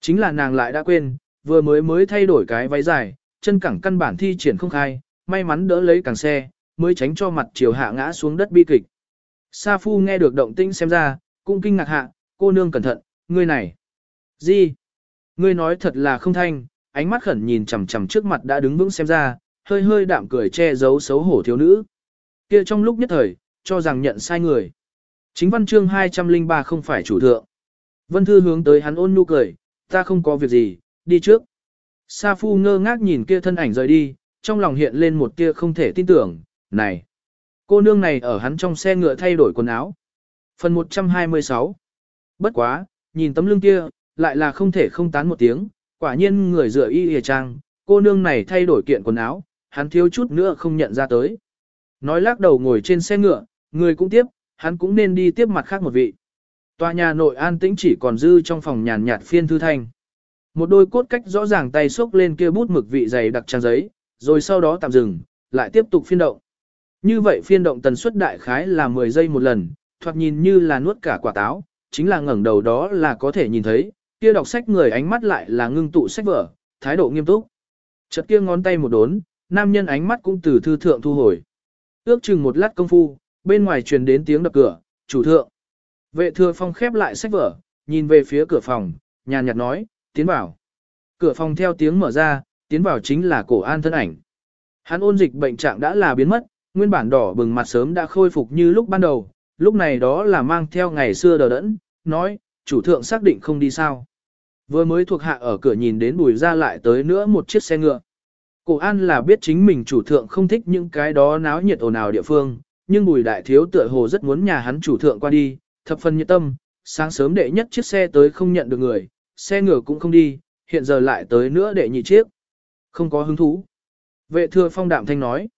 Chính là nàng lại đã quên, vừa mới mới thay đổi cái váy dài, chân cẳng căn bản thi triển không khai, may mắn đỡ lấy càng xe, mới tránh cho mặt chiều hạ ngã xuống đất bi kịch. Sa Phu nghe được động tĩnh xem ra, cũng kinh ngạc hạ, cô nương cẩn thận, ngươi này. Gì? Ngươi nói thật là không thanh, ánh mắt khẩn nhìn chằm chằm trước mặt đã đứng vững xem ra, hơi hơi đạm cười che giấu xấu hổ thiếu nữ. Kia trong lúc nhất thời, cho rằng nhận sai người. Chính văn chương 203 không phải chủ thượng. Vân Thư hướng tới hắn ôn nhu cười, ta không có việc gì, đi trước. Sa Phu ngơ ngác nhìn kia thân ảnh rời đi, trong lòng hiện lên một tia không thể tin tưởng, này. Cô nương này ở hắn trong xe ngựa thay đổi quần áo. Phần 126 Bất quá, nhìn tấm lưng kia, lại là không thể không tán một tiếng, quả nhiên người dựa y hề trang, cô nương này thay đổi kiện quần áo, hắn thiếu chút nữa không nhận ra tới. Nói lắc đầu ngồi trên xe ngựa, người cũng tiếp, hắn cũng nên đi tiếp mặt khác một vị. Tòa nhà nội an tĩnh chỉ còn dư trong phòng nhàn nhạt phiên thư thanh. Một đôi cốt cách rõ ràng tay xốc lên kia bút mực vị dày đặc trang giấy, rồi sau đó tạm dừng, lại tiếp tục phiên động. Như vậy phiên động tần suất đại khái là 10 giây một lần, thoạt nhìn như là nuốt cả quả táo, chính là ngẩng đầu đó là có thể nhìn thấy, kia đọc sách người ánh mắt lại là ngưng tụ sách vở, thái độ nghiêm túc. Chợt kia ngón tay một đốn, nam nhân ánh mắt cũng từ thư thượng thu hồi. Ước chừng một lát công phu, bên ngoài truyền đến tiếng đập cửa, chủ thượng. Vệ thừa phong khép lại sách vở, nhìn về phía cửa phòng, nhàn nhạt nói, tiến vào. Cửa phòng theo tiếng mở ra, tiến vào chính là cổ an thân ảnh. Hắn ôn dịch bệnh trạng đã là biến mất, nguyên bản đỏ bừng mặt sớm đã khôi phục như lúc ban đầu, lúc này đó là mang theo ngày xưa đờ đẫn, nói, chủ thượng xác định không đi sao. Vừa mới thuộc hạ ở cửa nhìn đến bùi ra lại tới nữa một chiếc xe ngựa. Cổ an là biết chính mình chủ thượng không thích những cái đó náo nhiệt ồn ào địa phương, nhưng bùi đại thiếu tựa hồ rất muốn nhà hắn chủ thượng qua đi, thập phần nhiệt tâm, sáng sớm đệ nhất chiếc xe tới không nhận được người, xe ngựa cũng không đi, hiện giờ lại tới nữa đệ nhị chiếc. Không có hứng thú. Vệ thừa phong đạm thanh nói.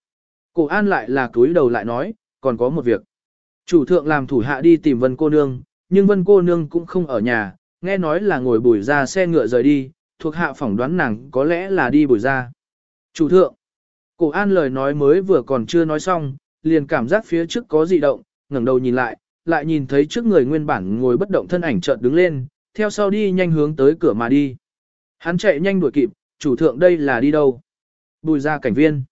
Cổ an lại là túi đầu lại nói, còn có một việc. Chủ thượng làm thủ hạ đi tìm vân cô nương, nhưng vân cô nương cũng không ở nhà, nghe nói là ngồi bùi ra xe ngựa rời đi, thuộc hạ phỏng đoán nàng có lẽ là đi bùi ra. Chủ thượng. Cổ an lời nói mới vừa còn chưa nói xong, liền cảm giác phía trước có dị động, ngẩng đầu nhìn lại, lại nhìn thấy trước người nguyên bản ngồi bất động thân ảnh chợt đứng lên, theo sau đi nhanh hướng tới cửa mà đi. Hắn chạy nhanh đuổi kịp, chủ thượng đây là đi đâu? Bùi ra cảnh viên.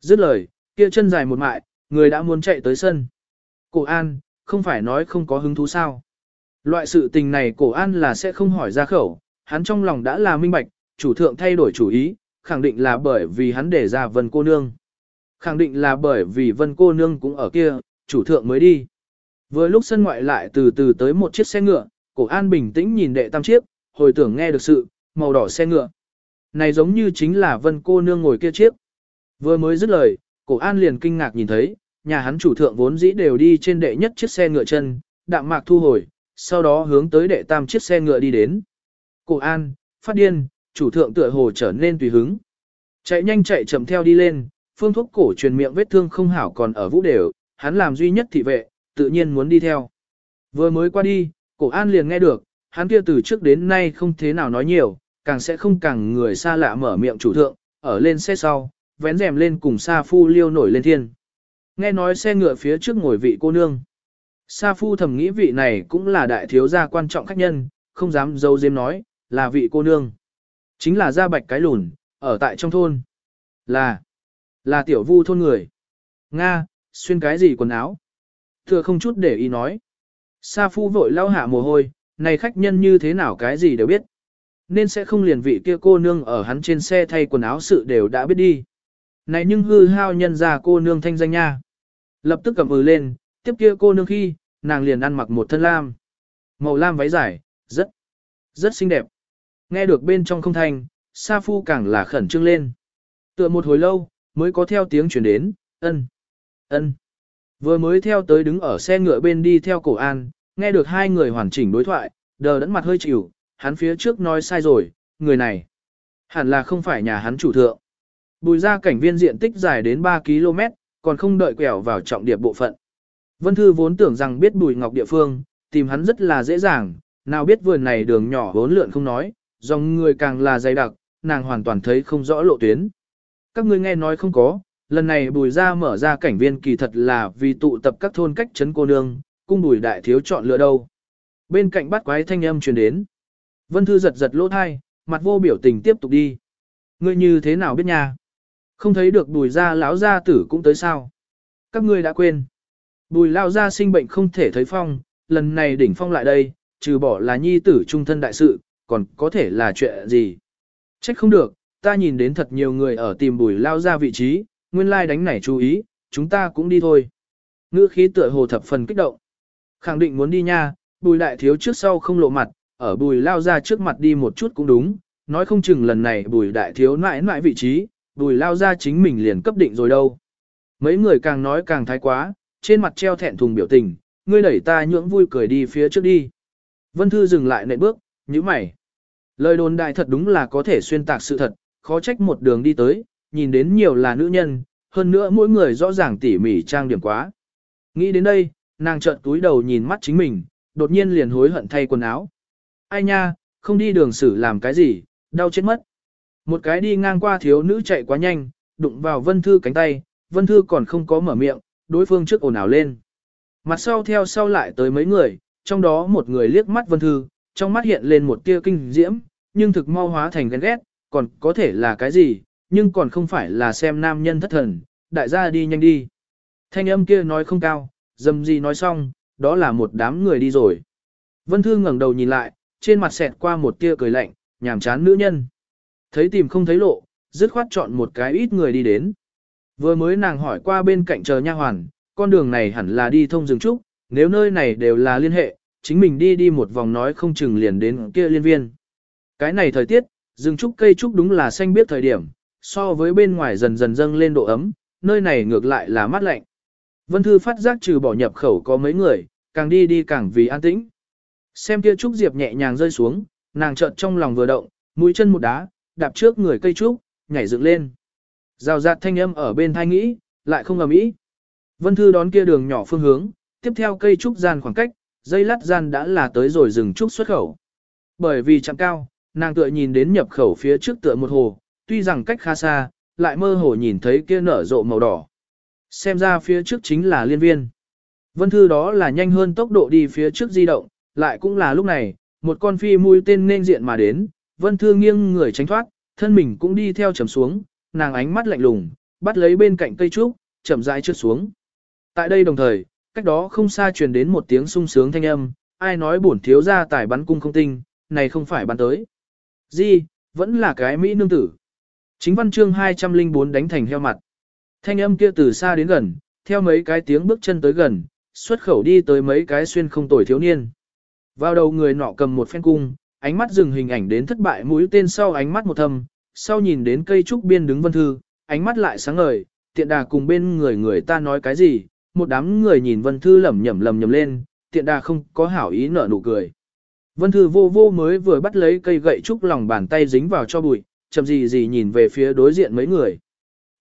Dứt lời, kia chân dài một mại, người đã muốn chạy tới sân. Cổ an, không phải nói không có hứng thú sao? Loại sự tình này cổ an là sẽ không hỏi ra khẩu, hắn trong lòng đã là minh bạch, chủ thượng thay đổi chủ ý, khẳng định là bởi vì hắn để ra vân cô nương. Khẳng định là bởi vì vân cô nương cũng ở kia, chủ thượng mới đi. Vừa lúc sân ngoại lại từ từ tới một chiếc xe ngựa, cổ an bình tĩnh nhìn đệ tam chiếc, hồi tưởng nghe được sự, màu đỏ xe ngựa. Này giống như chính là vân cô nương ngồi kia chiếc. Vừa mới dứt lời, cổ an liền kinh ngạc nhìn thấy, nhà hắn chủ thượng vốn dĩ đều đi trên đệ nhất chiếc xe ngựa chân, đạm mạc thu hồi, sau đó hướng tới đệ tam chiếc xe ngựa đi đến. Cổ an, phát điên, chủ thượng tựa hồ trở nên tùy hứng. Chạy nhanh chạy chậm theo đi lên, phương thuốc cổ truyền miệng vết thương không hảo còn ở vũ đều, hắn làm duy nhất thị vệ, tự nhiên muốn đi theo. Vừa mới qua đi, cổ an liền nghe được, hắn kia từ trước đến nay không thế nào nói nhiều, càng sẽ không càng người xa lạ mở miệng chủ thượng, ở lên xe sau, vén rèm lên cùng Sa Phu liêu nổi lên thiên. Nghe nói xe ngựa phía trước ngồi vị cô nương. Sa Phu thầm nghĩ vị này cũng là đại thiếu gia quan trọng khách nhân, không dám dâu dêm nói, là vị cô nương. Chính là gia bạch cái lùn, ở tại trong thôn. Là, là tiểu vu thôn người. Nga, xuyên cái gì quần áo? Thừa không chút để ý nói. Sa Phu vội lau hạ mồ hôi, này khách nhân như thế nào cái gì đều biết. Nên sẽ không liền vị kia cô nương ở hắn trên xe thay quần áo sự đều đã biết đi. Này nhưng hư hao nhân ra cô nương thanh danh nha. Lập tức cầm ừ lên, tiếp kia cô nương khi, nàng liền ăn mặc một thân lam. Màu lam váy dài, rất, rất xinh đẹp. Nghe được bên trong không thanh, Sa Phu càng là khẩn trương lên. Tựa một hồi lâu, mới có theo tiếng chuyển đến, ân, ân. Vừa mới theo tới đứng ở xe ngựa bên đi theo cổ an, nghe được hai người hoàn chỉnh đối thoại, đờ đẫn mặt hơi chịu, hắn phía trước nói sai rồi, người này. Hẳn là không phải nhà hắn chủ thượng. Bùi ra cảnh viên diện tích dài đến 3 km, còn không đợi quẹo vào trọng điệp bộ phận. Vân Thư vốn tưởng rằng biết bùi ngọc địa phương, tìm hắn rất là dễ dàng, nào biết vườn này đường nhỏ vốn lượn không nói, dòng người càng là dày đặc, nàng hoàn toàn thấy không rõ lộ tuyến. Các ngươi nghe nói không có, lần này bùi ra mở ra cảnh viên kỳ thật là vì tụ tập các thôn cách trấn cô nương, cung bùi đại thiếu chọn lựa đâu. Bên cạnh bắt quái thanh âm truyền đến. Vân Thư giật giật lỗ thai, mặt vô biểu tình tiếp tục đi. Ngươi như thế nào biết nha? Không thấy được bùi ra lão gia tử cũng tới sao? Các ngươi đã quên. Bùi lao gia sinh bệnh không thể thấy phong, lần này đỉnh phong lại đây, trừ bỏ là nhi tử trung thân đại sự, còn có thể là chuyện gì? Trách không được, ta nhìn đến thật nhiều người ở tìm bùi lao ra vị trí, nguyên lai đánh nảy chú ý, chúng ta cũng đi thôi. Ngữ khí tựa hồ thập phần kích động. Khẳng định muốn đi nha, bùi đại thiếu trước sau không lộ mặt, ở bùi lao ra trước mặt đi một chút cũng đúng, nói không chừng lần này bùi đại thiếu mãi mãi vị trí, bùi lao ra chính mình liền cấp định rồi đâu. Mấy người càng nói càng thái quá, trên mặt treo thẹn thùng biểu tình, ngươi đẩy ta nhưỡng vui cười đi phía trước đi. Vân Thư dừng lại nệ bước, như mày. Lời đồn đại thật đúng là có thể xuyên tạc sự thật, khó trách một đường đi tới, nhìn đến nhiều là nữ nhân, hơn nữa mỗi người rõ ràng tỉ mỉ trang điểm quá. Nghĩ đến đây, nàng trợn túi đầu nhìn mắt chính mình, đột nhiên liền hối hận thay quần áo. Ai nha, không đi đường xử làm cái gì, đau chết mất. Một cái đi ngang qua thiếu nữ chạy quá nhanh, đụng vào Vân Thư cánh tay, Vân Thư còn không có mở miệng, đối phương trước ồn ào lên. Mặt sau theo sau lại tới mấy người, trong đó một người liếc mắt Vân Thư, trong mắt hiện lên một tia kinh diễm, nhưng thực mau hóa thành ghen ghét, còn có thể là cái gì, nhưng còn không phải là xem nam nhân thất thần, đại gia đi nhanh đi. Thanh âm kia nói không cao, dầm gì nói xong, đó là một đám người đi rồi. Vân Thư ngẩng đầu nhìn lại, trên mặt xẹt qua một tia cười lạnh, nhàm chán nữ nhân. Thấy tìm không thấy lộ, dứt khoát chọn một cái ít người đi đến. Vừa mới nàng hỏi qua bên cạnh chờ nha hoàn, con đường này hẳn là đi thông rừng trúc, nếu nơi này đều là liên hệ, chính mình đi đi một vòng nói không chừng liền đến kia liên viên. Cái này thời tiết, rừng trúc cây trúc đúng là xanh biết thời điểm, so với bên ngoài dần dần dâng lên độ ấm, nơi này ngược lại là mát lạnh. Vân Thư phát giác trừ bỏ nhập khẩu có mấy người, càng đi đi càng vì an tĩnh. Xem kia trúc diệp nhẹ nhàng rơi xuống, nàng chợt trong lòng vừa động, mũi chân một đá, đạp trước người cây trúc, nhảy dựng lên. Rào rạt thanh âm ở bên thai nghĩ, lại không ầm ĩ. Vân Thư đón kia đường nhỏ phương hướng, tiếp theo cây trúc gian khoảng cách, dây lát gian đã là tới rồi rừng trúc xuất khẩu. Bởi vì chạm cao, nàng tựa nhìn đến nhập khẩu phía trước tựa một hồ, tuy rằng cách khá xa, lại mơ hồ nhìn thấy kia nở rộ màu đỏ. Xem ra phía trước chính là liên viên. Vân Thư đó là nhanh hơn tốc độ đi phía trước di động, lại cũng là lúc này, một con phi mũi tên nên diện mà đến, Vân Thư nghiêng người tránh thoát, thân mình cũng đi theo chầm xuống, nàng ánh mắt lạnh lùng, bắt lấy bên cạnh cây trúc, chậm rãi trượt xuống. Tại đây đồng thời, cách đó không xa truyền đến một tiếng sung sướng thanh âm, ai nói bổn thiếu gia tài bắn cung không tinh, này không phải bắn tới. Gì, vẫn là cái mỹ nương tử. Chính văn chương 204 đánh thành heo mặt. Thanh âm kia từ xa đến gần, theo mấy cái tiếng bước chân tới gần, xuất khẩu đi tới mấy cái xuyên không tuổi thiếu niên. Vào đầu người nọ cầm một phen cung, ánh mắt dừng hình ảnh đến thất bại mũi tên sau ánh mắt một thầm, sau nhìn đến cây trúc biên đứng vân thư, ánh mắt lại sáng ngời, tiện đà cùng bên người người ta nói cái gì, một đám người nhìn vân thư lẩm nhẩm lẩm nhẩm lên, tiện đà không có hảo ý nở nụ cười. Vân thư vô vô mới vừa bắt lấy cây gậy trúc lòng bàn tay dính vào cho bụi, chậm gì gì nhìn về phía đối diện mấy người.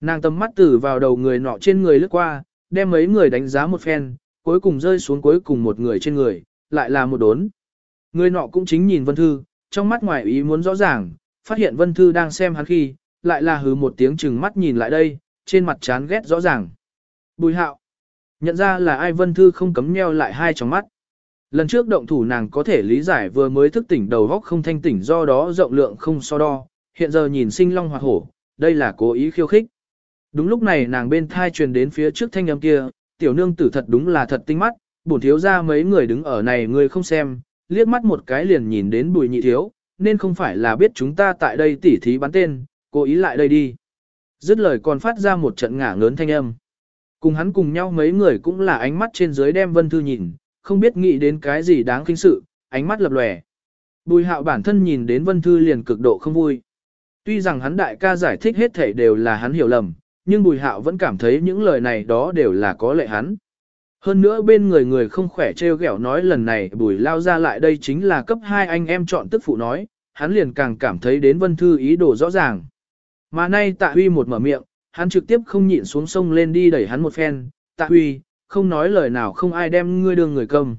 Nàng tầm mắt từ vào đầu người nọ trên người lướt qua, đem mấy người đánh giá một phen, cuối cùng rơi xuống cuối cùng một người trên người, lại là một đốn. Người nọ cũng chính nhìn Vân Thư, trong mắt ngoài ý muốn rõ ràng, phát hiện Vân Thư đang xem hắn khi, lại là hứ một tiếng chừng mắt nhìn lại đây, trên mặt chán ghét rõ ràng. Bùi hạo. Nhận ra là ai Vân Thư không cấm nheo lại hai tròng mắt. Lần trước động thủ nàng có thể lý giải vừa mới thức tỉnh đầu góc không thanh tỉnh do đó rộng lượng không so đo, hiện giờ nhìn sinh long hoặc hổ, đây là cố ý khiêu khích. Đúng lúc này nàng bên thai truyền đến phía trước thanh âm kia, tiểu nương tử thật đúng là thật tinh mắt, bổn thiếu ra mấy người đứng ở này người không xem, liếc mắt một cái liền nhìn đến bùi nhị thiếu, nên không phải là biết chúng ta tại đây tỉ thí bắn tên, cố ý lại đây đi. Dứt lời còn phát ra một trận ngả ngớn thanh âm. Cùng hắn cùng nhau mấy người cũng là ánh mắt trên dưới đem vân thư nhìn, không biết nghĩ đến cái gì đáng kinh sự, ánh mắt lập lòe. Bùi hạo bản thân nhìn đến vân thư liền cực độ không vui. Tuy rằng hắn đại ca giải thích hết thảy đều là hắn hiểu lầm, nhưng bùi hạo vẫn cảm thấy những lời này đó đều là có lệ hắn. Hơn nữa bên người người không khỏe trêu ghẹo nói lần này bùi lao ra lại đây chính là cấp 2 anh em chọn tức phụ nói, hắn liền càng cảm thấy đến vân thư ý đồ rõ ràng. Mà nay tạ huy một mở miệng, hắn trực tiếp không nhịn xuống sông lên đi đẩy hắn một phen, tạ huy, không nói lời nào không ai đem ngươi đưa người công.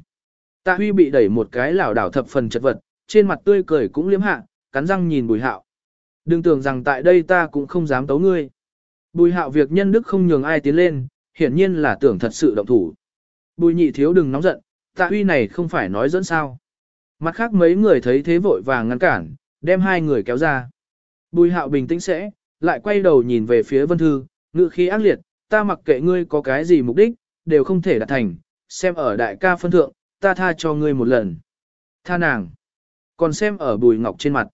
Tạ huy bị đẩy một cái lảo đảo thập phần chật vật, trên mặt tươi cười cũng liếm hạ, cắn răng nhìn bùi hạo. Đừng tưởng rằng tại đây ta cũng không dám tấu ngươi. Bùi hạo việc nhân đức không nhường ai tiến lên, hiển nhiên là tưởng thật sự động thủ. Bùi nhị thiếu đừng nóng giận, tạ huy này không phải nói dẫn sao. Mặt khác mấy người thấy thế vội vàng ngăn cản, đem hai người kéo ra. Bùi hạo bình tĩnh sẽ, lại quay đầu nhìn về phía vân thư, ngự khí ác liệt, ta mặc kệ ngươi có cái gì mục đích, đều không thể đạt thành, xem ở đại ca phân thượng, ta tha cho ngươi một lần. Tha nàng. Còn xem ở bùi ngọc trên mặt.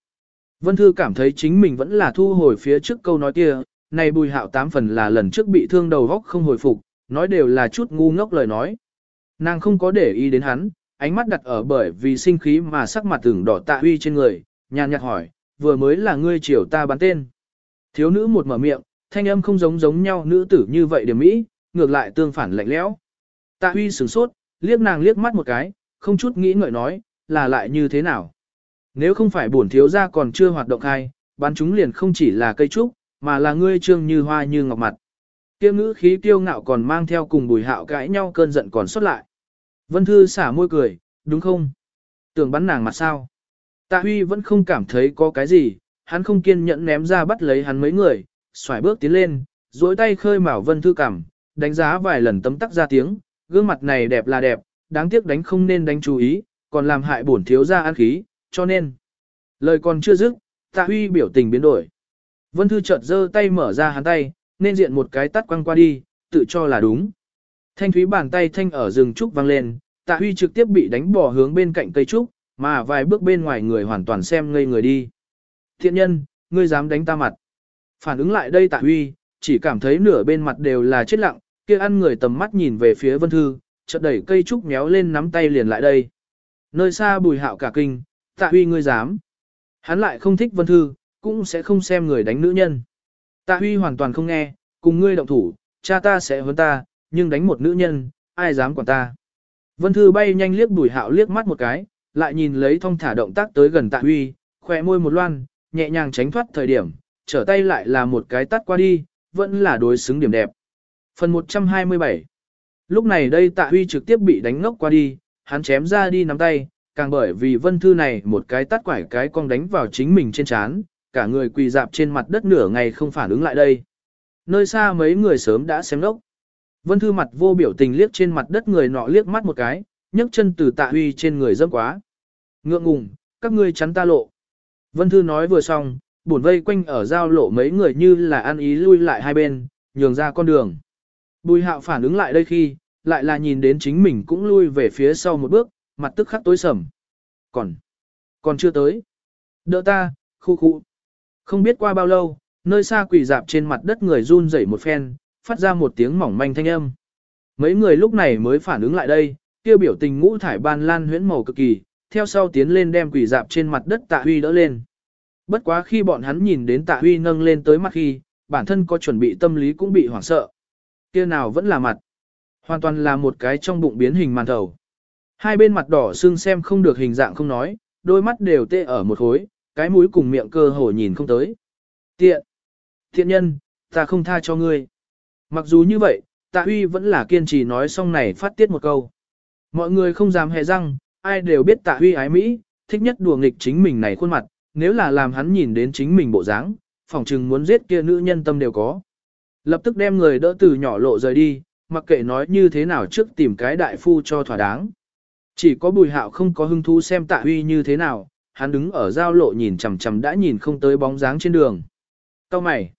Vân Thư cảm thấy chính mình vẫn là thu hồi phía trước câu nói kia, này bùi hạo tám phần là lần trước bị thương đầu góc không hồi phục, nói đều là chút ngu ngốc lời nói. Nàng không có để ý đến hắn, ánh mắt đặt ở bởi vì sinh khí mà sắc mặt tưởng đỏ tạ huy trên người, nhàn nhạt hỏi, vừa mới là ngươi chiều ta bán tên. Thiếu nữ một mở miệng, thanh âm không giống giống nhau nữ tử như vậy điểm mỹ, ngược lại tương phản lạnh lẽo. Tạ huy sửng sốt, liếc nàng liếc mắt một cái, không chút nghĩ ngợi nói, là lại như thế nào. Nếu không phải bổn thiếu gia còn chưa hoạt động khai, bắn chúng liền không chỉ là cây trúc, mà là ngươi trương như hoa như ngọc mặt. Kiêu ngữ khí kiêu ngạo còn mang theo cùng bùi hạo cãi nhau cơn giận còn xuất lại. Vân Thư xả môi cười, đúng không? Tưởng bắn nàng mặt sao? Tạ Huy vẫn không cảm thấy có cái gì, hắn không kiên nhẫn ném ra bắt lấy hắn mấy người, xoài bước tiến lên, duỗi tay khơi mào Vân Thư cảm, đánh giá vài lần tấm tắc ra tiếng, gương mặt này đẹp là đẹp, đáng tiếc đánh không nên đánh chú ý, còn làm hại bổn thiếu gia ăn khí, cho nên. Lời còn chưa dứt, Tạ Huy biểu tình biến đổi. Vân Thư chợt giơ tay mở ra hắn tay, nên diện một cái tắt quăng qua đi, tự cho là đúng. Thanh thúy bàn tay thanh ở rừng trúc vang lên, Tạ Huy trực tiếp bị đánh bỏ hướng bên cạnh cây trúc, mà vài bước bên ngoài người hoàn toàn xem ngây người đi. Thiện nhân, ngươi dám đánh ta mặt. Phản ứng lại đây Tạ Huy, chỉ cảm thấy nửa bên mặt đều là chết lặng, kia ăn người tầm mắt nhìn về phía Vân Thư, chợt đẩy cây trúc méo lên nắm tay liền lại đây. Nơi xa bùi hạo cả kinh, Tạ Huy ngươi dám. Hắn lại không thích Vân Thư, cũng sẽ không xem người đánh nữ nhân. Tạ Huy hoàn toàn không nghe, cùng ngươi động thủ, cha ta sẽ hơn ta, nhưng đánh một nữ nhân, ai dám quản ta. Vân Thư bay nhanh liếc bùi hạo liếc mắt một cái, lại nhìn lấy thong thả động tác tới gần Tạ Huy, khỏe môi một loan, nhẹ nhàng tránh thoát thời điểm, trở tay lại là một cái tắt qua đi, vẫn là đối xứng điểm đẹp. Phần 127 Lúc này đây Tạ Huy trực tiếp bị đánh ngốc qua đi, hắn chém ra đi nắm tay, càng bởi vì vân thư này một cái tắt quải cái cong đánh vào chính mình trên chán, cả người quỳ dạp trên mặt đất nửa ngày không phản ứng lại đây. Nơi xa mấy người sớm đã xem lốc. Vân thư mặt vô biểu tình liếc trên mặt đất người nọ liếc mắt một cái, nhấc chân từ tạ huy trên người dâm quá. Ngượng ngùng, các ngươi chắn ta lộ. Vân thư nói vừa xong, bổn vây quanh ở giao lộ mấy người như là ăn ý lui lại hai bên, nhường ra con đường. Bùi hạo phản ứng lại đây khi, lại là nhìn đến chính mình cũng lui về phía sau một bước, mặt tức khắc tối sầm. Còn, còn chưa tới. Đỡ ta, khu khu. Không biết qua bao lâu, nơi xa quỷ dạp trên mặt đất người run rẩy một phen, phát ra một tiếng mỏng manh thanh âm. Mấy người lúc này mới phản ứng lại đây, tiêu biểu tình ngũ thải ban lan huyễn màu cực kỳ, theo sau tiến lên đem quỷ dạp trên mặt đất tạ huy đỡ lên. Bất quá khi bọn hắn nhìn đến tạ huy nâng lên tới mặt khi, bản thân có chuẩn bị tâm lý cũng bị hoảng sợ. kia nào vẫn là mặt. Hoàn toàn là một cái trong bụng biến hình màn thầu. Hai bên mặt đỏ xương xem không được hình dạng không nói, đôi mắt đều tê ở một khối, cái mũi cùng miệng cơ hồ nhìn không tới. Tiện! Thiện nhân, ta không tha cho ngươi. Mặc dù như vậy, tạ huy vẫn là kiên trì nói xong này phát tiết một câu. Mọi người không dám hề răng, ai đều biết tạ huy ái Mỹ, thích nhất đùa nghịch chính mình này khuôn mặt, nếu là làm hắn nhìn đến chính mình bộ dáng, phỏng chừng muốn giết kia nữ nhân tâm đều có. Lập tức đem người đỡ từ nhỏ lộ rời đi, mặc kệ nói như thế nào trước tìm cái đại phu cho thỏa đáng. Chỉ có bùi hạo không có hứng thú xem tạ huy như thế nào, hắn đứng ở giao lộ nhìn chằm chằm đã nhìn không tới bóng dáng trên đường. Cao mày,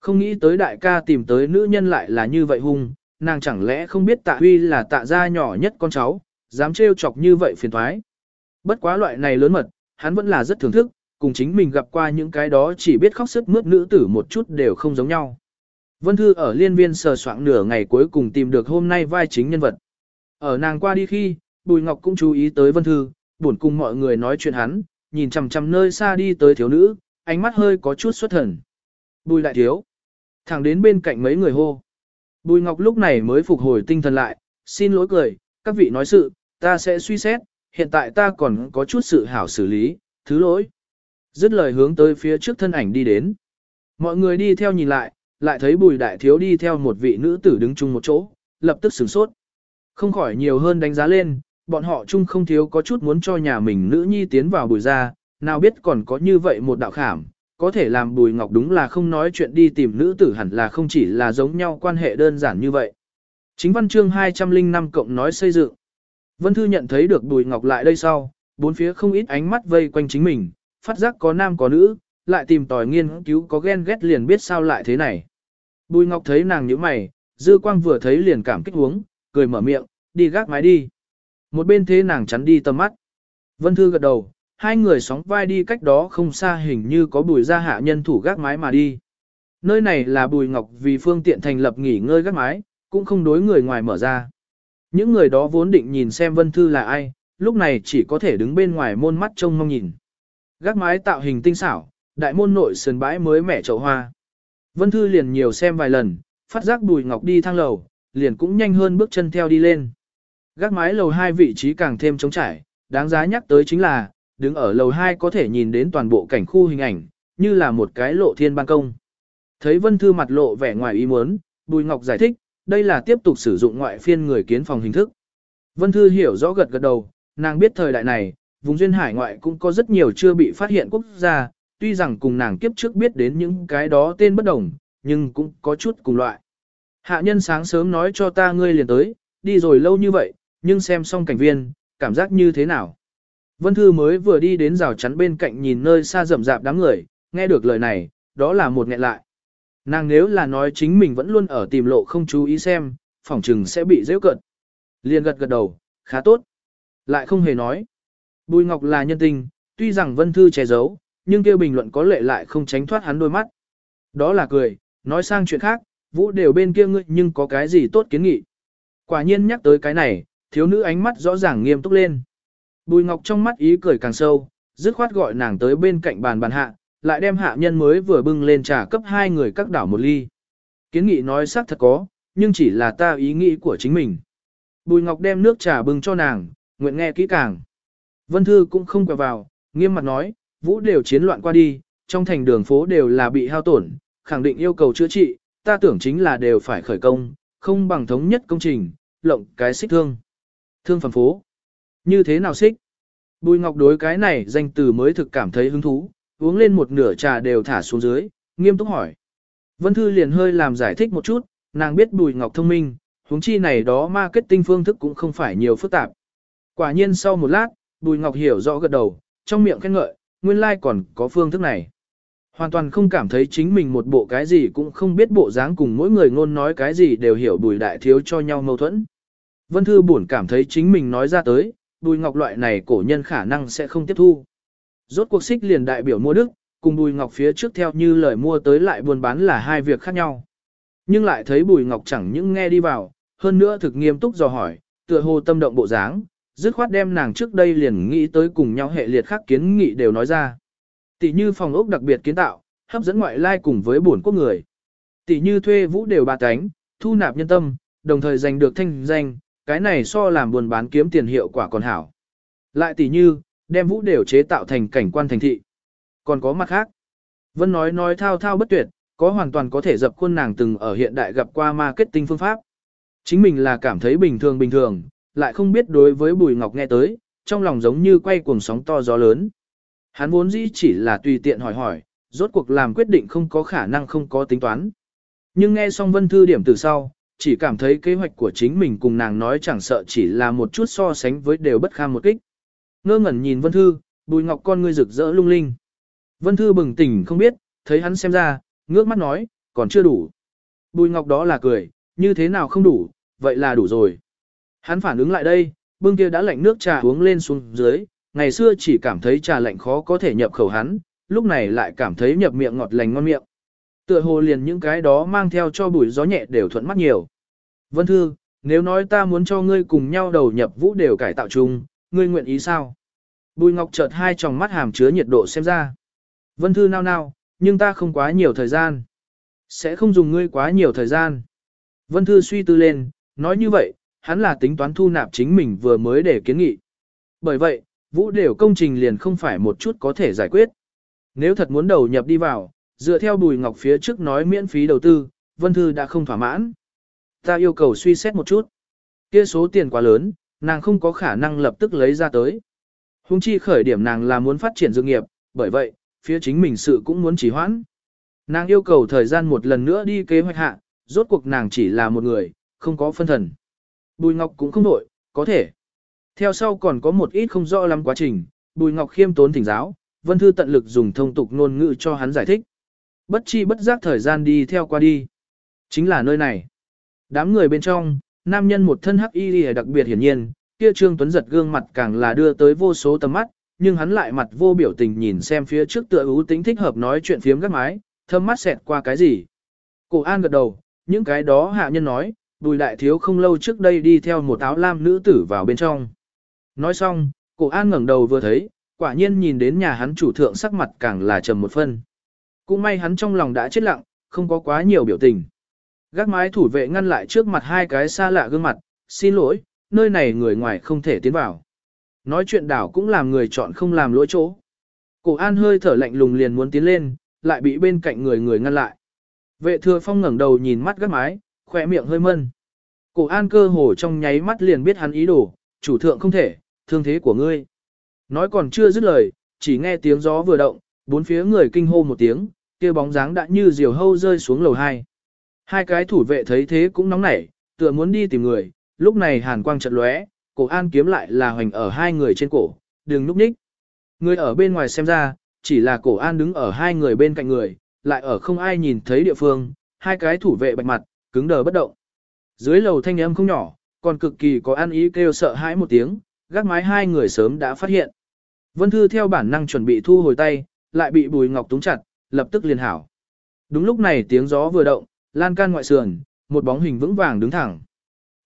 không nghĩ tới đại ca tìm tới nữ nhân lại là như vậy hung, nàng chẳng lẽ không biết tạ huy là tạ gia nhỏ nhất con cháu, dám trêu chọc như vậy phiền thoái. Bất quá loại này lớn mật, hắn vẫn là rất thưởng thức, cùng chính mình gặp qua những cái đó chỉ biết khóc sức mướt nữ tử một chút đều không giống nhau. Vân Thư ở liên viên sờ soạn nửa ngày cuối cùng tìm được hôm nay vai chính nhân vật. Ở nàng qua đi khi, Bùi Ngọc cũng chú ý tới Vân Thư, buồn cùng mọi người nói chuyện hắn, nhìn chằm chằm nơi xa đi tới thiếu nữ, ánh mắt hơi có chút xuất thần. Bùi lại thiếu. Thẳng đến bên cạnh mấy người hô. Bùi Ngọc lúc này mới phục hồi tinh thần lại, xin lỗi cười, các vị nói sự, ta sẽ suy xét, hiện tại ta còn có chút sự hảo xử lý, thứ lỗi. Dứt lời hướng tới phía trước thân ảnh đi đến. Mọi người đi theo nhìn lại, lại thấy bùi đại thiếu đi theo một vị nữ tử đứng chung một chỗ, lập tức sửng sốt. Không khỏi nhiều hơn đánh giá lên, bọn họ chung không thiếu có chút muốn cho nhà mình nữ nhi tiến vào bùi ra, nào biết còn có như vậy một đạo khảm, có thể làm bùi ngọc đúng là không nói chuyện đi tìm nữ tử hẳn là không chỉ là giống nhau quan hệ đơn giản như vậy. Chính văn chương 205 cộng nói xây dựng. Vân Thư nhận thấy được bùi ngọc lại đây sau, bốn phía không ít ánh mắt vây quanh chính mình, phát giác có nam có nữ, lại tìm tòi nghiên cứu có ghen ghét liền biết sao lại thế này. Bùi Ngọc thấy nàng nhíu mày, dư quang vừa thấy liền cảm kích uống, cười mở miệng, đi gác mái đi. Một bên thế nàng chắn đi tầm mắt. Vân Thư gật đầu, hai người sóng vai đi cách đó không xa hình như có bùi gia hạ nhân thủ gác mái mà đi. Nơi này là bùi ngọc vì phương tiện thành lập nghỉ ngơi gác mái, cũng không đối người ngoài mở ra. Những người đó vốn định nhìn xem Vân Thư là ai, lúc này chỉ có thể đứng bên ngoài môn mắt trông mong nhìn. Gác mái tạo hình tinh xảo, đại môn nội sườn bãi mới mẻ chậu hoa. Vân Thư liền nhiều xem vài lần, phát giác Bùi Ngọc đi thang lầu, liền cũng nhanh hơn bước chân theo đi lên. Gác mái lầu 2 vị trí càng thêm trống trải, đáng giá nhắc tới chính là, đứng ở lầu 2 có thể nhìn đến toàn bộ cảnh khu hình ảnh, như là một cái lộ thiên ban công. Thấy Vân Thư mặt lộ vẻ ngoài ý muốn, Bùi Ngọc giải thích, đây là tiếp tục sử dụng ngoại phiên người kiến phòng hình thức. Vân Thư hiểu rõ gật gật đầu, nàng biết thời đại này, vùng duyên hải ngoại cũng có rất nhiều chưa bị phát hiện quốc gia, tuy rằng cùng nàng kiếp trước biết đến những cái đó tên bất đồng, nhưng cũng có chút cùng loại. Hạ nhân sáng sớm nói cho ta ngươi liền tới, đi rồi lâu như vậy, nhưng xem xong cảnh viên, cảm giác như thế nào. Vân Thư mới vừa đi đến rào chắn bên cạnh nhìn nơi xa rậm rạp đám người, nghe được lời này, đó là một nghẹn lại. Nàng nếu là nói chính mình vẫn luôn ở tìm lộ không chú ý xem, phỏng chừng sẽ bị dễ cận. Liền gật gật đầu, khá tốt. Lại không hề nói. Bùi Ngọc là nhân tình, tuy rằng Vân Thư che giấu, nhưng kêu bình luận có lệ lại không tránh thoát hắn đôi mắt. Đó là cười, nói sang chuyện khác, vũ đều bên kia ngươi nhưng có cái gì tốt kiến nghị. Quả nhiên nhắc tới cái này, thiếu nữ ánh mắt rõ ràng nghiêm túc lên. Bùi Ngọc trong mắt ý cười càng sâu, dứt khoát gọi nàng tới bên cạnh bàn bàn hạ, lại đem hạ nhân mới vừa bưng lên trà cấp hai người các đảo một ly. Kiến nghị nói xác thật có, nhưng chỉ là ta ý nghĩ của chính mình. Bùi Ngọc đem nước trà bưng cho nàng, nguyện nghe kỹ càng. Vân Thư cũng không quẹo vào, nghiêm mặt nói, vũ đều chiến loạn qua đi, trong thành đường phố đều là bị hao tổn, khẳng định yêu cầu chữa trị, ta tưởng chính là đều phải khởi công, không bằng thống nhất công trình, lộng cái xích thương. Thương phẩm phố. Như thế nào xích? Bùi Ngọc đối cái này danh từ mới thực cảm thấy hứng thú, uống lên một nửa trà đều thả xuống dưới, nghiêm túc hỏi. Vân Thư liền hơi làm giải thích một chút, nàng biết Bùi Ngọc thông minh, huống chi này đó marketing phương thức cũng không phải nhiều phức tạp. Quả nhiên sau một lát, Bùi Ngọc hiểu rõ gật đầu, trong miệng khen ngợi, nguyên lai like còn có phương thức này. Hoàn toàn không cảm thấy chính mình một bộ cái gì cũng không biết bộ dáng cùng mỗi người ngôn nói cái gì đều hiểu bùi đại thiếu cho nhau mâu thuẫn. Vân Thư buồn cảm thấy chính mình nói ra tới, bùi ngọc loại này cổ nhân khả năng sẽ không tiếp thu. Rốt cuộc xích liền đại biểu mua đức, cùng bùi ngọc phía trước theo như lời mua tới lại buôn bán là hai việc khác nhau. Nhưng lại thấy bùi ngọc chẳng những nghe đi vào, hơn nữa thực nghiêm túc dò hỏi, tựa hồ tâm động bộ dáng, dứt khoát đem nàng trước đây liền nghĩ tới cùng nhau hệ liệt khác kiến nghị đều nói ra. Tỷ như phòng ốc đặc biệt kiến tạo, hấp dẫn ngoại lai cùng với bổn quốc người. Tỷ như thuê vũ đều ba cánh, thu nạp nhân tâm, đồng thời giành được thanh danh, cái này so làm buồn bán kiếm tiền hiệu quả còn hảo. Lại tỷ như, đem vũ đều chế tạo thành cảnh quan thành thị. Còn có mặt khác. Vân nói nói thao thao bất tuyệt, có hoàn toàn có thể dập khuôn nàng từng ở hiện đại gặp qua marketing phương pháp. Chính mình là cảm thấy bình thường bình thường, lại không biết đối với Bùi Ngọc nghe tới, trong lòng giống như quay cuồng sóng to gió lớn. Hắn vốn dĩ chỉ là tùy tiện hỏi hỏi, rốt cuộc làm quyết định không có khả năng không có tính toán. Nhưng nghe xong Vân Thư điểm từ sau, chỉ cảm thấy kế hoạch của chính mình cùng nàng nói chẳng sợ chỉ là một chút so sánh với đều bất kham một kích. Ngơ ngẩn nhìn Vân Thư, Bùi Ngọc con ngươi rực rỡ lung linh. Vân Thư bừng tỉnh không biết, thấy hắn xem ra, ngước mắt nói, còn chưa đủ. Bùi Ngọc đó là cười, như thế nào không đủ, vậy là đủ rồi. Hắn phản ứng lại đây, bưng kia đã lạnh nước trà uống lên xuống dưới, ngày xưa chỉ cảm thấy trà lạnh khó có thể nhập khẩu hắn, lúc này lại cảm thấy nhập miệng ngọt lành ngon miệng. Tựa hồ liền những cái đó mang theo cho bùi gió nhẹ đều thuận mắt nhiều. Vân Thư, nếu nói ta muốn cho ngươi cùng nhau đầu nhập vũ đều cải tạo chung, ngươi nguyện ý sao? Bùi Ngọc chợt hai tròng mắt hàm chứa nhiệt độ xem ra. Vân Thư nao nao, nhưng ta không quá nhiều thời gian. Sẽ không dùng ngươi quá nhiều thời gian. Vân Thư suy tư lên, nói như vậy, hắn là tính toán thu nạp chính mình vừa mới để kiến nghị. Bởi vậy, vũ đều công trình liền không phải một chút có thể giải quyết. Nếu thật muốn đầu nhập đi vào, dựa theo Bùi Ngọc phía trước nói miễn phí đầu tư, Vân Thư đã không thỏa mãn. Ta yêu cầu suy xét một chút. Kia số tiền quá lớn, nàng không có khả năng lập tức lấy ra tới. Hùng chi khởi điểm nàng là muốn phát triển dược nghiệp, bởi vậy, phía chính mình sự cũng muốn chỉ hoãn. Nàng yêu cầu thời gian một lần nữa đi kế hoạch hạ, rốt cuộc nàng chỉ là một người, không có phân thần. Bùi Ngọc cũng không nổi, có thể. Theo sau còn có một ít không rõ lắm quá trình, Bùi Ngọc khiêm tốn thỉnh giáo, Vân Thư tận lực dùng thông tục ngôn ngữ cho hắn giải thích. Bất chi bất giác thời gian đi theo qua đi. Chính là nơi này. Đám người bên trong, nam nhân một thân hắc y đặc biệt hiển nhiên, kia Trương Tuấn giật gương mặt càng là đưa tới vô số tầm mắt, nhưng hắn lại mặt vô biểu tình nhìn xem phía trước tựa ưu tính thích hợp nói chuyện phiếm gác mái, thâm mắt xẹt qua cái gì. Cổ An gật đầu, những cái đó hạ nhân nói, bùi đại thiếu không lâu trước đây đi theo một áo lam nữ tử vào bên trong. Nói xong, cổ An ngẩng đầu vừa thấy, quả nhiên nhìn đến nhà hắn chủ thượng sắc mặt càng là trầm một phân. Cũng may hắn trong lòng đã chết lặng, không có quá nhiều biểu tình. Gác mái thủ vệ ngăn lại trước mặt hai cái xa lạ gương mặt, xin lỗi, nơi này người ngoài không thể tiến vào. Nói chuyện đảo cũng làm người chọn không làm lỗi chỗ. Cổ an hơi thở lạnh lùng liền muốn tiến lên, lại bị bên cạnh người người ngăn lại. Vệ thừa phong ngẩng đầu nhìn mắt gác mái, khỏe miệng hơi mân. Cổ an cơ hồ trong nháy mắt liền biết hắn ý đồ, chủ thượng không thể, thương thế của ngươi. Nói còn chưa dứt lời, chỉ nghe tiếng gió vừa động, bốn phía người kinh hô một tiếng, kia bóng dáng đã như diều hâu rơi xuống lầu hai. Hai cái thủ vệ thấy thế cũng nóng nảy, tựa muốn đi tìm người, lúc này hàn quang chợt lóe, cổ an kiếm lại là hoành ở hai người trên cổ, đừng núp ních. Người ở bên ngoài xem ra, chỉ là cổ an đứng ở hai người bên cạnh người, lại ở không ai nhìn thấy địa phương, hai cái thủ vệ bạch mặt, cứng đờ bất động. Dưới lầu thanh âm không nhỏ, còn cực kỳ có an ý kêu sợ hãi một tiếng, gác mái hai người sớm đã phát hiện. Vân Thư theo bản năng chuẩn bị thu hồi tay, lại bị Bùi Ngọc túng chặt, lập tức liền hảo. Đúng lúc này tiếng gió vừa động, lan can ngoại sườn, một bóng hình vững vàng đứng thẳng.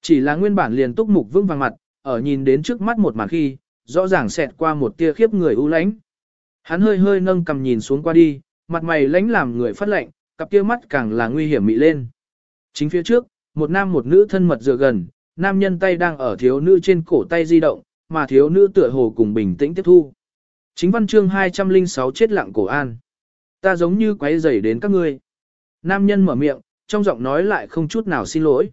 Chỉ là nguyên bản liền túc mục vững vàng mặt, ở nhìn đến trước mắt một màn khi, rõ ràng xẹt qua một tia khiếp người u lãnh. Hắn hơi hơi nâng cầm nhìn xuống qua đi, mặt mày lãnh làm người phát lạnh, cặp kia mắt càng là nguy hiểm mị lên. Chính phía trước, một nam một nữ thân mật dựa gần, nam nhân tay đang ở thiếu nữ trên cổ tay di động, mà thiếu nữ tựa hồ cùng bình tĩnh tiếp thu. Chính văn chương 206 chết lặng cổ an. Ta giống như quấy rầy đến các ngươi. Nam nhân mở miệng, trong giọng nói lại không chút nào xin lỗi.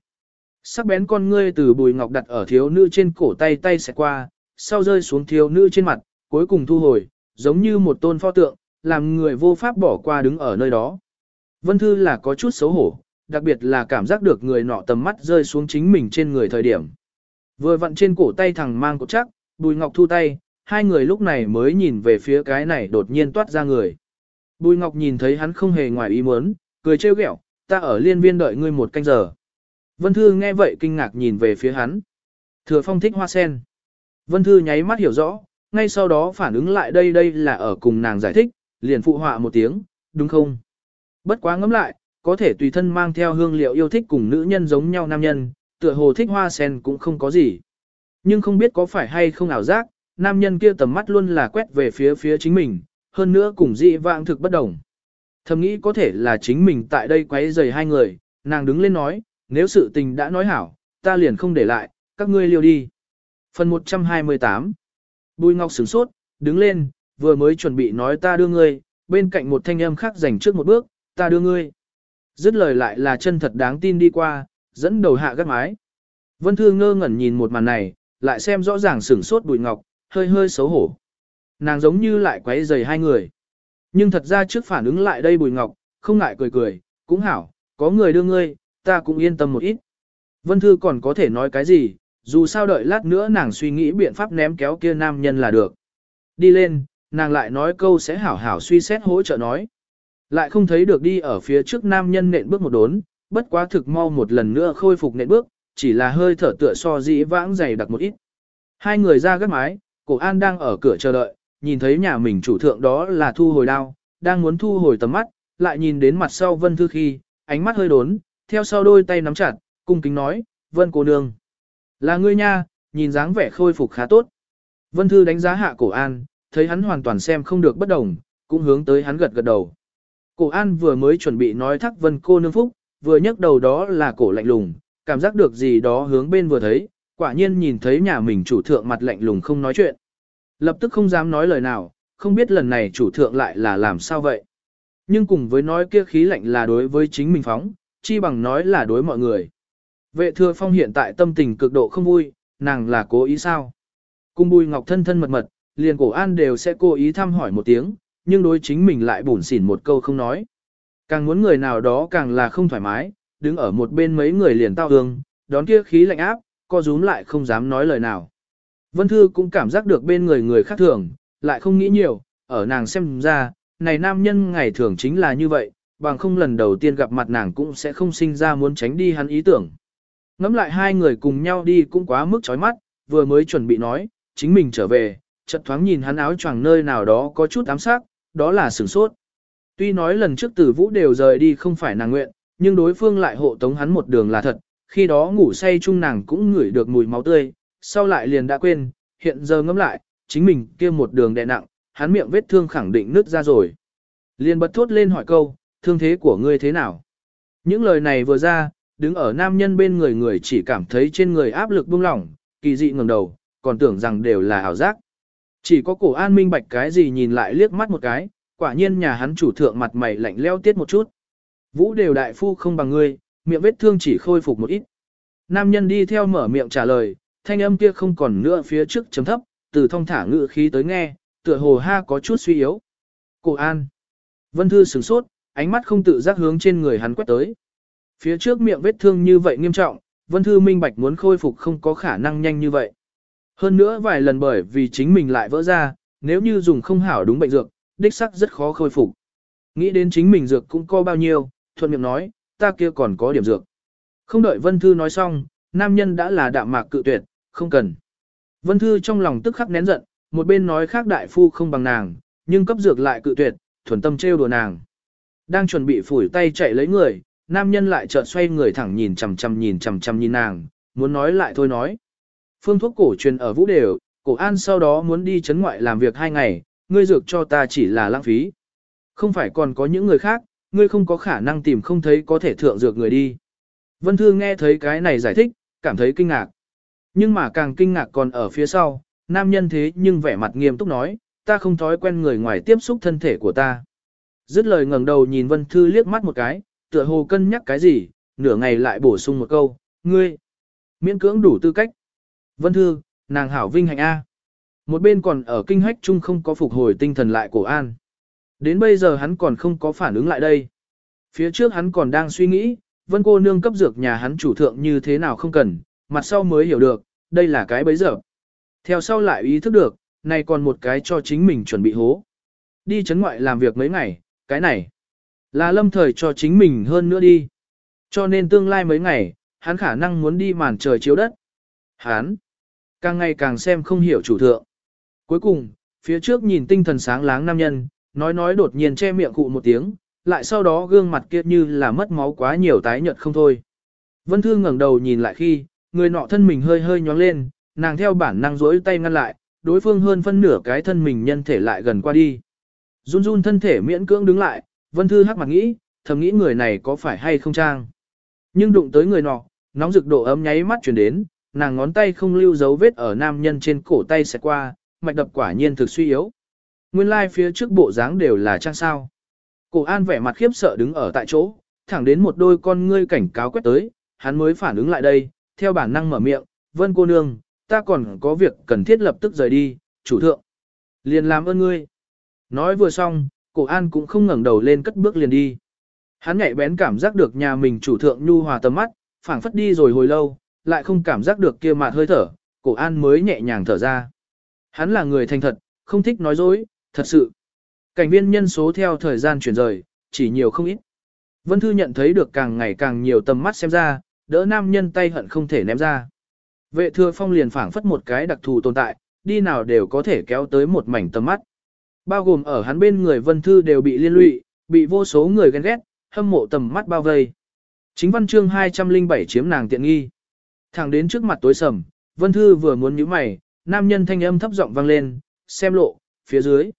Sắc bén con ngươi từ bùi ngọc đặt ở thiếu nữ trên cổ tay tay sẽ qua, sau rơi xuống thiếu nữ trên mặt, cuối cùng thu hồi, giống như một tôn pho tượng, làm người vô pháp bỏ qua đứng ở nơi đó. Vân Thư là có chút xấu hổ, đặc biệt là cảm giác được người nọ tầm mắt rơi xuống chính mình trên người thời điểm. Vừa vặn trên cổ tay thằng mang cột chắc, bùi ngọc thu tay, hai người lúc này mới nhìn về phía cái này đột nhiên toát ra người. Bùi ngọc nhìn thấy hắn không hề ngoài ý muốn, cười trêu ghẹo, ta ở liên viên đợi ngươi một canh giờ. Vân Thư nghe vậy kinh ngạc nhìn về phía hắn. Thừa phong thích hoa sen. Vân Thư nháy mắt hiểu rõ, ngay sau đó phản ứng lại đây đây là ở cùng nàng giải thích, liền phụ họa một tiếng, đúng không? Bất quá ngẫm lại, có thể tùy thân mang theo hương liệu yêu thích cùng nữ nhân giống nhau nam nhân, tựa hồ thích hoa sen cũng không có gì. Nhưng không biết có phải hay không ảo giác, nam nhân kia tầm mắt luôn là quét về phía phía chính mình, hơn nữa cùng dị vãng thực bất đồng. Thầm nghĩ có thể là chính mình tại đây quấy rầy hai người, nàng đứng lên nói, nếu sự tình đã nói hảo, ta liền không để lại, các ngươi liêu đi. Phần 128 Bùi Ngọc sửng sốt, đứng lên, vừa mới chuẩn bị nói ta đưa ngươi, bên cạnh một thanh âm khác dành trước một bước, ta đưa ngươi. Dứt lời lại là chân thật đáng tin đi qua, dẫn đầu hạ gắt mái. Vân Thư ngơ ngẩn nhìn một màn này, lại xem rõ ràng sửng sốt Bùi Ngọc, hơi hơi xấu hổ. Nàng giống như lại quấy rầy hai người. Nhưng thật ra trước phản ứng lại đây Bùi Ngọc, không ngại cười cười, cũng hảo, có người đưa ngươi, ta cũng yên tâm một ít. Vân Thư còn có thể nói cái gì, dù sao đợi lát nữa nàng suy nghĩ biện pháp ném kéo kia nam nhân là được. Đi lên, nàng lại nói câu sẽ hảo hảo suy xét hỗ trợ nói. Lại không thấy được đi ở phía trước nam nhân nện bước một đốn, bất quá thực mau một lần nữa khôi phục nện bước, chỉ là hơi thở tựa so dĩ vãng dày đặc một ít. Hai người ra gác mái, cổ an đang ở cửa chờ đợi, nhìn thấy nhà mình chủ thượng đó là thu hồi đao, đang muốn thu hồi tầm mắt, lại nhìn đến mặt sau vân thư khi, ánh mắt hơi đốn, theo sau đôi tay nắm chặt, cung kính nói, vân cô nương. Là ngươi nha, nhìn dáng vẻ khôi phục khá tốt. Vân thư đánh giá hạ cổ an, thấy hắn hoàn toàn xem không được bất đồng, cũng hướng tới hắn gật gật đầu. Cổ an vừa mới chuẩn bị nói thắc vân cô nương phúc, vừa nhấc đầu đó là cổ lạnh lùng, cảm giác được gì đó hướng bên vừa thấy, quả nhiên nhìn thấy nhà mình chủ thượng mặt lạnh lùng không nói chuyện. Lập tức không dám nói lời nào, không biết lần này chủ thượng lại là làm sao vậy. Nhưng cùng với nói kia khí lạnh là đối với chính mình phóng, chi bằng nói là đối mọi người. Vệ thừa phong hiện tại tâm tình cực độ không vui, nàng là cố ý sao? Cung bùi ngọc thân thân mật mật, liền cổ an đều sẽ cố ý thăm hỏi một tiếng, nhưng đối chính mình lại bủn xỉn một câu không nói. Càng muốn người nào đó càng là không thoải mái, đứng ở một bên mấy người liền tao hương, đón kia khí lạnh áp, co rúm lại không dám nói lời nào. Vân Thư cũng cảm giác được bên người người khác thường, lại không nghĩ nhiều, ở nàng xem ra, này nam nhân ngày thường chính là như vậy, bằng không lần đầu tiên gặp mặt nàng cũng sẽ không sinh ra muốn tránh đi hắn ý tưởng. Ngắm lại hai người cùng nhau đi cũng quá mức chói mắt, vừa mới chuẩn bị nói, chính mình trở về, chợt thoáng nhìn hắn áo choàng nơi nào đó có chút ám sát, đó là sửng sốt. Tuy nói lần trước tử vũ đều rời đi không phải nàng nguyện, nhưng đối phương lại hộ tống hắn một đường là thật, khi đó ngủ say chung nàng cũng ngửi được mùi máu tươi, sau lại liền đã quên, hiện giờ ngẫm lại, chính mình kia một đường đè nặng, hắn miệng vết thương khẳng định nứt ra rồi. Liền bật thốt lên hỏi câu, thương thế của ngươi thế nào? Những lời này vừa ra, đứng ở nam nhân bên người người chỉ cảm thấy trên người áp lực buông lỏng, kỳ dị ngẩng đầu, còn tưởng rằng đều là ảo giác. Chỉ có cổ an minh bạch cái gì nhìn lại liếc mắt một cái, quả nhiên nhà hắn chủ thượng mặt mày lạnh leo tiết một chút. Vũ đều đại phu không bằng ngươi, miệng vết thương chỉ khôi phục một ít. Nam nhân đi theo mở miệng trả lời, thanh âm kia không còn nữa phía trước chấm thấp, từ thông thả ngự khí tới nghe, tựa hồ ha có chút suy yếu. Cổ an. Vân Thư sửng sốt, ánh mắt không tự giác hướng trên người hắn quét tới. Phía trước miệng vết thương như vậy nghiêm trọng, Vân Thư minh bạch muốn khôi phục không có khả năng nhanh như vậy. Hơn nữa vài lần bởi vì chính mình lại vỡ ra, nếu như dùng không hảo đúng bệnh dược, đích sắc rất khó khôi phục. Nghĩ đến chính mình dược cũng có bao nhiêu, thuận miệng nói, ta kia còn có điểm dược. Không đợi Vân Thư nói xong, nam nhân đã là đạm mạc cự tuyệt, không cần. Vân Thư trong lòng tức khắc nén giận, một bên nói khác đại phu không bằng nàng, nhưng cấp dược lại cự tuyệt, thuần tâm trêu đùa nàng. Đang chuẩn bị phủi tay chạy lấy người, nam nhân lại chợt xoay người thẳng nhìn chằm chằm nhìn chằm chằm nhìn nàng, muốn nói lại thôi nói. Phương thuốc cổ truyền ở vũ đều, cổ an sau đó muốn đi chấn ngoại làm việc hai ngày, ngươi dược cho ta chỉ là lãng phí. Không phải còn có những người khác, ngươi không có khả năng tìm không thấy có thể thượng dược người đi. Vân thư nghe thấy cái này giải thích, cảm thấy kinh ngạc. Nhưng mà càng kinh ngạc còn ở phía sau, nam nhân thế nhưng vẻ mặt nghiêm túc nói, ta không thói quen người ngoài tiếp xúc thân thể của ta. Dứt lời ngẩng đầu nhìn Vân Thư liếc mắt một cái, tựa hồ cân nhắc cái gì, nửa ngày lại bổ sung một câu, ngươi, miễn cưỡng đủ tư cách. Vân Thư, nàng hảo vinh hạnh A. Một bên còn ở kinh hách chung không có phục hồi tinh thần lại cổ an. Đến bây giờ hắn còn không có phản ứng lại đây. Phía trước hắn còn đang suy nghĩ, vân cô nương cấp dược nhà hắn chủ thượng như thế nào không cần, mặt sau mới hiểu được, đây là cái bấy giờ. Theo sau lại ý thức được, này còn một cái cho chính mình chuẩn bị hố. Đi chấn ngoại làm việc mấy ngày, cái này là lâm thời cho chính mình hơn nữa đi. Cho nên tương lai mấy ngày, hắn khả năng muốn đi màn trời chiếu đất. Hắn, càng ngày càng xem không hiểu chủ thượng. Cuối cùng, phía trước nhìn tinh thần sáng láng nam nhân, nói nói đột nhiên che miệng cụ một tiếng, lại sau đó gương mặt kia như là mất máu quá nhiều tái nhợt không thôi. Vân Thư ngẩng đầu nhìn lại khi, người nọ thân mình hơi hơi nhóng lên, nàng theo bản năng rỗi tay ngăn lại, đối phương hơn phân nửa cái thân mình nhân thể lại gần qua đi. Run run thân thể miễn cưỡng đứng lại, Vân Thư hắc mặt nghĩ, thầm nghĩ người này có phải hay không trang. Nhưng đụng tới người nọ, nóng rực độ ấm nháy mắt chuyển đến, nàng ngón tay không lưu dấu vết ở nam nhân trên cổ tay sẽ qua, mạch đập quả nhiên thực suy yếu. Nguyên lai like phía trước bộ dáng đều là trang sao. Cổ an vẻ mặt khiếp sợ đứng ở tại chỗ, thẳng đến một đôi con ngươi cảnh cáo quét tới, hắn mới phản ứng lại đây, theo bản năng mở miệng, vân cô nương, ta còn có việc cần thiết lập tức rời đi, chủ thượng. Liền làm ơn ngươi. Nói vừa xong, cổ an cũng không ngẩng đầu lên cất bước liền đi. Hắn nhạy bén cảm giác được nhà mình chủ thượng nhu hòa tầm mắt, phảng phất đi rồi hồi lâu, lại không cảm giác được kia mạt hơi thở, cổ an mới nhẹ nhàng thở ra. Hắn là người thành thật, không thích nói dối, thật sự. Cảnh viên nhân số theo thời gian chuyển rời, chỉ nhiều không ít. Vân Thư nhận thấy được càng ngày càng nhiều tầm mắt xem ra, đỡ nam nhân tay hận không thể ném ra. Vệ thừa phong liền phảng phất một cái đặc thù tồn tại, đi nào đều có thể kéo tới một mảnh tầm mắt. Bao gồm ở hắn bên người Vân Thư đều bị liên lụy, bị vô số người ghen ghét, hâm mộ tầm mắt bao vây. Chính văn chương 207 chiếm nàng tiện nghi. Thẳng đến trước mặt tối sầm, Vân Thư vừa muốn nhíu mày, nam nhân thanh âm thấp giọng vang lên, xem lộ, phía dưới.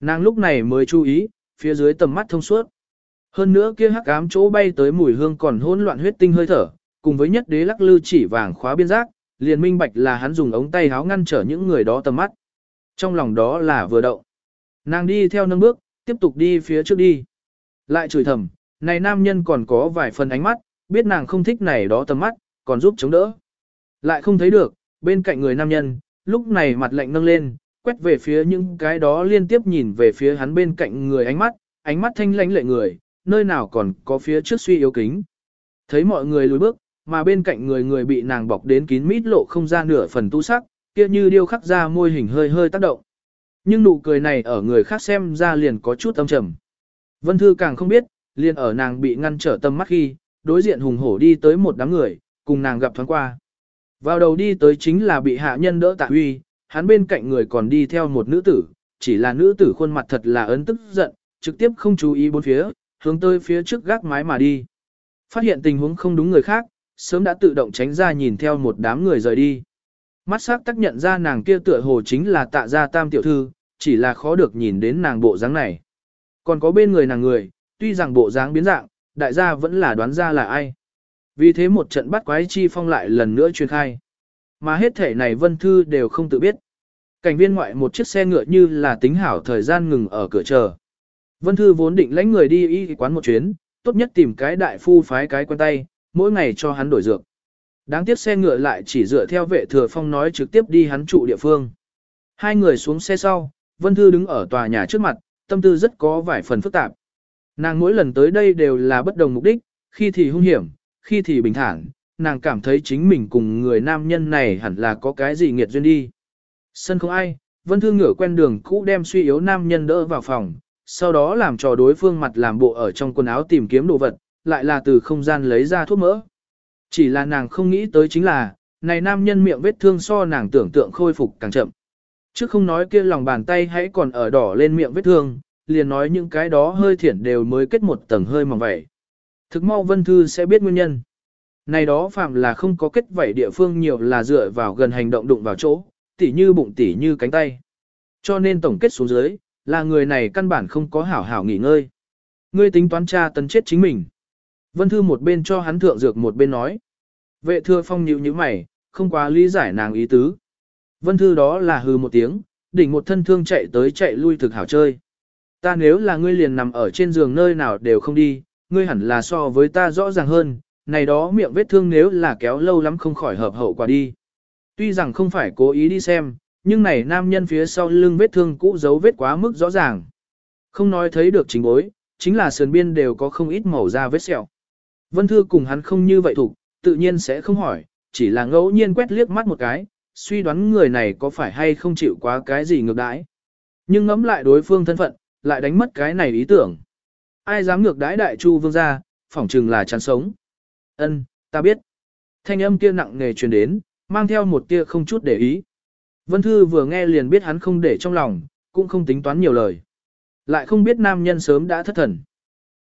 Nàng lúc này mới chú ý, phía dưới tầm mắt thông suốt. Hơn nữa kia hắc ám chỗ bay tới mùi hương còn hỗn loạn huyết tinh hơi thở, cùng với nhất đế lắc lư chỉ vàng khóa biên giác, liền minh bạch là hắn dùng ống tay háo ngăn trở những người đó tầm mắt. Trong lòng đó là vừa động. Nàng đi theo nâng bước, tiếp tục đi phía trước đi. Lại chửi thầm, này nam nhân còn có vài phần ánh mắt, biết nàng không thích này đó tầm mắt, còn giúp chống đỡ. Lại không thấy được, bên cạnh người nam nhân, lúc này mặt lạnh nâng lên, quét về phía những cái đó liên tiếp nhìn về phía hắn bên cạnh người ánh mắt, ánh mắt thanh lãnh lệ người, nơi nào còn có phía trước suy yếu kính. Thấy mọi người lùi bước, mà bên cạnh người người bị nàng bọc đến kín mít lộ không ra nửa phần tu sắc, kia như điêu khắc ra môi hình hơi hơi tác động. Nhưng nụ cười này ở người khác xem ra liền có chút âm trầm. Vân Thư càng không biết, liền ở nàng bị ngăn trở tâm mắt khi, đối diện hùng hổ đi tới một đám người, cùng nàng gặp thoáng qua. Vào đầu đi tới chính là bị hạ nhân đỡ tạ huy, hắn bên cạnh người còn đi theo một nữ tử, chỉ là nữ tử khuôn mặt thật là ấn tức giận, trực tiếp không chú ý bốn phía, hướng tới phía trước gác mái mà đi. Phát hiện tình huống không đúng người khác, sớm đã tự động tránh ra nhìn theo một đám người rời đi. Mắt sắc tác nhận ra nàng kia tựa hồ chính là tạ gia tam tiểu thư, chỉ là khó được nhìn đến nàng bộ dáng này. Còn có bên người nàng người, tuy rằng bộ dáng biến dạng, đại gia vẫn là đoán ra là ai. Vì thế một trận bắt quái chi phong lại lần nữa truyền khai. Mà hết thể này Vân Thư đều không tự biết. Cảnh viên ngoại một chiếc xe ngựa như là tính hảo thời gian ngừng ở cửa chờ. Vân Thư vốn định lãnh người đi y quán một chuyến, tốt nhất tìm cái đại phu phái cái quen tay, mỗi ngày cho hắn đổi dược. Đáng tiếc xe ngựa lại chỉ dựa theo vệ thừa phong nói trực tiếp đi hắn trụ địa phương. Hai người xuống xe sau, Vân Thư đứng ở tòa nhà trước mặt, tâm tư rất có vài phần phức tạp. Nàng mỗi lần tới đây đều là bất đồng mục đích, khi thì hung hiểm, khi thì bình thản, nàng cảm thấy chính mình cùng người nam nhân này hẳn là có cái gì nghiệt duyên đi. Sân không ai, Vân Thư ngửa quen đường cũ đem suy yếu nam nhân đỡ vào phòng, sau đó làm trò đối phương mặt làm bộ ở trong quần áo tìm kiếm đồ vật, lại là từ không gian lấy ra thuốc mỡ. Chỉ là nàng không nghĩ tới chính là, này nam nhân miệng vết thương so nàng tưởng tượng khôi phục càng chậm. Trước không nói kia lòng bàn tay hãy còn ở đỏ lên miệng vết thương, liền nói những cái đó hơi thiển đều mới kết một tầng hơi mỏng vậy. Thực mau Vân Thư sẽ biết nguyên nhân. Này đó phạm là không có kết vảy địa phương nhiều là dựa vào gần hành động đụng vào chỗ, tỉ như bụng tỉ như cánh tay. Cho nên tổng kết xuống dưới, là người này căn bản không có hảo hảo nghỉ ngơi. Ngươi tính toán tra tấn chết chính mình. Vân Thư một bên cho hắn thượng dược một bên nói. Vệ thừa phong nhíu như mày, không quá lý giải nàng ý tứ. Vân Thư đó là hừ một tiếng, đỉnh một thân thương chạy tới chạy lui thực hảo chơi. Ta nếu là ngươi liền nằm ở trên giường nơi nào đều không đi, ngươi hẳn là so với ta rõ ràng hơn, này đó miệng vết thương nếu là kéo lâu lắm không khỏi hợp hậu quả đi. Tuy rằng không phải cố ý đi xem, nhưng này nam nhân phía sau lưng vết thương cũ dấu vết quá mức rõ ràng. Không nói thấy được chính bối, chính là sườn biên đều có không ít màu da vết sẹo. Vân Thư cùng hắn không như vậy thủ, tự nhiên sẽ không hỏi, chỉ là ngẫu nhiên quét liếc mắt một cái, suy đoán người này có phải hay không chịu quá cái gì ngược đãi. Nhưng ngẫm lại đối phương thân phận, lại đánh mất cái này ý tưởng. Ai dám ngược đãi đại chu vương gia, phỏng chừng là chán sống. Ân, ta biết. Thanh âm kia nặng nề truyền đến, mang theo một tia không chút để ý. Vân Thư vừa nghe liền biết hắn không để trong lòng, cũng không tính toán nhiều lời. Lại không biết nam nhân sớm đã thất thần.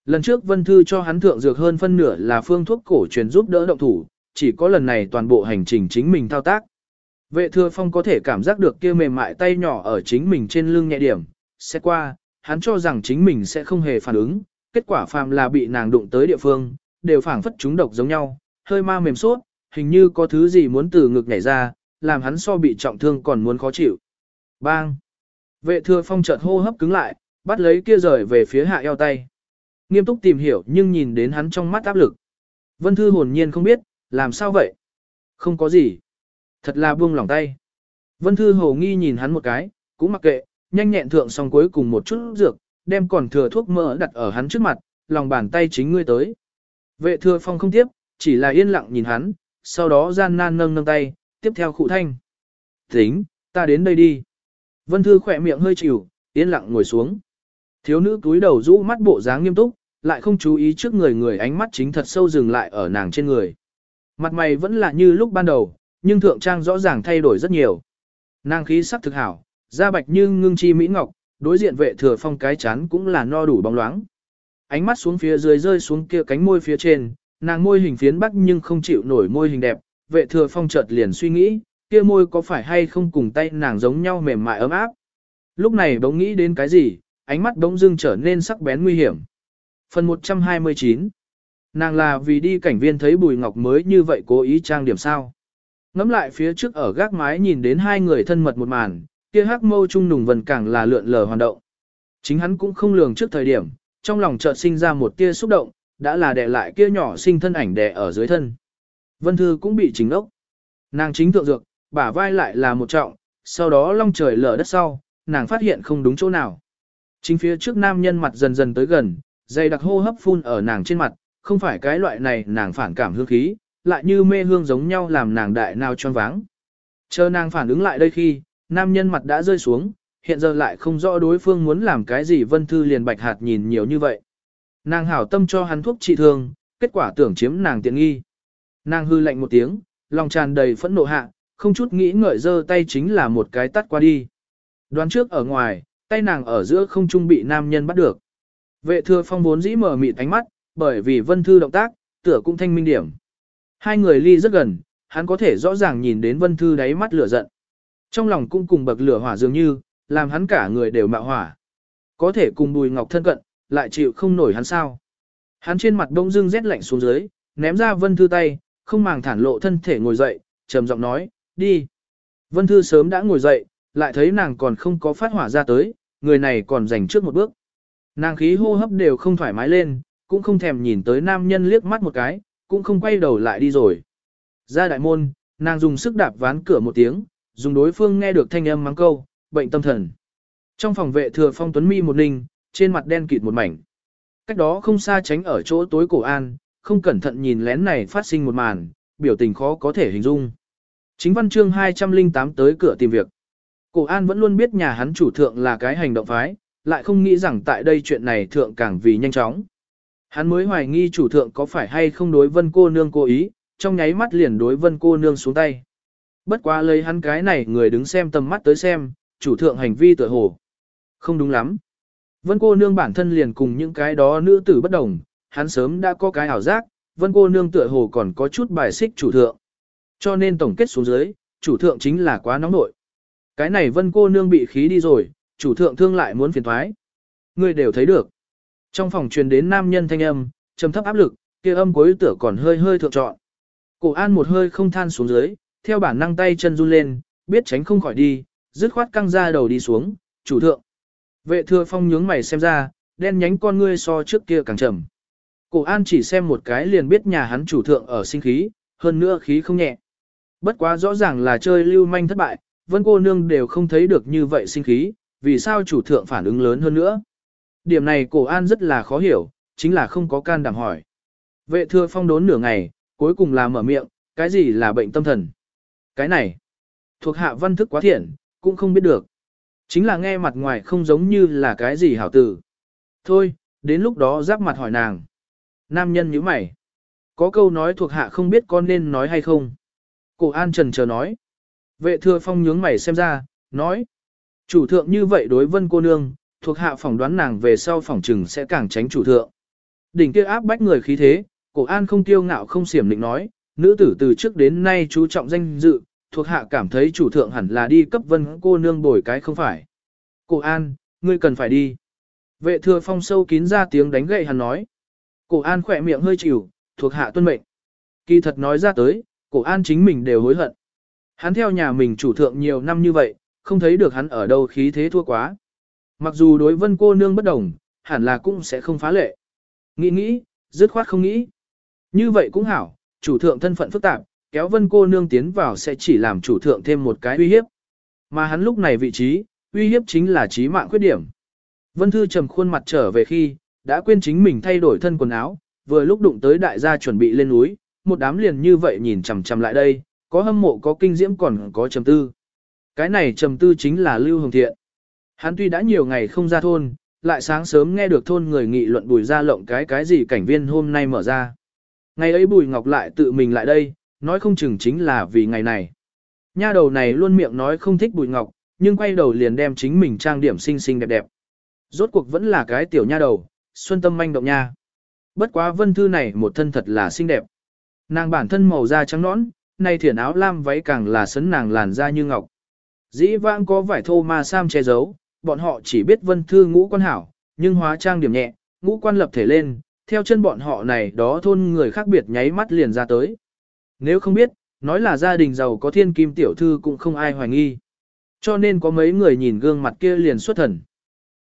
Lần trước Vân Thư cho hắn thượng dược hơn phân nửa là phương thuốc cổ truyền giúp đỡ động thủ, chỉ có lần này toàn bộ hành trình chính mình thao tác. Vệ thừa phong có thể cảm giác được kia mềm mại tay nhỏ ở chính mình trên lưng nhẹ điểm, sẽ qua, hắn cho rằng chính mình sẽ không hề phản ứng, kết quả phàm là bị nàng đụng tới địa phương, đều phản phất chúng độc giống nhau, hơi ma mềm suốt, hình như có thứ gì muốn từ ngực nhảy ra, làm hắn so bị trọng thương còn muốn khó chịu. Bang! Vệ thừa phong chợt hô hấp cứng lại, bắt lấy kia rời về phía hạ eo tay. Nghiêm túc tìm hiểu nhưng nhìn đến hắn trong mắt áp lực. Vân Thư hồn nhiên không biết, làm sao vậy? Không có gì. Thật là buông lòng tay. Vân Thư hồ nghi nhìn hắn một cái, cũng mặc kệ, nhanh nhẹn thượng xong cuối cùng một chút dược, đem còn thừa thuốc mỡ đặt ở hắn trước mặt, lòng bàn tay chính ngươi tới. Vệ thừa phong không tiếp, chỉ là yên lặng nhìn hắn, sau đó gian nan nâng nâng tay, tiếp theo khụ thanh. Tính, ta đến đây đi. Vân Thư khỏe miệng hơi chịu, yên lặng ngồi xuống. Thiếu nữ túi đầu rũ mắt bộ dáng nghiêm túc, lại không chú ý trước người người ánh mắt chính thật sâu dừng lại ở nàng trên người. Mặt mày vẫn là như lúc ban đầu, nhưng thượng trang rõ ràng thay đổi rất nhiều. Nàng khí sắc thực hảo, da bạch như ngưng chi mỹ ngọc, đối diện vệ thừa phong cái chán cũng là no đủ bóng loáng. Ánh mắt xuống phía dưới rơi xuống kia cánh môi phía trên, nàng môi hình phiến bắc nhưng không chịu nổi môi hình đẹp, vệ thừa phong chợt liền suy nghĩ, kia môi có phải hay không cùng tay nàng giống nhau mềm mại ấm áp. Lúc này bỗng nghĩ đến cái gì, ánh mắt bỗng dưng trở nên sắc bén nguy hiểm. Phần 129 Nàng là vì đi cảnh viên thấy Bùi Ngọc mới như vậy cố ý trang điểm sao. Ngắm lại phía trước ở gác mái nhìn đến hai người thân mật một màn, kia hắc mâu trung nùng vần càng là lượn lờ hoàn động. Chính hắn cũng không lường trước thời điểm, trong lòng chợt sinh ra một tia xúc động, đã là đè lại kia nhỏ sinh thân ảnh đè ở dưới thân. Vân Thư cũng bị chính ốc. Nàng chính thượng dược, bả vai lại là một trọng, sau đó long trời lở đất sau, nàng phát hiện không đúng chỗ nào. Chính phía trước nam nhân mặt dần dần tới gần, dây đặc hô hấp phun ở nàng trên mặt, không phải cái loại này nàng phản cảm hương khí, lại như mê hương giống nhau làm nàng đại nào choáng váng. Chờ nàng phản ứng lại đây khi, nam nhân mặt đã rơi xuống, hiện giờ lại không rõ đối phương muốn làm cái gì vân thư liền bạch hạt nhìn nhiều như vậy. Nàng hảo tâm cho hắn thuốc trị thương, kết quả tưởng chiếm nàng tiện nghi. Nàng hư lạnh một tiếng, lòng tràn đầy phẫn nộ hạ, không chút nghĩ ngợi dơ tay chính là một cái tắt qua đi. Đoán trước ở ngoài, tay nàng ở giữa không trung bị nam nhân bắt được. Vệ thừa phong vốn dĩ mở mịt ánh mắt, bởi vì vân thư động tác, tựa cũng thanh minh điểm. Hai người ly rất gần, hắn có thể rõ ràng nhìn đến vân thư đáy mắt lửa giận. Trong lòng cũng cùng bậc lửa hỏa dường như, làm hắn cả người đều mạo hỏa. Có thể cùng bùi ngọc thân cận, lại chịu không nổi hắn sao. Hắn trên mặt đông dưng rét lạnh xuống dưới, ném ra vân thư tay, không màng thản lộ thân thể ngồi dậy, trầm giọng nói, đi. Vân thư sớm đã ngồi dậy, lại thấy nàng còn không có phát hỏa ra tới, người này còn giành trước một bước. Nàng khí hô hấp đều không thoải mái lên, cũng không thèm nhìn tới nam nhân liếc mắt một cái, cũng không quay đầu lại đi rồi. Ra đại môn, nàng dùng sức đạp ván cửa một tiếng, dùng đối phương nghe được thanh âm mắng câu, bệnh tâm thần. Trong phòng vệ thừa phong tuấn mi một ninh, trên mặt đen kịt một mảnh. Cách đó không xa tránh ở chỗ tối cổ an, không cẩn thận nhìn lén này phát sinh một màn, biểu tình khó có thể hình dung. Chính văn chương 208 tới cửa tìm việc. Cổ an vẫn luôn biết nhà hắn chủ thượng là cái hành động phái, lại không nghĩ rằng tại đây chuyện này thượng càng vì nhanh chóng. Hắn mới hoài nghi chủ thượng có phải hay không đối vân cô nương cố ý, trong nháy mắt liền đối vân cô nương xuống tay. Bất quá lấy hắn cái này người đứng xem tầm mắt tới xem, chủ thượng hành vi tựa hồ. Không đúng lắm. Vân cô nương bản thân liền cùng những cái đó nữ tử bất đồng, hắn sớm đã có cái ảo giác, vân cô nương tựa hồ còn có chút bài xích chủ thượng. Cho nên tổng kết xuống dưới, chủ thượng chính là quá nóng nội. Cái này vân cô nương bị khí đi rồi, chủ thượng thương lại muốn phiền thoái. Người đều thấy được. Trong phòng truyền đến nam nhân thanh âm, trầm thấp áp lực, kia âm cuối tựa còn hơi hơi thượng trọn. Cổ an một hơi không than xuống dưới, theo bản năng tay chân run lên, biết tránh không khỏi đi, dứt khoát căng ra đầu đi xuống, chủ thượng. Vệ thừa phong nhướng mày xem ra, đen nhánh con ngươi so trước kia càng trầm. Cổ an chỉ xem một cái liền biết nhà hắn chủ thượng ở sinh khí, hơn nữa khí không nhẹ. Bất quá rõ ràng là chơi lưu manh thất bại, vân cô nương đều không thấy được như vậy sinh khí, vì sao chủ thượng phản ứng lớn hơn nữa. Điểm này cổ an rất là khó hiểu, chính là không có can đảm hỏi. Vệ thừa phong đốn nửa ngày, cuối cùng là mở miệng, cái gì là bệnh tâm thần? Cái này, thuộc hạ văn thức quá thiện, cũng không biết được. Chính là nghe mặt ngoài không giống như là cái gì hảo tử. Thôi, đến lúc đó giáp mặt hỏi nàng. Nam nhân như mày. Có câu nói thuộc hạ không biết con nên nói hay không. Cổ an trần chờ nói. Vệ thừa phong nhướng mày xem ra, nói. Chủ thượng như vậy đối vân cô nương, thuộc hạ phỏng đoán nàng về sau phỏng trừng sẽ càng tránh chủ thượng. Đỉnh kia áp bách người khí thế, cổ an không tiêu ngạo không xiểm định nói, nữ tử từ trước đến nay chú trọng danh dự, thuộc hạ cảm thấy chủ thượng hẳn là đi cấp vân cô nương bồi cái không phải. Cổ an, ngươi cần phải đi. Vệ thừa phong sâu kín ra tiếng đánh gậy hắn nói. Cổ an khỏe miệng hơi chịu, thuộc hạ tuân mệnh. Kỳ thật nói ra tới, cổ an chính mình đều hối hận. Hắn theo nhà mình chủ thượng nhiều năm như vậy, không thấy được hắn ở đâu khí thế thua quá. Mặc dù đối vân cô nương bất đồng, hẳn là cũng sẽ không phá lệ. Nghĩ nghĩ, dứt khoát không nghĩ. Như vậy cũng hảo, chủ thượng thân phận phức tạp, kéo vân cô nương tiến vào sẽ chỉ làm chủ thượng thêm một cái uy hiếp. Mà hắn lúc này vị trí, uy hiếp chính là trí mạng khuyết điểm. Vân Thư trầm khuôn mặt trở về khi, đã quên chính mình thay đổi thân quần áo, vừa lúc đụng tới đại gia chuẩn bị lên núi, một đám liền như vậy nhìn chằm chằm lại đây, có hâm mộ có kinh diễm còn có trầm tư. Cái này trầm tư chính là Lưu Hồng Thiện. Hắn tuy đã nhiều ngày không ra thôn, lại sáng sớm nghe được thôn người nghị luận bùi ra lộng cái cái gì cảnh viên hôm nay mở ra. Ngày ấy bùi ngọc lại tự mình lại đây, nói không chừng chính là vì ngày này. Nha đầu này luôn miệng nói không thích bùi ngọc, nhưng quay đầu liền đem chính mình trang điểm xinh xinh đẹp đẹp. Rốt cuộc vẫn là cái tiểu nha đầu, xuân tâm manh động nha. Bất quá vân thư này một thân thật là xinh đẹp. Nàng bản thân màu da trắng nõn, nay thiển áo lam váy càng là sấn nàng làn da như ngọc. Dĩ vãng có vải thô ma sam che giấu, bọn họ chỉ biết vân thư ngũ quan hảo, nhưng hóa trang điểm nhẹ, ngũ quan lập thể lên, theo chân bọn họ này đó thôn người khác biệt nháy mắt liền ra tới. Nếu không biết, nói là gia đình giàu có thiên kim tiểu thư cũng không ai hoài nghi. Cho nên có mấy người nhìn gương mặt kia liền xuất thần.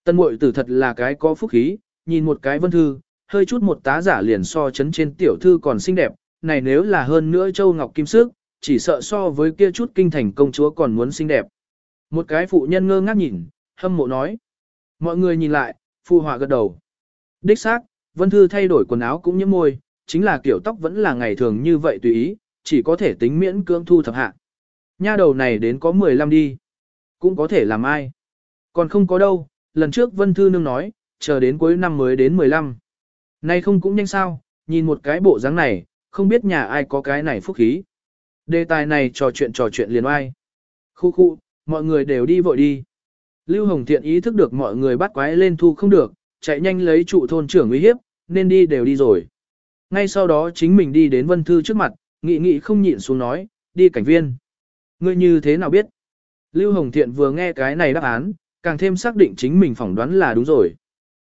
Tân muội tử thật là cái có phúc khí, nhìn một cái vân thư, hơi chút một tá giả liền so chấn trên tiểu thư còn xinh đẹp, này nếu là hơn nữa châu ngọc kim sức, chỉ sợ so với kia chút kinh thành công chúa còn muốn xinh đẹp. Một cái phụ nhân ngơ ngác nhìn, hâm mộ nói. Mọi người nhìn lại, phụ họa gật đầu. Đích xác, Vân Thư thay đổi quần áo cũng nhiễm môi, chính là kiểu tóc vẫn là ngày thường như vậy tùy ý, chỉ có thể tính miễn cưỡng thu thập hạ. Nha đầu này đến có 15 đi. Cũng có thể làm ai. Còn không có đâu, lần trước Vân Thư Nương nói, chờ đến cuối năm mới đến 15. Nay không cũng nhanh sao, nhìn một cái bộ dáng này, không biết nhà ai có cái này phúc khí. Đề tài này trò chuyện trò chuyện liền oai. Khu khu, mọi người đều đi vội đi. Lưu Hồng Thiện ý thức được mọi người bắt quái lên thu không được, chạy nhanh lấy trụ thôn trưởng uy hiếp, nên đi đều đi rồi. Ngay sau đó chính mình đi đến Vân Thư trước mặt, nghị nghị không nhịn xuống nói, đi cảnh viên. Ngươi như thế nào biết? Lưu Hồng Thiện vừa nghe cái này đáp án, càng thêm xác định chính mình phỏng đoán là đúng rồi.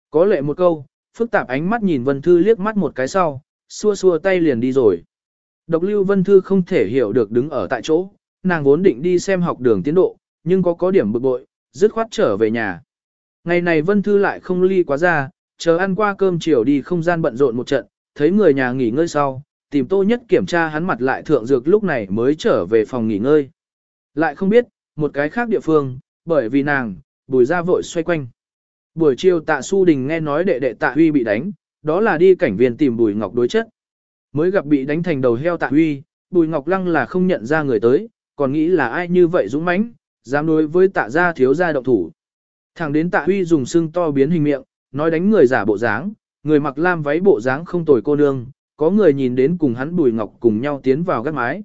Có lệ một câu, phức tạp ánh mắt nhìn Vân Thư liếc mắt một cái sau, xua xua tay liền đi rồi. Độc Lưu Vân Thư không thể hiểu được đứng ở tại chỗ, nàng vốn định đi xem học đường tiến độ, nhưng có có điểm bực bội, dứt khoát trở về nhà. Ngày này Vân Thư lại không ly quá ra, chờ ăn qua cơm chiều đi không gian bận rộn một trận, thấy người nhà nghỉ ngơi sau, tìm Tô Nhất kiểm tra hắn mặt lại thượng dược lúc này mới trở về phòng nghỉ ngơi. Lại không biết, một cái khác địa phương, bởi vì nàng, bùi ra vội xoay quanh. Buổi chiều tạ su đình nghe nói đệ đệ tạ huy bị đánh, đó là đi cảnh viên tìm bùi ngọc đối chất. Mới gặp bị đánh thành đầu heo tạ huy, bùi ngọc lăng là không nhận ra người tới, còn nghĩ là ai như vậy dũng mãnh, dám đối với tạ gia thiếu gia động thủ. Thẳng đến tạ huy dùng xương to biến hình miệng, nói đánh người giả bộ dáng, người mặc lam váy bộ dáng không tồi cô nương, có người nhìn đến cùng hắn Bùi Ngọc cùng nhau tiến vào gác mái.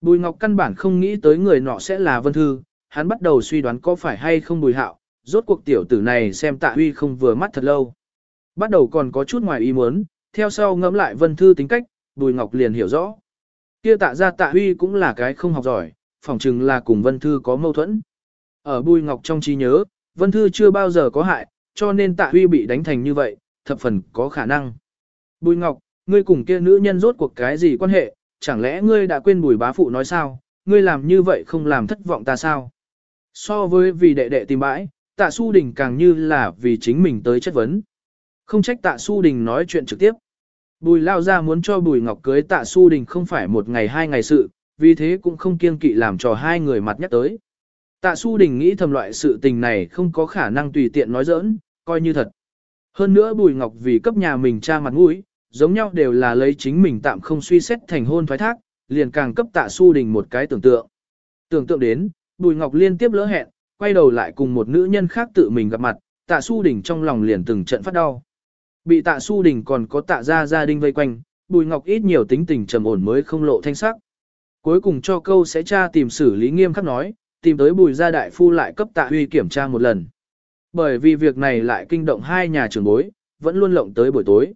Bùi Ngọc căn bản không nghĩ tới người nọ sẽ là Vân Thư, hắn bắt đầu suy đoán có phải hay không Bùi Hạo, rốt cuộc tiểu tử này xem tạ huy không vừa mắt thật lâu. Bắt đầu còn có chút ngoài ý muốn, theo sau ngẫm lại Vân Thư tính cách, Bùi Ngọc liền hiểu rõ. Kia tạ ra tạ huy cũng là cái không học giỏi, phỏng chừng là cùng Vân Thư có mâu thuẫn. Ở Bùi Ngọc trong trí nhớ, Vân Thư chưa bao giờ có hại, cho nên tạ huy bị đánh thành như vậy, thập phần có khả năng. Bùi Ngọc, ngươi cùng kia nữ nhân rốt cuộc cái gì quan hệ, chẳng lẽ ngươi đã quên bùi bá phụ nói sao, ngươi làm như vậy không làm thất vọng ta sao? So với vì đệ đệ tìm bãi, tạ su đình càng như là vì chính mình tới chất vấn. Không trách tạ su đình nói chuyện trực tiếp. Bùi lao ra muốn cho bùi ngọc cưới tạ su đình không phải một ngày hai ngày sự, vì thế cũng không kiêng kỵ làm trò hai người mặt nhắc tới. Tạ su đình nghĩ thầm loại sự tình này không có khả năng tùy tiện nói giỡn, coi như thật. Hơn nữa bùi ngọc vì cấp nhà mình cha mặt mũi, giống nhau đều là lấy chính mình tạm không suy xét thành hôn thoái thác, liền càng cấp tạ su đình một cái tưởng tượng. Tưởng tượng đến, bùi ngọc liên tiếp lỡ hẹn, quay đầu lại cùng một nữ nhân khác tự mình gặp mặt, tạ su đình trong lòng liền từng trận phát đau. Bị tạ su đình còn có tạ gia gia đình vây quanh, bùi ngọc ít nhiều tính tình trầm ổn mới không lộ thanh sắc. Cuối cùng cho câu sẽ tra tìm xử lý nghiêm khắc nói, tìm tới bùi gia đại phu lại cấp tạ huy kiểm tra một lần. Bởi vì việc này lại kinh động hai nhà trưởng bối, vẫn luôn lộng tới buổi tối.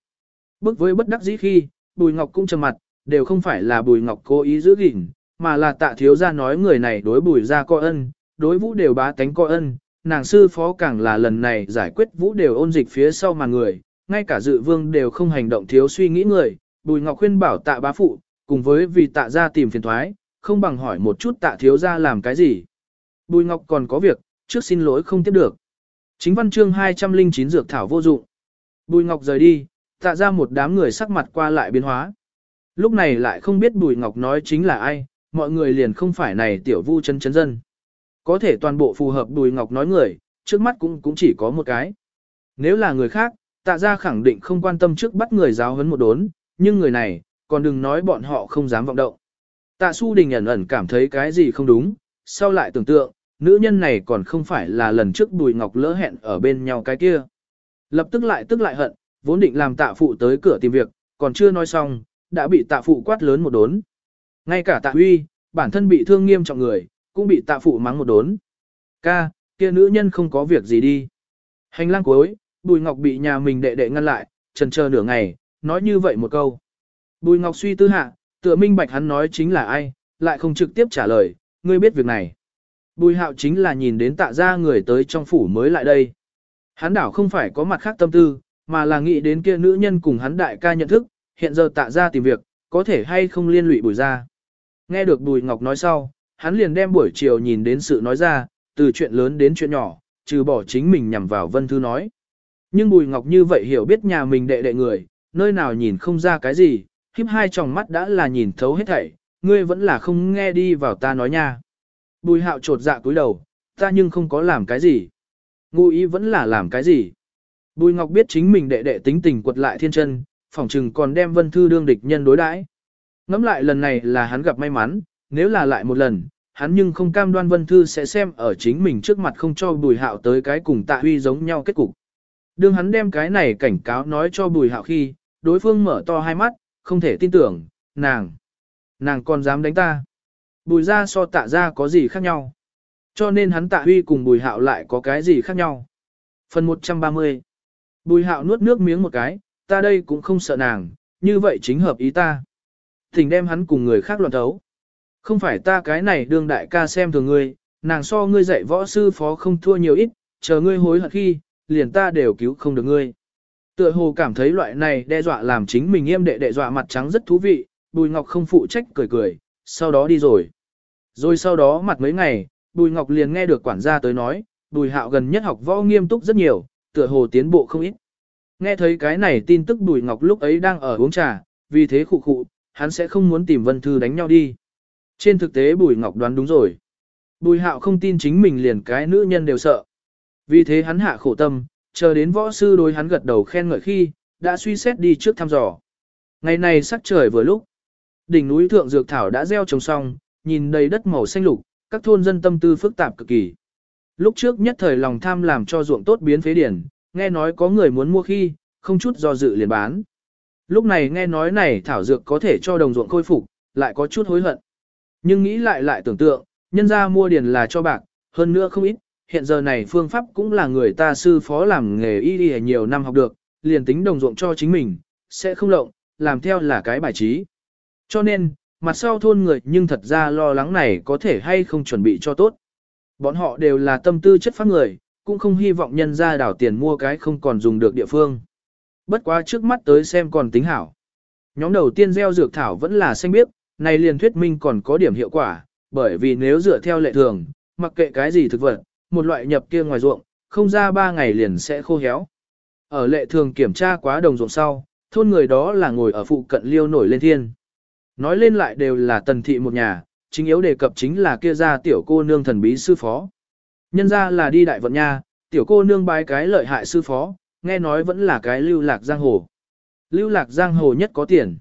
Bước với bất đắc dĩ khi, bùi ngọc cũng trầm mặt, đều không phải là bùi ngọc cố ý giữ gìn, mà là tạ thiếu gia nói người này đối bùi gia coi ân, đối vũ đều bá tánh coi ân, nàng sư phó càng là lần này giải quyết vũ đều ôn dịch phía sau mà người, ngay cả dự vương đều không hành động thiếu suy nghĩ người, bùi ngọc khuyên bảo tạ bá phụ, cùng với vì tạ gia tìm phiền thoái, không bằng hỏi một chút tạ thiếu gia làm cái gì. Bùi ngọc còn có việc, trước xin lỗi không tiếp được. Chính văn chương 209 dược thảo vô dụng. Bùi ngọc rời đi, tạ ra một đám người sắc mặt qua lại biến hóa. Lúc này lại không biết bùi ngọc nói chính là ai, mọi người liền không phải này tiểu vu chân chân dân. Có thể toàn bộ phù hợp bùi ngọc nói người, trước mắt cũng cũng chỉ có một cái. Nếu là người khác, tạ ra khẳng định không quan tâm trước bắt người giáo huấn một đốn, nhưng người này, còn đừng nói bọn họ không dám vọng động. Tạ su đình ẩn ẩn cảm thấy cái gì không đúng, sau lại tưởng tượng, nữ nhân này còn không phải là lần trước Bùi Ngọc lỡ hẹn ở bên nhau cái kia. Lập tức lại tức lại hận, vốn định làm tạ phụ tới cửa tìm việc, còn chưa nói xong, đã bị tạ phụ quát lớn một đốn. Ngay cả tạ huy, bản thân bị thương nghiêm trọng người, cũng bị tạ phụ mắng một đốn. Ca, kia nữ nhân không có việc gì đi. Hành lang cuối, Bùi Ngọc bị nhà mình đệ đệ ngăn lại, trần chờ nửa ngày, nói như vậy một câu. Bùi Ngọc suy tư hạ, tựa minh bạch hắn nói chính là ai, lại không trực tiếp trả lời, ngươi biết việc này. Bùi hạo chính là nhìn đến tạ ra người tới trong phủ mới lại đây. Hắn đảo không phải có mặt khác tâm tư, mà là nghĩ đến kia nữ nhân cùng hắn đại ca nhận thức, hiện giờ tạ ra tìm việc, có thể hay không liên lụy bùi ra. Nghe được bùi ngọc nói sau, hắn liền đem buổi chiều nhìn đến sự nói ra, từ chuyện lớn đến chuyện nhỏ, trừ bỏ chính mình nhằm vào vân thư nói. Nhưng bùi ngọc như vậy hiểu biết nhà mình đệ đệ người, nơi nào nhìn không ra cái gì, khiếp hai tròng mắt đã là nhìn thấu hết thảy, ngươi vẫn là không nghe đi vào ta nói nha. Bùi hạo trột dạ cúi đầu, ta nhưng không có làm cái gì. Ngụ ý vẫn là làm cái gì. Bùi Ngọc biết chính mình đệ đệ tính tình quật lại thiên chân, phỏng chừng còn đem Vân Thư đương địch nhân đối đãi. Ngắm lại lần này là hắn gặp may mắn, nếu là lại một lần, hắn nhưng không cam đoan Vân Thư sẽ xem ở chính mình trước mặt không cho Bùi Hạo tới cái cùng Tạ Huy giống nhau kết cục. Đương hắn đem cái này cảnh cáo nói cho Bùi Hạo khi, đối phương mở to hai mắt, không thể tin tưởng, nàng, nàng còn dám đánh ta. Bùi ra so tạ ra có gì khác nhau. Cho nên hắn tạ huy cùng bùi hạo lại có cái gì khác nhau. Phần 130 Bùi hạo nuốt nước miếng một cái, ta đây cũng không sợ nàng, như vậy chính hợp ý ta. Thỉnh đem hắn cùng người khác luận thấu. Không phải ta cái này đương đại ca xem thường ngươi, nàng so ngươi dạy võ sư phó không thua nhiều ít, chờ ngươi hối hận khi, liền ta đều cứu không được ngươi. Tựa hồ cảm thấy loại này đe dọa làm chính mình im đệ đệ dọa mặt trắng rất thú vị, Bùi Ngọc không phụ trách cười cười, sau đó đi rồi. Rồi sau đó mặt mấy ngày, Bùi Ngọc liền nghe được quản gia tới nói, Bùi Hạo gần nhất học võ nghiêm túc rất nhiều, tựa hồ tiến bộ không ít. Nghe thấy cái này tin tức Bùi Ngọc lúc ấy đang ở uống trà, vì thế khụ khụ, hắn sẽ không muốn tìm Vân Thư đánh nhau đi. Trên thực tế Bùi Ngọc đoán đúng rồi. Bùi Hạo không tin chính mình liền cái nữ nhân đều sợ. Vì thế hắn hạ khổ tâm, chờ đến võ sư đối hắn gật đầu khen ngợi khi, đã suy xét đi trước thăm dò. Ngày này sắc trời vừa lúc, đỉnh núi thượng dược thảo đã gieo trồng xong, nhìn đầy đất màu xanh lục, các thôn dân tâm tư phức tạp cực kỳ. Lúc trước nhất thời lòng tham làm cho ruộng tốt biến phế điển, nghe nói có người muốn mua khi, không chút do dự liền bán. Lúc này nghe nói này thảo dược có thể cho đồng ruộng khôi phục, lại có chút hối hận. Nhưng nghĩ lại lại tưởng tượng, nhân ra mua điền là cho bạc, hơn nữa không ít, hiện giờ này phương pháp cũng là người ta sư phó làm nghề y y nhiều năm học được, liền tính đồng ruộng cho chính mình, sẽ không lộng, làm theo là cái bài trí. Cho nên, mặt sau thôn người nhưng thật ra lo lắng này có thể hay không chuẩn bị cho tốt. Bọn họ đều là tâm tư chất pháp người, cũng không hy vọng nhân ra đảo tiền mua cái không còn dùng được địa phương. Bất quá trước mắt tới xem còn tính hảo. Nhóm đầu tiên gieo dược thảo vẫn là xanh biếc, này liền thuyết minh còn có điểm hiệu quả, bởi vì nếu dựa theo lệ thường, mặc kệ cái gì thực vật, một loại nhập kia ngoài ruộng, không ra ba ngày liền sẽ khô héo. Ở lệ thường kiểm tra quá đồng ruộng sau, thôn người đó là ngồi ở phụ cận liêu nổi lên thiên. Nói lên lại đều là tần thị một nhà, chính yếu đề cập chính là kia ra tiểu cô nương thần bí sư phó. Nhân ra là đi đại vận nha, tiểu cô nương bái cái lợi hại sư phó, nghe nói vẫn là cái lưu lạc giang hồ. Lưu lạc giang hồ nhất có tiền.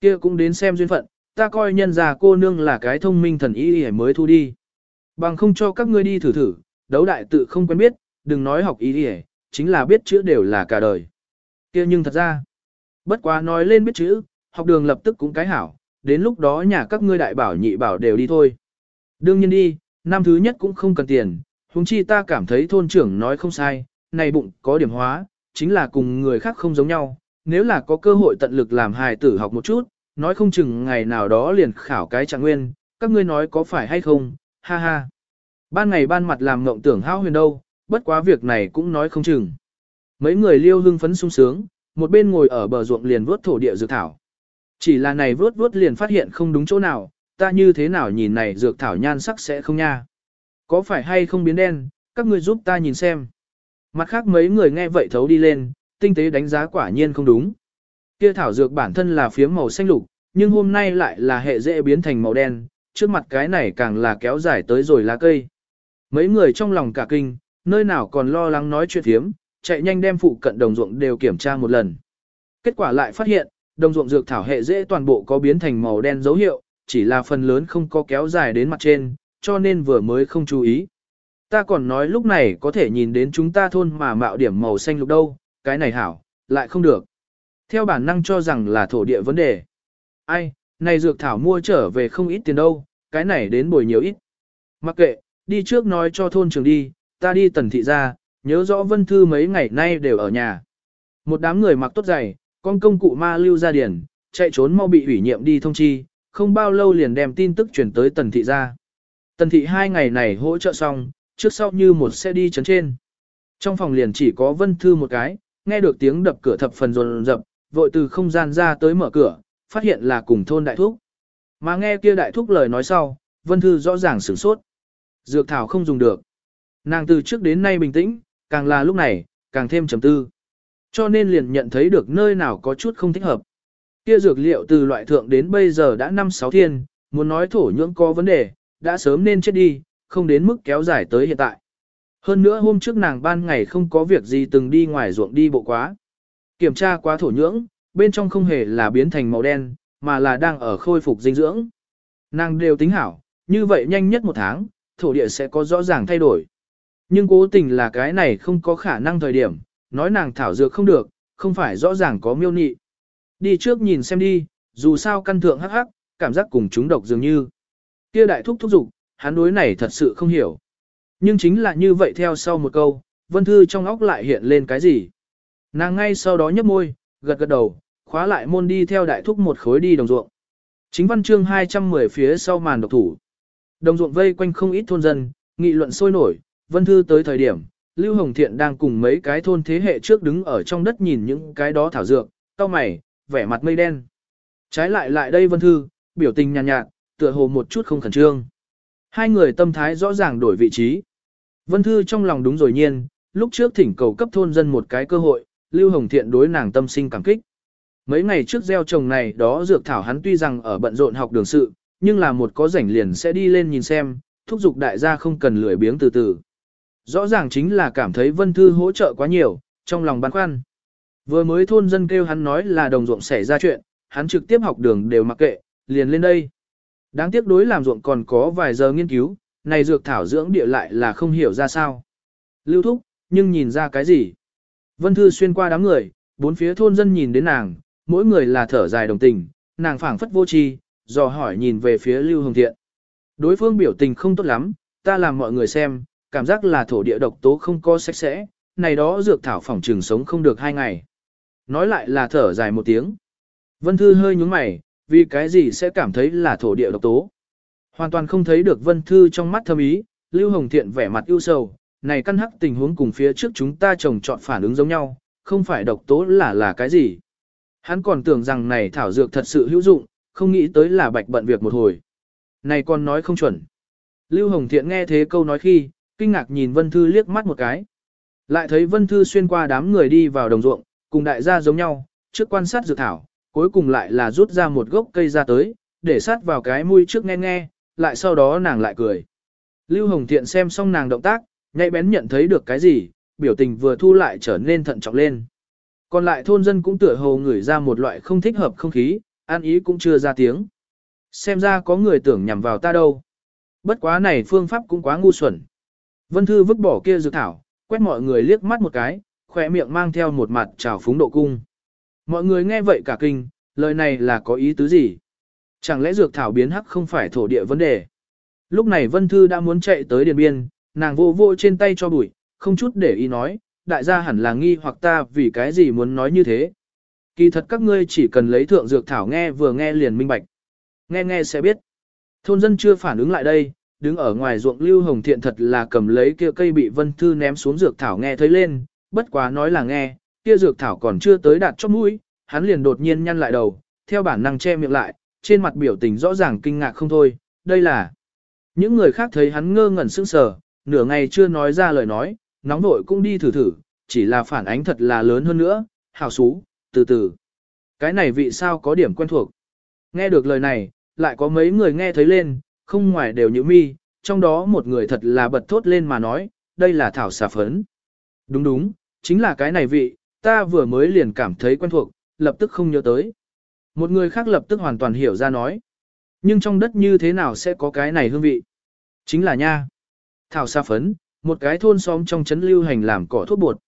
Kia cũng đến xem duyên phận, ta coi nhân ra cô nương là cái thông minh thần ý mới thu đi. Bằng không cho các ngươi đi thử thử, đấu đại tự không quen biết, đừng nói học ý đi chính là biết chữ đều là cả đời. kia nhưng thật ra, bất quá nói lên biết chữ, học đường lập tức cũng cái hảo, đến lúc đó nhà các ngươi đại bảo nhị bảo đều đi thôi. Đương nhiên đi, năm thứ nhất cũng không cần tiền, huống chi ta cảm thấy thôn trưởng nói không sai, này bụng có điểm hóa, chính là cùng người khác không giống nhau, nếu là có cơ hội tận lực làm hài tử học một chút, nói không chừng ngày nào đó liền khảo cái trạng nguyên, các ngươi nói có phải hay không, ha ha. Ban ngày ban mặt làm ngộng tưởng hao huyền đâu, bất quá việc này cũng nói không chừng. Mấy người liêu hưng phấn sung sướng, một bên ngồi ở bờ ruộng liền vớt thổ địa dược thảo. Chỉ là này vớt vớt liền phát hiện không đúng chỗ nào, ta như thế nào nhìn này dược thảo nhan sắc sẽ không nha. Có phải hay không biến đen, các người giúp ta nhìn xem. Mặt khác mấy người nghe vậy thấu đi lên, tinh tế đánh giá quả nhiên không đúng. Kia thảo dược bản thân là phía màu xanh lục, nhưng hôm nay lại là hệ dễ biến thành màu đen, trước mặt cái này càng là kéo dài tới rồi lá cây. Mấy người trong lòng cả kinh, nơi nào còn lo lắng nói chuyện thiếm, chạy nhanh đem phụ cận đồng ruộng đều kiểm tra một lần. Kết quả lại phát hiện, đồng ruộng dược thảo hệ dễ toàn bộ có biến thành màu đen dấu hiệu, chỉ là phần lớn không có kéo dài đến mặt trên, cho nên vừa mới không chú ý. Ta còn nói lúc này có thể nhìn đến chúng ta thôn mà mạo điểm màu xanh lục đâu, cái này hảo, lại không được. Theo bản năng cho rằng là thổ địa vấn đề. Ai, này dược thảo mua trở về không ít tiền đâu, cái này đến bồi nhiều ít. Mặc kệ, đi trước nói cho thôn trường đi, ta đi tần thị ra, nhớ rõ vân thư mấy ngày nay đều ở nhà. Một đám người mặc tốt giày, con công cụ ma lưu ra điển, chạy trốn mau bị ủy nhiệm đi thông chi, không bao lâu liền đem tin tức chuyển tới tần thị ra. Tần thị hai ngày này hỗ trợ xong, trước sau như một xe đi chấn trên. Trong phòng liền chỉ có vân thư một cái, nghe được tiếng đập cửa thập phần rồn rập, vội từ không gian ra tới mở cửa, phát hiện là cùng thôn đại thúc. Mà nghe kia đại thúc lời nói sau, vân thư rõ ràng sửng sốt. Dược thảo không dùng được. Nàng từ trước đến nay bình tĩnh, càng là lúc này, càng thêm trầm tư. Cho nên liền nhận thấy được nơi nào có chút không thích hợp. Kia dược liệu từ loại thượng đến bây giờ đã năm sáu thiên, muốn nói thổ nhưỡng có vấn đề, đã sớm nên chết đi, không đến mức kéo dài tới hiện tại. Hơn nữa hôm trước nàng ban ngày không có việc gì từng đi ngoài ruộng đi bộ quá. Kiểm tra quá thổ nhưỡng, bên trong không hề là biến thành màu đen, mà là đang ở khôi phục dinh dưỡng. Nàng đều tính hảo, như vậy nhanh nhất một tháng, thổ địa sẽ có rõ ràng thay đổi. Nhưng cố tình là cái này không có khả năng thời điểm, nói nàng thảo dược không được, không phải rõ ràng có miêu nị. Đi trước nhìn xem đi, dù sao căn thượng hắc hắc, cảm giác cùng chúng độc dường như. Kia đại thúc thúc dục, hắn đối này thật sự không hiểu. Nhưng chính là như vậy theo sau một câu, vân thư trong óc lại hiện lên cái gì. Nàng ngay sau đó nhấp môi, gật gật đầu, khóa lại môn đi theo đại thúc một khối đi đồng ruộng. Chính văn chương 210 phía sau màn độc thủ. Đồng ruộng vây quanh không ít thôn dân, nghị luận sôi nổi, vân thư tới thời điểm, Lưu Hồng Thiện đang cùng mấy cái thôn thế hệ trước đứng ở trong đất nhìn những cái đó thảo dược, cao mày, vẻ mặt mây đen. Trái lại lại đây vân thư, biểu tình nhàn nhạt, nhạt, tựa hồ một chút không khẩn trương. Hai người tâm thái rõ ràng đổi vị trí. Vân Thư trong lòng đúng rồi nhiên, lúc trước thỉnh cầu cấp thôn dân một cái cơ hội, Lưu Hồng Thiện đối nàng tâm sinh cảm kích. Mấy ngày trước gieo trồng này đó dược thảo hắn tuy rằng ở bận rộn học đường sự, nhưng là một có rảnh liền sẽ đi lên nhìn xem, thúc giục đại gia không cần lười biếng từ từ. Rõ ràng chính là cảm thấy Vân Thư hỗ trợ quá nhiều, trong lòng băn khoăn. Vừa mới thôn dân kêu hắn nói là đồng ruộng xảy ra chuyện, hắn trực tiếp học đường đều mặc kệ, liền lên đây. Đáng tiếc đối làm ruộng còn có vài giờ nghiên cứu, này dược thảo dưỡng địa lại là không hiểu ra sao. Lưu thúc, nhưng nhìn ra cái gì? Vân Thư xuyên qua đám người, bốn phía thôn dân nhìn đến nàng, mỗi người là thở dài đồng tình, nàng phảng phất vô tri, dò hỏi nhìn về phía Lưu Hồng Thiện. Đối phương biểu tình không tốt lắm, ta làm mọi người xem, cảm giác là thổ địa độc tố không có sạch sẽ, này đó dược thảo phỏng trường sống không được hai ngày. Nói lại là thở dài một tiếng. Vân Thư hơi nhúng mày, vì cái gì sẽ cảm thấy là thổ địa độc tố. Hoàn toàn không thấy được Vân Thư trong mắt thâm ý, Lưu Hồng Thiện vẻ mặt ưu sầu, này căn hắc tình huống cùng phía trước chúng ta trồng chọn phản ứng giống nhau, không phải độc tố là là cái gì. Hắn còn tưởng rằng này thảo dược thật sự hữu dụng, không nghĩ tới là bạch bận việc một hồi. Này con nói không chuẩn. Lưu Hồng Thiện nghe thế câu nói khi, kinh ngạc nhìn Vân Thư liếc mắt một cái. Lại thấy Vân Thư xuyên qua đám người đi vào đồng ruộng, cùng đại gia giống nhau, trước quan sát dược thảo, cuối cùng lại là rút ra một gốc cây ra tới, để sát vào cái mũi trước nghe nghe, lại sau đó nàng lại cười. Lưu Hồng Thiện xem xong nàng động tác, nhạy bén nhận thấy được cái gì, biểu tình vừa thu lại trở nên thận trọng lên. Còn lại thôn dân cũng tựa hồ ngửi ra một loại không thích hợp không khí, an ý cũng chưa ra tiếng. Xem ra có người tưởng nhằm vào ta đâu. Bất quá này phương pháp cũng quá ngu xuẩn. Vân Thư vứt bỏ kia dược thảo, quét mọi người liếc mắt một cái, khỏe miệng mang theo một mặt trào phúng độ cung. Mọi người nghe vậy cả kinh, lời này là có ý tứ gì? Chẳng lẽ dược thảo biến hắc không phải thổ địa vấn đề? Lúc này Vân Thư đã muốn chạy tới điền biên, nàng vô vô trên tay cho bụi, không chút để ý nói, đại gia hẳn là nghi hoặc ta vì cái gì muốn nói như thế. Kỳ thật các ngươi chỉ cần lấy thượng dược thảo nghe vừa nghe liền minh bạch. Nghe nghe sẽ biết. Thôn dân chưa phản ứng lại đây, đứng ở ngoài ruộng lưu hồng thiện thật là cầm lấy kia cây bị Vân Thư ném xuống dược thảo nghe thấy lên, bất quá nói là nghe, kia dược thảo còn chưa tới đạt chóp mũi, hắn liền đột nhiên nhăn lại đầu, theo bản năng che miệng lại, trên mặt biểu tình rõ ràng kinh ngạc không thôi, đây là. Những người khác thấy hắn ngơ ngẩn sững sờ, nửa ngày chưa nói ra lời nói, nóng vội cũng đi thử thử, chỉ là phản ánh thật là lớn hơn nữa, hào xú, từ từ. Cái này vị sao có điểm quen thuộc. Nghe được lời này, lại có mấy người nghe thấy lên, không ngoài đều như mi, trong đó một người thật là bật thốt lên mà nói, đây là thảo xà phấn. Đúng đúng, chính là cái này vị, ta vừa mới liền cảm thấy quen thuộc, lập tức không nhớ tới. Một người khác lập tức hoàn toàn hiểu ra nói. Nhưng trong đất như thế nào sẽ có cái này hương vị? Chính là nha. Thảo xà phấn, một cái thôn xóm trong trấn lưu hành làm cỏ thuốc bột.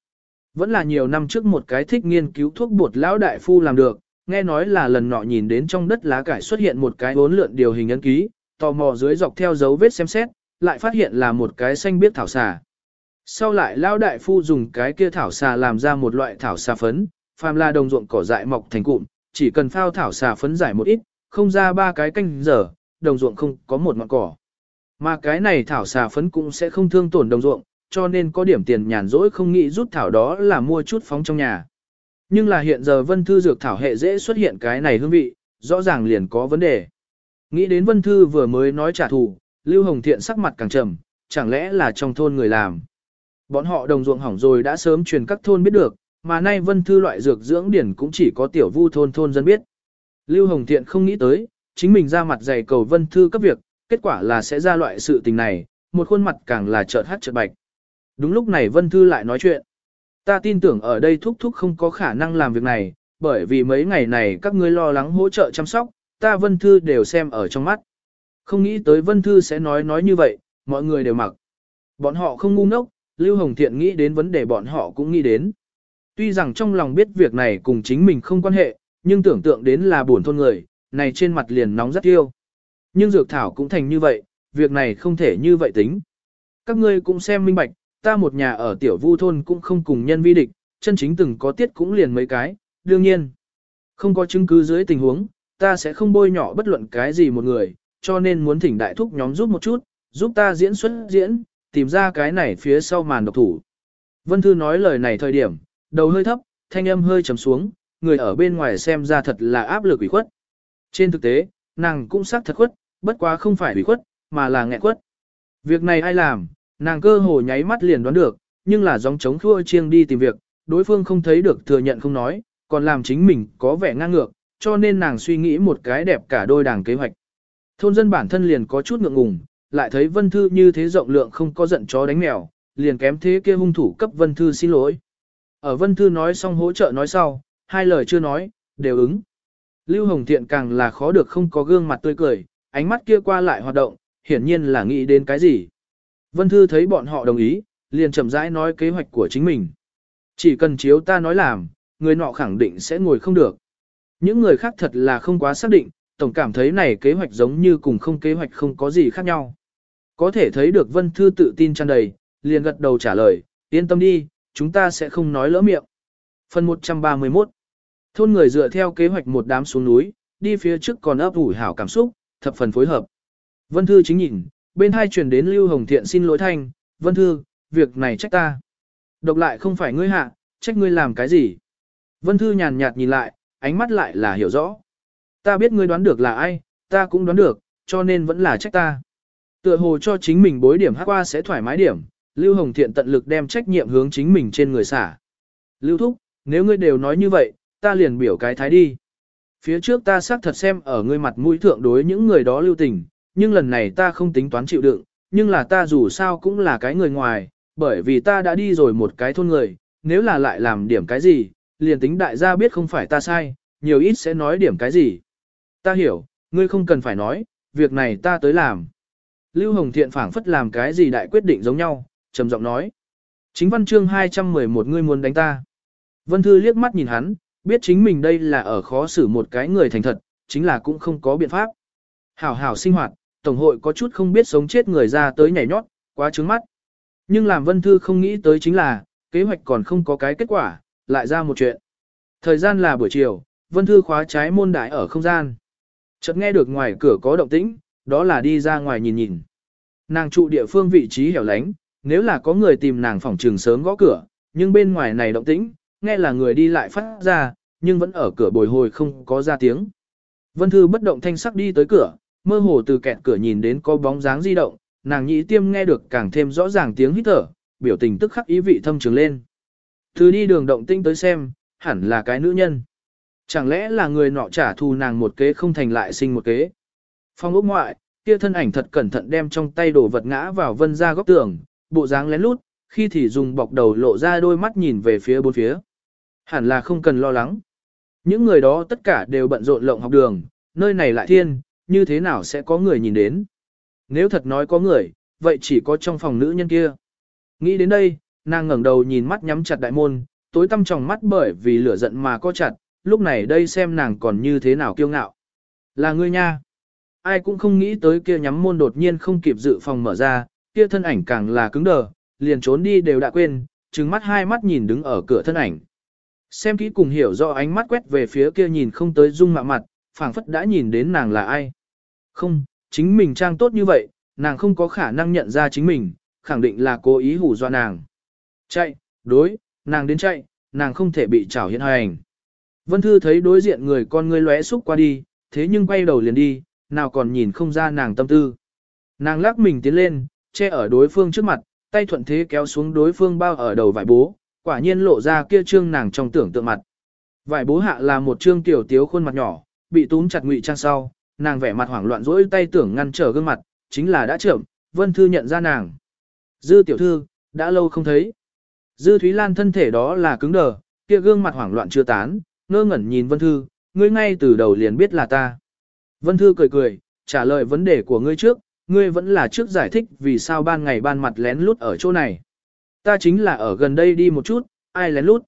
Vẫn là nhiều năm trước một cái thích nghiên cứu thuốc bột lão đại phu làm được, nghe nói là lần nọ nhìn đến trong đất lá cải xuất hiện một cái bốn lượn điều hình ấn ký, tò mò dưới dọc theo dấu vết xem xét, lại phát hiện là một cái xanh biết thảo xà. Sau lại lão đại phu dùng cái kia thảo xà làm ra một loại thảo xà phấn, phàm là đồng ruộng cỏ dại mọc thành cụm, chỉ cần phao thảo xà phấn giải một ít, không ra ba cái canh giờ, đồng ruộng không có một ngọn cỏ. Mà cái này thảo xà phấn cũng sẽ không thương tổn đồng ruộng, cho nên có điểm tiền nhàn rỗi không nghĩ rút thảo đó là mua chút phóng trong nhà. Nhưng là hiện giờ vân thư dược thảo hệ dễ xuất hiện cái này hương vị, rõ ràng liền có vấn đề. Nghĩ đến vân thư vừa mới nói trả thù, Lưu Hồng Thiện sắc mặt càng trầm, chẳng lẽ là trong thôn người làm. Bọn họ đồng ruộng hỏng rồi đã sớm truyền các thôn biết được, mà nay vân thư loại dược dưỡng điển cũng chỉ có tiểu vu thôn thôn dân biết. Lưu Hồng Thiện không nghĩ tới, chính mình ra mặt dày cầu vân thư cấp việc, kết quả là sẽ ra loại sự tình này, một khuôn mặt càng là trợt hát trợt bạch. Đúng lúc này vân thư lại nói chuyện. Ta tin tưởng ở đây thúc thúc không có khả năng làm việc này, bởi vì mấy ngày này các ngươi lo lắng hỗ trợ chăm sóc, ta vân thư đều xem ở trong mắt. Không nghĩ tới vân thư sẽ nói nói như vậy, mọi người đều mặc. Bọn họ không ngu ngốc, Lưu Hồng Thiện nghĩ đến vấn đề bọn họ cũng nghĩ đến. Tuy rằng trong lòng biết việc này cùng chính mình không quan hệ, nhưng tưởng tượng đến là buồn thôn người, này trên mặt liền nóng rất tiêu, Nhưng dược thảo cũng thành như vậy, việc này không thể như vậy tính. Các ngươi cũng xem minh bạch, ta một nhà ở tiểu vu thôn cũng không cùng nhân vi địch, chân chính từng có tiết cũng liền mấy cái, đương nhiên. Không có chứng cứ dưới tình huống, ta sẽ không bôi nhỏ bất luận cái gì một người, cho nên muốn thỉnh đại thúc nhóm giúp một chút, giúp ta diễn xuất diễn, tìm ra cái này phía sau màn độc thủ. Vân Thư nói lời này thời điểm, đầu hơi thấp, thanh âm hơi trầm xuống, người ở bên ngoài xem ra thật là áp lực ủy khuất. Trên thực tế, nàng cũng xác thật khuất, bất quá không phải ủy khuất, mà là nghẹn khuất. Việc này ai làm, nàng cơ hồ nháy mắt liền đoán được, nhưng là giống chống thua chiêng đi tìm việc, đối phương không thấy được thừa nhận không nói, còn làm chính mình có vẻ ngang ngược, cho nên nàng suy nghĩ một cái đẹp cả đôi đảng kế hoạch. Thôn dân bản thân liền có chút ngượng ngùng, lại thấy Vân Thư như thế rộng lượng không có giận chó đánh mèo, liền kém thế kia hung thủ cấp Vân Thư xin lỗi. Ở Vân Thư nói xong hỗ trợ nói sau, hai lời chưa nói, đều ứng. Lưu Hồng Thiện càng là khó được không có gương mặt tươi cười, ánh mắt kia qua lại hoạt động, hiển nhiên là nghĩ đến cái gì. Vân Thư thấy bọn họ đồng ý, liền chậm rãi nói kế hoạch của chính mình. Chỉ cần chiếu ta nói làm, người nọ khẳng định sẽ ngồi không được. Những người khác thật là không quá xác định, tổng cảm thấy này kế hoạch giống như cùng không kế hoạch không có gì khác nhau. Có thể thấy được Vân Thư tự tin tràn đầy, liền gật đầu trả lời, yên tâm đi, chúng ta sẽ không nói lỡ miệng. Phần 131 Thôn người dựa theo kế hoạch một đám xuống núi, đi phía trước còn ấp ủi hảo cảm xúc, thập phần phối hợp. Vân Thư chính nhìn, bên hai truyền đến Lưu Hồng Thiện xin lỗi thanh, Vân Thư, việc này trách ta. Độc lại không phải ngươi hạ, trách ngươi làm cái gì. Vân Thư nhàn nhạt nhìn lại, ánh mắt lại là hiểu rõ. Ta biết ngươi đoán được là ai, ta cũng đoán được, cho nên vẫn là trách ta. Tựa hồ cho chính mình bối điểm hát qua sẽ thoải mái điểm, Lưu Hồng Thiện tận lực đem trách nhiệm hướng chính mình trên người xả. Lưu Thúc, nếu ngươi đều nói như vậy, ta liền biểu cái thái đi. Phía trước ta xác thật xem ở ngươi mặt mũi thượng đối những người đó lưu tình, nhưng lần này ta không tính toán chịu đựng, nhưng là ta dù sao cũng là cái người ngoài, bởi vì ta đã đi rồi một cái thôn người, nếu là lại làm điểm cái gì, liền tính đại gia biết không phải ta sai, nhiều ít sẽ nói điểm cái gì. Ta hiểu, ngươi không cần phải nói, việc này ta tới làm. Lưu Hồng Thiện phảng phất làm cái gì đại quyết định giống nhau, trầm giọng nói. Chính văn chương 211 ngươi muốn đánh ta. Vân Thư liếc mắt nhìn hắn, biết chính mình đây là ở khó xử một cái người thành thật, chính là cũng không có biện pháp. Hảo hảo sinh hoạt, Tổng hội có chút không biết sống chết người ra tới nhảy nhót, quá trướng mắt. Nhưng làm Vân Thư không nghĩ tới chính là, kế hoạch còn không có cái kết quả, lại ra một chuyện. Thời gian là buổi chiều, Vân Thư khóa trái môn đại ở không gian. Chợt nghe được ngoài cửa có động tĩnh, đó là đi ra ngoài nhìn nhìn. Nàng trụ địa phương vị trí hẻo lánh, nếu là có người tìm nàng phòng trường sớm gõ cửa, nhưng bên ngoài này động tĩnh, nghe là người đi lại phát ra, nhưng vẫn ở cửa bồi hồi không có ra tiếng. Vân Thư bất động thanh sắc đi tới cửa, mơ hồ từ kẹt cửa nhìn đến có bóng dáng di động, nàng nhị tiêm nghe được càng thêm rõ ràng tiếng hít thở, biểu tình tức khắc ý vị thâm trường lên. Từ đi đường động tinh tới xem, hẳn là cái nữ nhân. Chẳng lẽ là người nọ trả thù nàng một kế không thành lại sinh một kế. Phong ốc ngoại, kia thân ảnh thật cẩn thận đem trong tay đồ vật ngã vào vân ra góc tường, bộ dáng lén lút, khi thì dùng bọc đầu lộ ra đôi mắt nhìn về phía bốn phía. Hẳn là không cần lo lắng. Những người đó tất cả đều bận rộn lộng học đường, nơi này lại thiên, như thế nào sẽ có người nhìn đến. Nếu thật nói có người, vậy chỉ có trong phòng nữ nhân kia. Nghĩ đến đây, nàng ngẩng đầu nhìn mắt nhắm chặt đại môn, tối tăm trong mắt bởi vì lửa giận mà co chặt, lúc này đây xem nàng còn như thế nào kiêu ngạo. Là ngươi nha. Ai cũng không nghĩ tới kia nhắm môn đột nhiên không kịp dự phòng mở ra, kia thân ảnh càng là cứng đờ, liền trốn đi đều đã quên, trừng mắt hai mắt nhìn đứng ở cửa thân ảnh. Xem kỹ cùng hiểu rõ ánh mắt quét về phía kia nhìn không tới dung mạ mặt, phảng phất đã nhìn đến nàng là ai. Không, chính mình trang tốt như vậy, nàng không có khả năng nhận ra chính mình, khẳng định là cố ý hù dọa nàng. Chạy, đối, nàng đến chạy, nàng không thể bị trảo hiện hành. Vân Thư thấy đối diện người con ngươi lóe xúc qua đi, thế nhưng quay đầu liền đi, nào còn nhìn không ra nàng tâm tư. Nàng lắc mình tiến lên, che ở đối phương trước mặt, tay thuận thế kéo xuống đối phương bao ở đầu vải bố, quả nhiên lộ ra kia trương nàng trong tưởng tượng mặt. Vải bố hạ là một trương tiểu tiếu khuôn mặt nhỏ, bị túm chặt ngụy trang sau, nàng vẻ mặt hoảng loạn rỗi tay tưởng ngăn trở gương mặt, chính là đã trưởng, Vân Thư nhận ra nàng. Dư tiểu thư, đã lâu không thấy. Dư Thúy Lan thân thể đó là cứng đờ, kia gương mặt hoảng loạn chưa tán, ngơ ngẩn nhìn Vân Thư, ngươi ngay từ đầu liền biết là ta. Vân Thư cười cười, trả lời vấn đề của ngươi trước, ngươi vẫn là trước giải thích vì sao ban ngày ban mặt lén lút ở chỗ này. Ta chính là ở gần đây đi một chút, ai lén lút.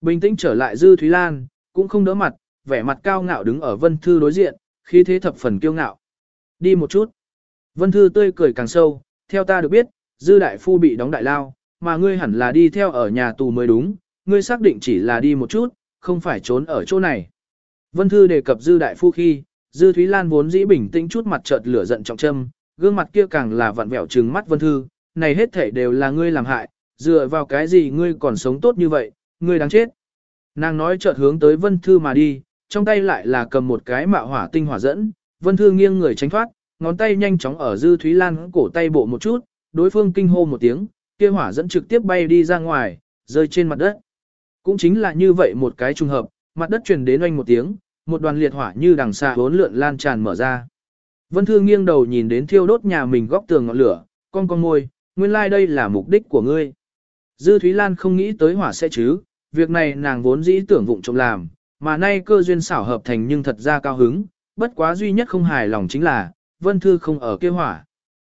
Bình tĩnh trở lại Dư Thúy Lan, cũng không đỡ mặt, vẻ mặt cao ngạo đứng ở Vân Thư đối diện, khí thế thập phần kiêu ngạo. Đi một chút. Vân Thư tươi cười càng sâu, theo ta được biết, Dư Đại Phu bị đóng đại lao, mà ngươi hẳn là đi theo ở nhà tù mới đúng, ngươi xác định chỉ là đi một chút, không phải trốn ở chỗ này. Vân Thư đề cập Dư Đại Phu khi, Dư Thúy Lan vốn dĩ bình tĩnh chút mặt chợt lửa giận trọng châm, gương mặt kia càng là vặn vẹo trừng mắt Vân Thư, này hết thể đều là ngươi làm hại, dựa vào cái gì ngươi còn sống tốt như vậy, ngươi đáng chết. Nàng nói chợt hướng tới Vân Thư mà đi, trong tay lại là cầm một cái mạo hỏa tinh hỏa dẫn, Vân Thư nghiêng người tránh thoát, ngón tay nhanh chóng ở Dư Thúy Lan cổ tay bộ một chút, đối phương kinh hô một tiếng, kia hỏa dẫn trực tiếp bay đi ra ngoài, rơi trên mặt đất. Cũng chính là như vậy một cái trùng hợp, mặt đất truyền đến oanh một tiếng, một đoàn liệt hỏa như đằng xa bốn lượn lan tràn mở ra. Vân Thư nghiêng đầu nhìn đến thiêu đốt nhà mình góc tường ngọn lửa, con con môi, nguyên lai like đây là mục đích của ngươi. Dư Thúy Lan không nghĩ tới hỏa sẽ chứ, việc này nàng vốn dĩ tưởng vụng trộm làm, mà nay cơ duyên xảo hợp thành nhưng thật ra cao hứng, bất quá duy nhất không hài lòng chính là, Vân Thư không ở kia hỏa.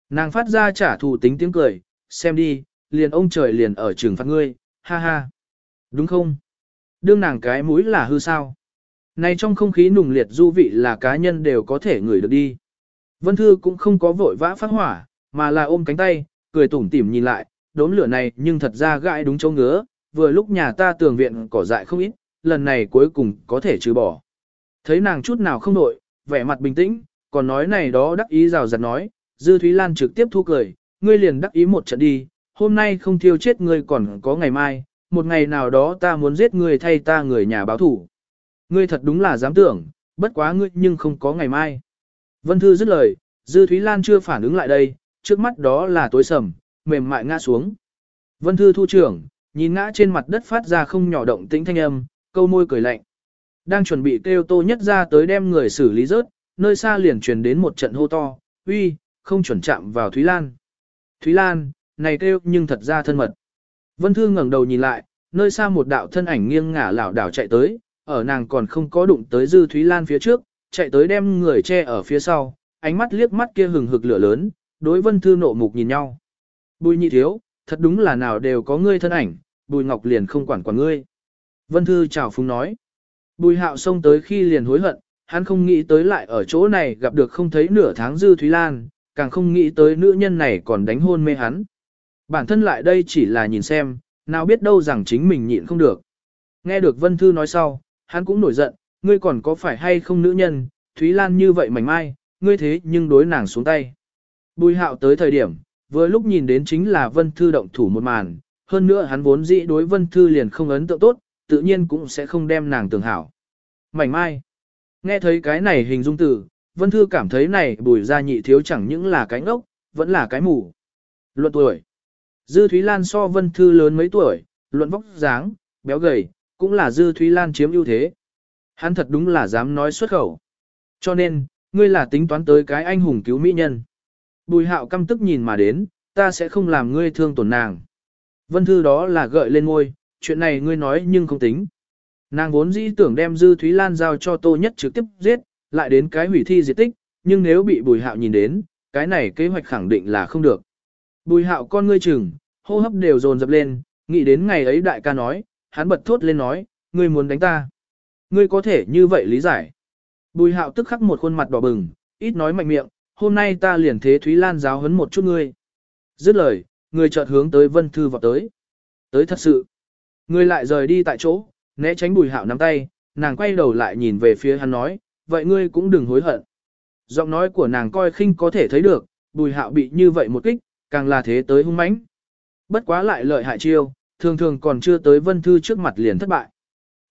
Nàng phát ra trả thù tính tiếng cười, xem đi, liền ông trời liền ở trường phạt ngươi, ha ha. Đúng không? Đương nàng cái mũi là hư sao? Này trong không khí nùng liệt du vị là cá nhân đều có thể ngửi được đi. Vân Thư cũng không có vội vã phát hỏa, mà là ôm cánh tay, cười tủm tỉm nhìn lại, đốm lửa này nhưng thật ra gãi đúng chỗ ngứa, vừa lúc nhà ta tường viện cỏ dại không ít, lần này cuối cùng có thể trừ bỏ. Thấy nàng chút nào không nội, vẻ mặt bình tĩnh, còn nói này đó đắc ý rào rạt nói, Dư Thúy Lan trực tiếp thu cười, ngươi liền đắc ý một trận đi, hôm nay không thiêu chết ngươi còn có ngày mai, một ngày nào đó ta muốn giết ngươi thay ta người nhà báo thủ. Ngươi thật đúng là dám tưởng, bất quá ngươi nhưng không có ngày mai. Vân Thư dứt lời, Dư Thúy Lan chưa phản ứng lại đây, trước mắt đó là tối sầm, mềm mại ngã xuống. Vân Thư thu trưởng, nhìn ngã trên mặt đất phát ra không nhỏ động tĩnh thanh âm, câu môi cười lạnh. Đang chuẩn bị kêu tô nhất ra tới đem người xử lý rớt, nơi xa liền truyền đến một trận hô to, uy, không chuẩn chạm vào Thúy Lan. Thúy Lan, này kêu nhưng thật ra thân mật. Vân Thư ngẩng đầu nhìn lại, nơi xa một đạo thân ảnh nghiêng ngả lảo đảo chạy tới, ở nàng còn không có đụng tới Dư Thúy Lan phía trước, chạy tới đem người che ở phía sau, ánh mắt liếc mắt kia hừng hực lửa lớn, đối Vân Thư nộ mục nhìn nhau. Bùi nhị thiếu, thật đúng là nào đều có ngươi thân ảnh, bùi ngọc liền không quản quản ngươi. Vân Thư chào phúng nói. Bùi hạo xông tới khi liền hối hận, hắn không nghĩ tới lại ở chỗ này gặp được không thấy nửa tháng Dư Thúy Lan, càng không nghĩ tới nữ nhân này còn đánh hôn mê hắn. Bản thân lại đây chỉ là nhìn xem, nào biết đâu rằng chính mình nhịn không được. Nghe được Vân Thư nói sau, hắn cũng nổi giận, ngươi còn có phải hay không nữ nhân, Thúy Lan như vậy mảnh mai, ngươi thế nhưng đối nàng xuống tay. Bùi hạo tới thời điểm, vừa lúc nhìn đến chính là Vân Thư động thủ một màn, hơn nữa hắn vốn dĩ đối Vân Thư liền không ấn tượng tốt, tự nhiên cũng sẽ không đem nàng tưởng hảo. Mảnh mai. Nghe thấy cái này hình dung từ, Vân Thư cảm thấy này bùi ra nhị thiếu chẳng những là cái ngốc, vẫn là cái mù. Luận tuổi. Dư Thúy Lan so Vân Thư lớn mấy tuổi, luận vóc dáng, béo gầy, cũng là Dư Thúy Lan chiếm ưu thế. Hắn thật đúng là dám nói xuất khẩu. Cho nên, ngươi là tính toán tới cái anh hùng cứu mỹ nhân. Bùi hạo căm tức nhìn mà đến, ta sẽ không làm ngươi thương tổn nàng. Vân Thư đó là gợi lên ngôi, chuyện này ngươi nói nhưng không tính. Nàng vốn dĩ tưởng đem Dư Thúy Lan giao cho Tô Nhất trực tiếp giết, lại đến cái hủy thi diệt tích, nhưng nếu bị Bùi Hạo nhìn đến, cái này kế hoạch khẳng định là không được. Bùi Hạo con ngươi chừng, hô hấp đều dồn dập lên, nghĩ đến ngày ấy đại ca nói, hắn bật thốt lên nói, ngươi muốn đánh ta. Ngươi có thể như vậy lý giải. Bùi Hạo tức khắc một khuôn mặt đỏ bừng, ít nói mạnh miệng, hôm nay ta liền thế Thúy Lan giáo huấn một chút ngươi. Dứt lời, người chợt hướng tới Vân Thư vào tới. Tới thật sự. Người lại rời đi tại chỗ, né tránh bùi hạo nắm tay, nàng quay đầu lại nhìn về phía hắn nói, vậy ngươi cũng đừng hối hận. Giọng nói của nàng coi khinh có thể thấy được, bùi hạo bị như vậy một kích, càng là thế tới hung mãnh. Bất quá lại lợi hại chiêu, thường thường còn chưa tới Vân Thư trước mặt liền thất bại.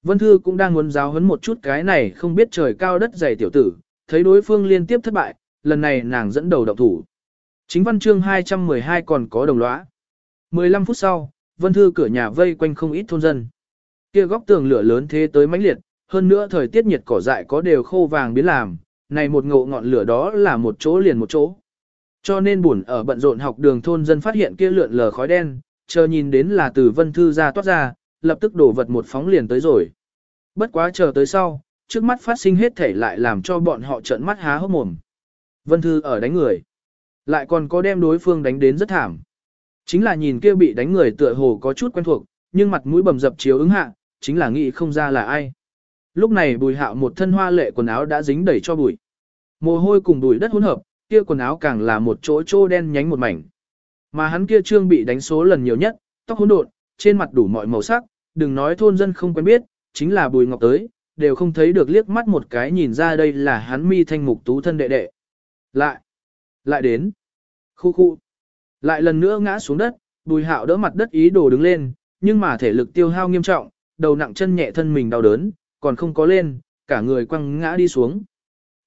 Vân Thư cũng đang muốn giáo huấn một chút cái này không biết trời cao đất dày tiểu tử, thấy đối phương liên tiếp thất bại, lần này nàng dẫn đầu động thủ. Chính văn chương 212 còn có đồng lõa. 15 phút sau, Vân Thư cửa nhà vây quanh không ít thôn dân. Kia góc tường lửa lớn thế tới mãnh liệt, hơn nữa thời tiết nhiệt cỏ dại có đều khô vàng biến làm, này một ngộ ngọn lửa đó là một chỗ liền một chỗ. Cho nên buồn ở bận rộn học đường thôn dân phát hiện kia lượn lờ khói đen, chờ nhìn đến là từ Vân Thư ra toát ra, lập tức đổ vật một phóng liền tới rồi. Bất quá chờ tới sau, trước mắt phát sinh hết thể lại làm cho bọn họ trợn mắt há hốc mồm. Vân Thư ở đánh người. Lại còn có đem đối phương đánh đến rất thảm. Chính là nhìn kia bị đánh người tựa hồ có chút quen thuộc, nhưng mặt mũi bầm dập chiếu ứng hạ, chính là nghĩ không ra là ai. Lúc này bùi hạo một thân hoa lệ quần áo đã dính đầy cho bụi. Mồ hôi cùng bụi đất hỗn hợp, kia quần áo càng là một chỗ trô đen nhánh một mảnh. Mà hắn kia trương bị đánh số lần nhiều nhất, tóc hỗn độn, trên mặt đủ mọi màu sắc, đừng nói thôn dân không quen biết, chính là bùi ngọc tới, đều không thấy được liếc mắt một cái nhìn ra đây là hắn mi thanh mục tú thân đệ đệ. Lại, lại đến, khu khu, lại lần nữa ngã xuống đất, bùi hạo đỡ mặt đất ý đồ đứng lên, nhưng mà thể lực tiêu hao nghiêm trọng, đầu nặng chân nhẹ thân mình đau đớn, còn không có lên, cả người quăng ngã đi xuống.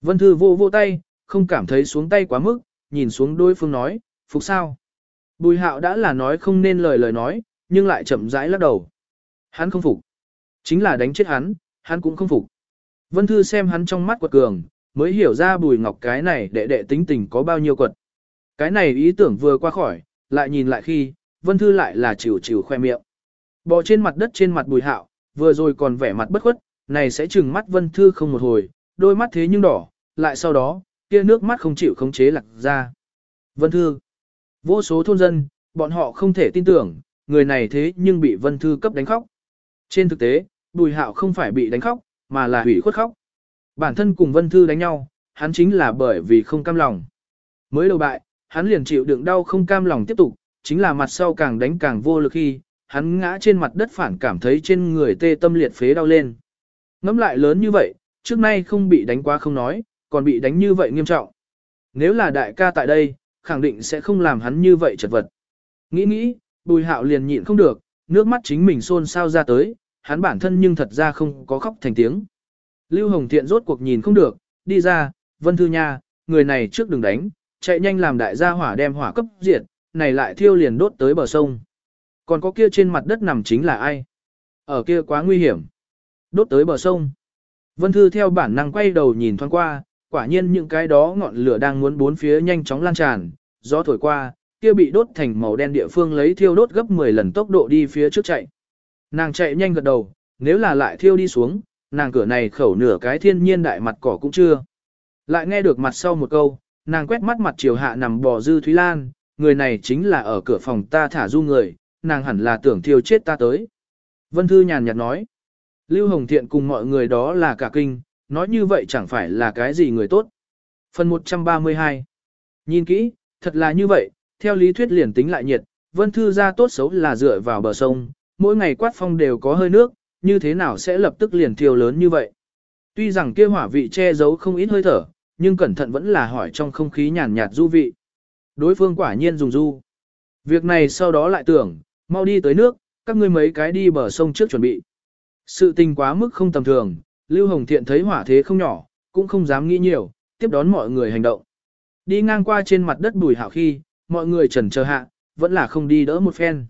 Vân Thư vô vô tay, không cảm thấy xuống tay quá mức, nhìn xuống đối phương nói, phục sao. Bùi hạo đã là nói không nên lời lời nói, nhưng lại chậm rãi lắc đầu. Hắn không phục. Chính là đánh chết hắn, hắn cũng không phục. Vân Thư xem hắn trong mắt quật cường, mới hiểu ra bùi ngọc cái này đệ đệ tính tình có bao nhiêu quật. Cái này ý tưởng vừa qua khỏi, lại nhìn lại khi, Vân Thư lại là chịu chịu khoe miệng. Bò trên mặt đất trên mặt bùi hạo, vừa rồi còn vẻ mặt bất khuất, này sẽ chừng mắt Vân Thư không một hồi, đôi mắt thế nhưng đỏ, lại sau đó, kia nước mắt không chịu khống chế lặc ra. Vân Thư, vô số thôn dân, bọn họ không thể tin tưởng, người này thế nhưng bị Vân Thư cấp đánh khóc. Trên thực tế, bùi hạo không phải bị đánh khóc, mà là hủy khuất khóc. Bản thân cùng Vân Thư đánh nhau, hắn chính là bởi vì không cam lòng. Mới đầu bại, hắn liền chịu đựng đau không cam lòng tiếp tục, chính là mặt sau càng đánh càng vô lực khi, hắn ngã trên mặt đất phản cảm thấy trên người tê tâm liệt phế đau lên. Ngắm lại lớn như vậy, trước nay không bị đánh quá không nói, còn bị đánh như vậy nghiêm trọng. Nếu là đại ca tại đây, khẳng định sẽ không làm hắn như vậy chật vật. Nghĩ nghĩ, bùi hạo liền nhịn không được, nước mắt chính mình xôn xao ra tới, hắn bản thân nhưng thật ra không có khóc thành tiếng. Lưu Hồng Thiện rốt cuộc nhìn không được, đi ra, Vân Thư Nha, người này trước đừng đánh, chạy nhanh làm đại gia hỏa đem hỏa cấp diệt, này lại thiêu liền đốt tới bờ sông. Còn có kia trên mặt đất nằm chính là ai? Ở kia quá nguy hiểm. Đốt tới bờ sông. Vân Thư theo bản năng quay đầu nhìn thoáng qua, quả nhiên những cái đó ngọn lửa đang muốn bốn phía nhanh chóng lan tràn, gió thổi qua, kia bị đốt thành màu đen địa phương lấy thiêu đốt gấp 10 lần tốc độ đi phía trước chạy. Nàng chạy nhanh gật đầu, nếu là lại thiêu đi xuống, nàng cửa này khẩu nửa cái thiên nhiên đại mặt cỏ cũng chưa. Lại nghe được mặt sau một câu, nàng quét mắt mặt chiều hạ nằm bò dư Thúy Lan, người này chính là ở cửa phòng ta thả du người, nàng hẳn là tưởng thiêu chết ta tới. Vân Thư nhàn nhạt nói, Lưu Hồng Thiện cùng mọi người đó là cả kinh, nói như vậy chẳng phải là cái gì người tốt. Phần 132 Nhìn kỹ, thật là như vậy, theo lý thuyết liền tính lại nhiệt, Vân Thư ra tốt xấu là dựa vào bờ sông, mỗi ngày quát phong đều có hơi nước, như thế nào sẽ lập tức liền thiêu lớn như vậy. Tuy rằng kia hỏa vị che giấu không ít hơi thở, nhưng cẩn thận vẫn là hỏi trong không khí nhàn nhạt du vị. Đối phương quả nhiên dùng du. Việc này sau đó lại tưởng, mau đi tới nước, các ngươi mấy cái đi bờ sông trước chuẩn bị. Sự tình quá mức không tầm thường, Lưu Hồng Thiện thấy hỏa thế không nhỏ, cũng không dám nghĩ nhiều, tiếp đón mọi người hành động. Đi ngang qua trên mặt đất bùi hảo khi, mọi người trần chờ hạ, vẫn là không đi đỡ một phen.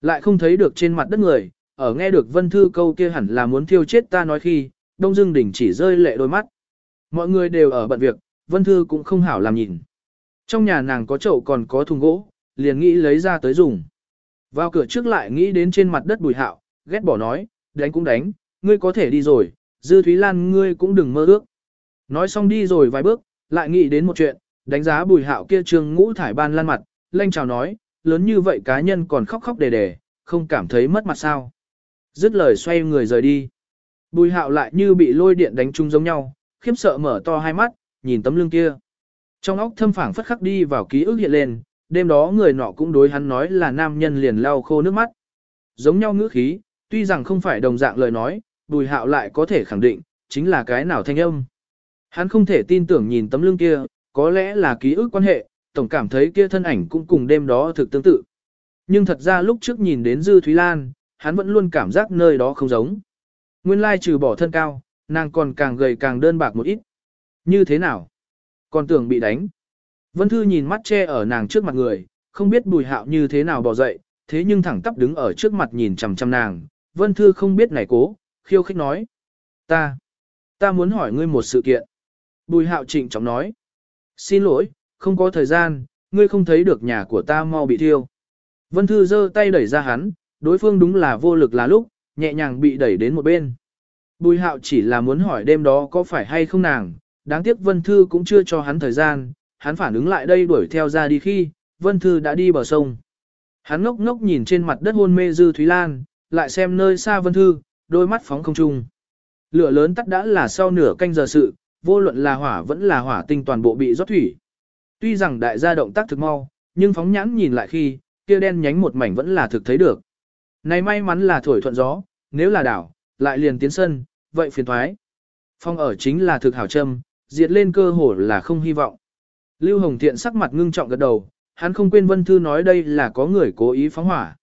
Lại không thấy được trên mặt đất người, ở nghe được vân thư câu kia hẳn là muốn thiêu chết ta nói khi, đông dương đỉnh chỉ rơi lệ đôi mắt. Mọi người đều ở bận việc, vân thư cũng không hảo làm nhìn. Trong nhà nàng có chậu còn có thùng gỗ, liền nghĩ lấy ra tới dùng. Vào cửa trước lại nghĩ đến trên mặt đất bùi hạo, ghét bỏ nói, đánh cũng đánh, ngươi có thể đi rồi, Dư Thúy Lan ngươi cũng đừng mơ ước. Nói xong đi rồi vài bước, lại nghĩ đến một chuyện, đánh giá bùi hạo kia trương ngũ thải ban lan mặt, lanh chào nói, lớn như vậy cá nhân còn khóc khóc đề đề, không cảm thấy mất mặt sao. Dứt lời xoay người rời đi. Bùi hạo lại như bị lôi điện đánh chung giống nhau, khiếp sợ mở to hai mắt, nhìn tấm lưng kia. Trong óc thâm phảng phất khắc đi vào ký ức hiện lên, đêm đó người nọ cũng đối hắn nói là nam nhân liền lau khô nước mắt. Giống nhau ngữ khí, tuy rằng không phải đồng dạng lời nói, bùi hạo lại có thể khẳng định, chính là cái nào thanh âm. Hắn không thể tin tưởng nhìn tấm lưng kia, có lẽ là ký ức quan hệ, tổng cảm thấy kia thân ảnh cũng cùng đêm đó thực tương tự. Nhưng thật ra lúc trước nhìn đến Dư Thúy Lan, hắn vẫn luôn cảm giác nơi đó không giống. Nguyên lai trừ bỏ thân cao, nàng còn càng gầy càng đơn bạc một ít. Như thế nào? Còn tưởng bị đánh. Vân Thư nhìn mắt che ở nàng trước mặt người, không biết bùi hạo như thế nào bỏ dậy, thế nhưng thẳng tắp đứng ở trước mặt nhìn chằm chằm nàng. Vân Thư không biết này cố, khiêu khích nói. Ta, ta muốn hỏi ngươi một sự kiện. Bùi hạo trịnh trọng nói. Xin lỗi, không có thời gian, ngươi không thấy được nhà của ta mau bị thiêu. Vân Thư giơ tay đẩy ra hắn, đối phương đúng là vô lực là lúc, nhẹ nhàng bị đẩy đến một bên. Bùi hạo chỉ là muốn hỏi đêm đó có phải hay không nàng, đáng tiếc Vân Thư cũng chưa cho hắn thời gian, hắn phản ứng lại đây đuổi theo ra đi khi, Vân Thư đã đi bờ sông. Hắn ngốc ngốc nhìn trên mặt đất hôn mê Dư Thúy Lan, lại xem nơi xa Vân Thư, đôi mắt phóng không trung. Lửa lớn tắt đã là sau nửa canh giờ sự, vô luận là hỏa vẫn là hỏa tinh toàn bộ bị rót thủy. Tuy rằng đại gia động tác thực mau, nhưng phóng nhãn nhìn lại khi, kia đen nhánh một mảnh vẫn là thực thấy được. Này may mắn là thổi thuận gió, nếu là đảo, lại liền tiến sân, vậy phiền thoái. Phong ở chính là thực hảo châm, diệt lên cơ hồ là không hy vọng. Lưu Hồng Thiện sắc mặt ngưng trọng gật đầu, hắn không quên Vân Thư nói đây là có người cố ý phóng hỏa.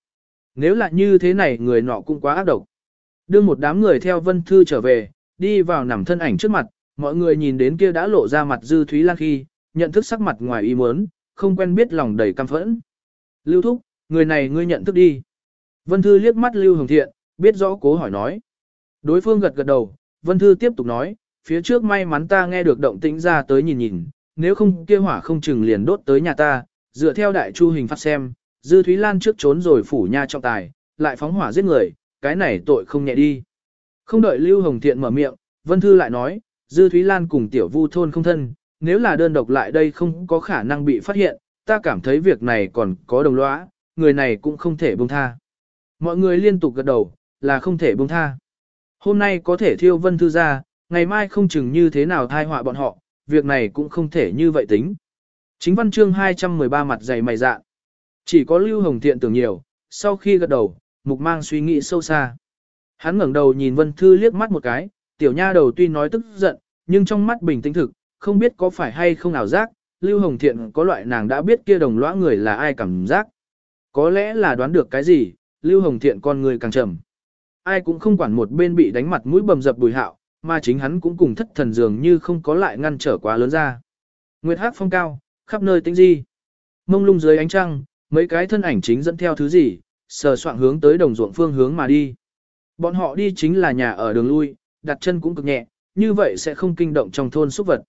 Nếu là như thế này người nọ cũng quá ác độc. Đưa một đám người theo Vân Thư trở về, đi vào nằm thân ảnh trước mặt, mọi người nhìn đến kia đã lộ ra mặt Dư Thúy Lan khi, nhận thức sắc mặt ngoài ý muốn, không quen biết lòng đầy căm phẫn. Lưu Thúc, người này ngươi nhận thức đi. Vân Thư liếc mắt Lưu Hồng Thiện, biết rõ cố hỏi nói. Đối phương gật gật đầu, Vân Thư tiếp tục nói, phía trước may mắn ta nghe được động tĩnh ra tới nhìn nhìn, nếu không kia hỏa không chừng liền đốt tới nhà ta, dựa theo đại chu hình phát xem, Dư Thúy Lan trước trốn rồi phủ nha trọng tài, lại phóng hỏa giết người, cái này tội không nhẹ đi. Không đợi Lưu Hồng Thiện mở miệng, Vân Thư lại nói, Dư Thúy Lan cùng tiểu vu thôn không thân, nếu là đơn độc lại đây không có khả năng bị phát hiện, ta cảm thấy việc này còn có đồng lõa, người này cũng không thể buông tha. Mọi người liên tục gật đầu, là không thể buông tha. Hôm nay có thể thiêu Vân Thư ra, ngày mai không chừng như thế nào thai họa bọn họ, việc này cũng không thể như vậy tính. Chính văn chương 213 mặt dày mày dạ. Chỉ có Lưu Hồng Thiện tưởng nhiều, sau khi gật đầu, mục mang suy nghĩ sâu xa. Hắn ngẩng đầu nhìn Vân Thư liếc mắt một cái, tiểu nha đầu tuy nói tức giận, nhưng trong mắt bình tĩnh thực, không biết có phải hay không ảo giác, Lưu Hồng Thiện có loại nàng đã biết kia đồng lõa người là ai cảm giác. Có lẽ là đoán được cái gì, Lưu Hồng Thiện con người càng trầm. Ai cũng không quản một bên bị đánh mặt mũi bầm dập bùi hạo, mà chính hắn cũng cùng thất thần dường như không có lại ngăn trở quá lớn ra. Nguyệt hát phong cao, khắp nơi tĩnh di. Mông lung dưới ánh trăng, mấy cái thân ảnh chính dẫn theo thứ gì, sờ soạn hướng tới đồng ruộng phương hướng mà đi. Bọn họ đi chính là nhà ở đường lui, đặt chân cũng cực nhẹ, như vậy sẽ không kinh động trong thôn xúc vật.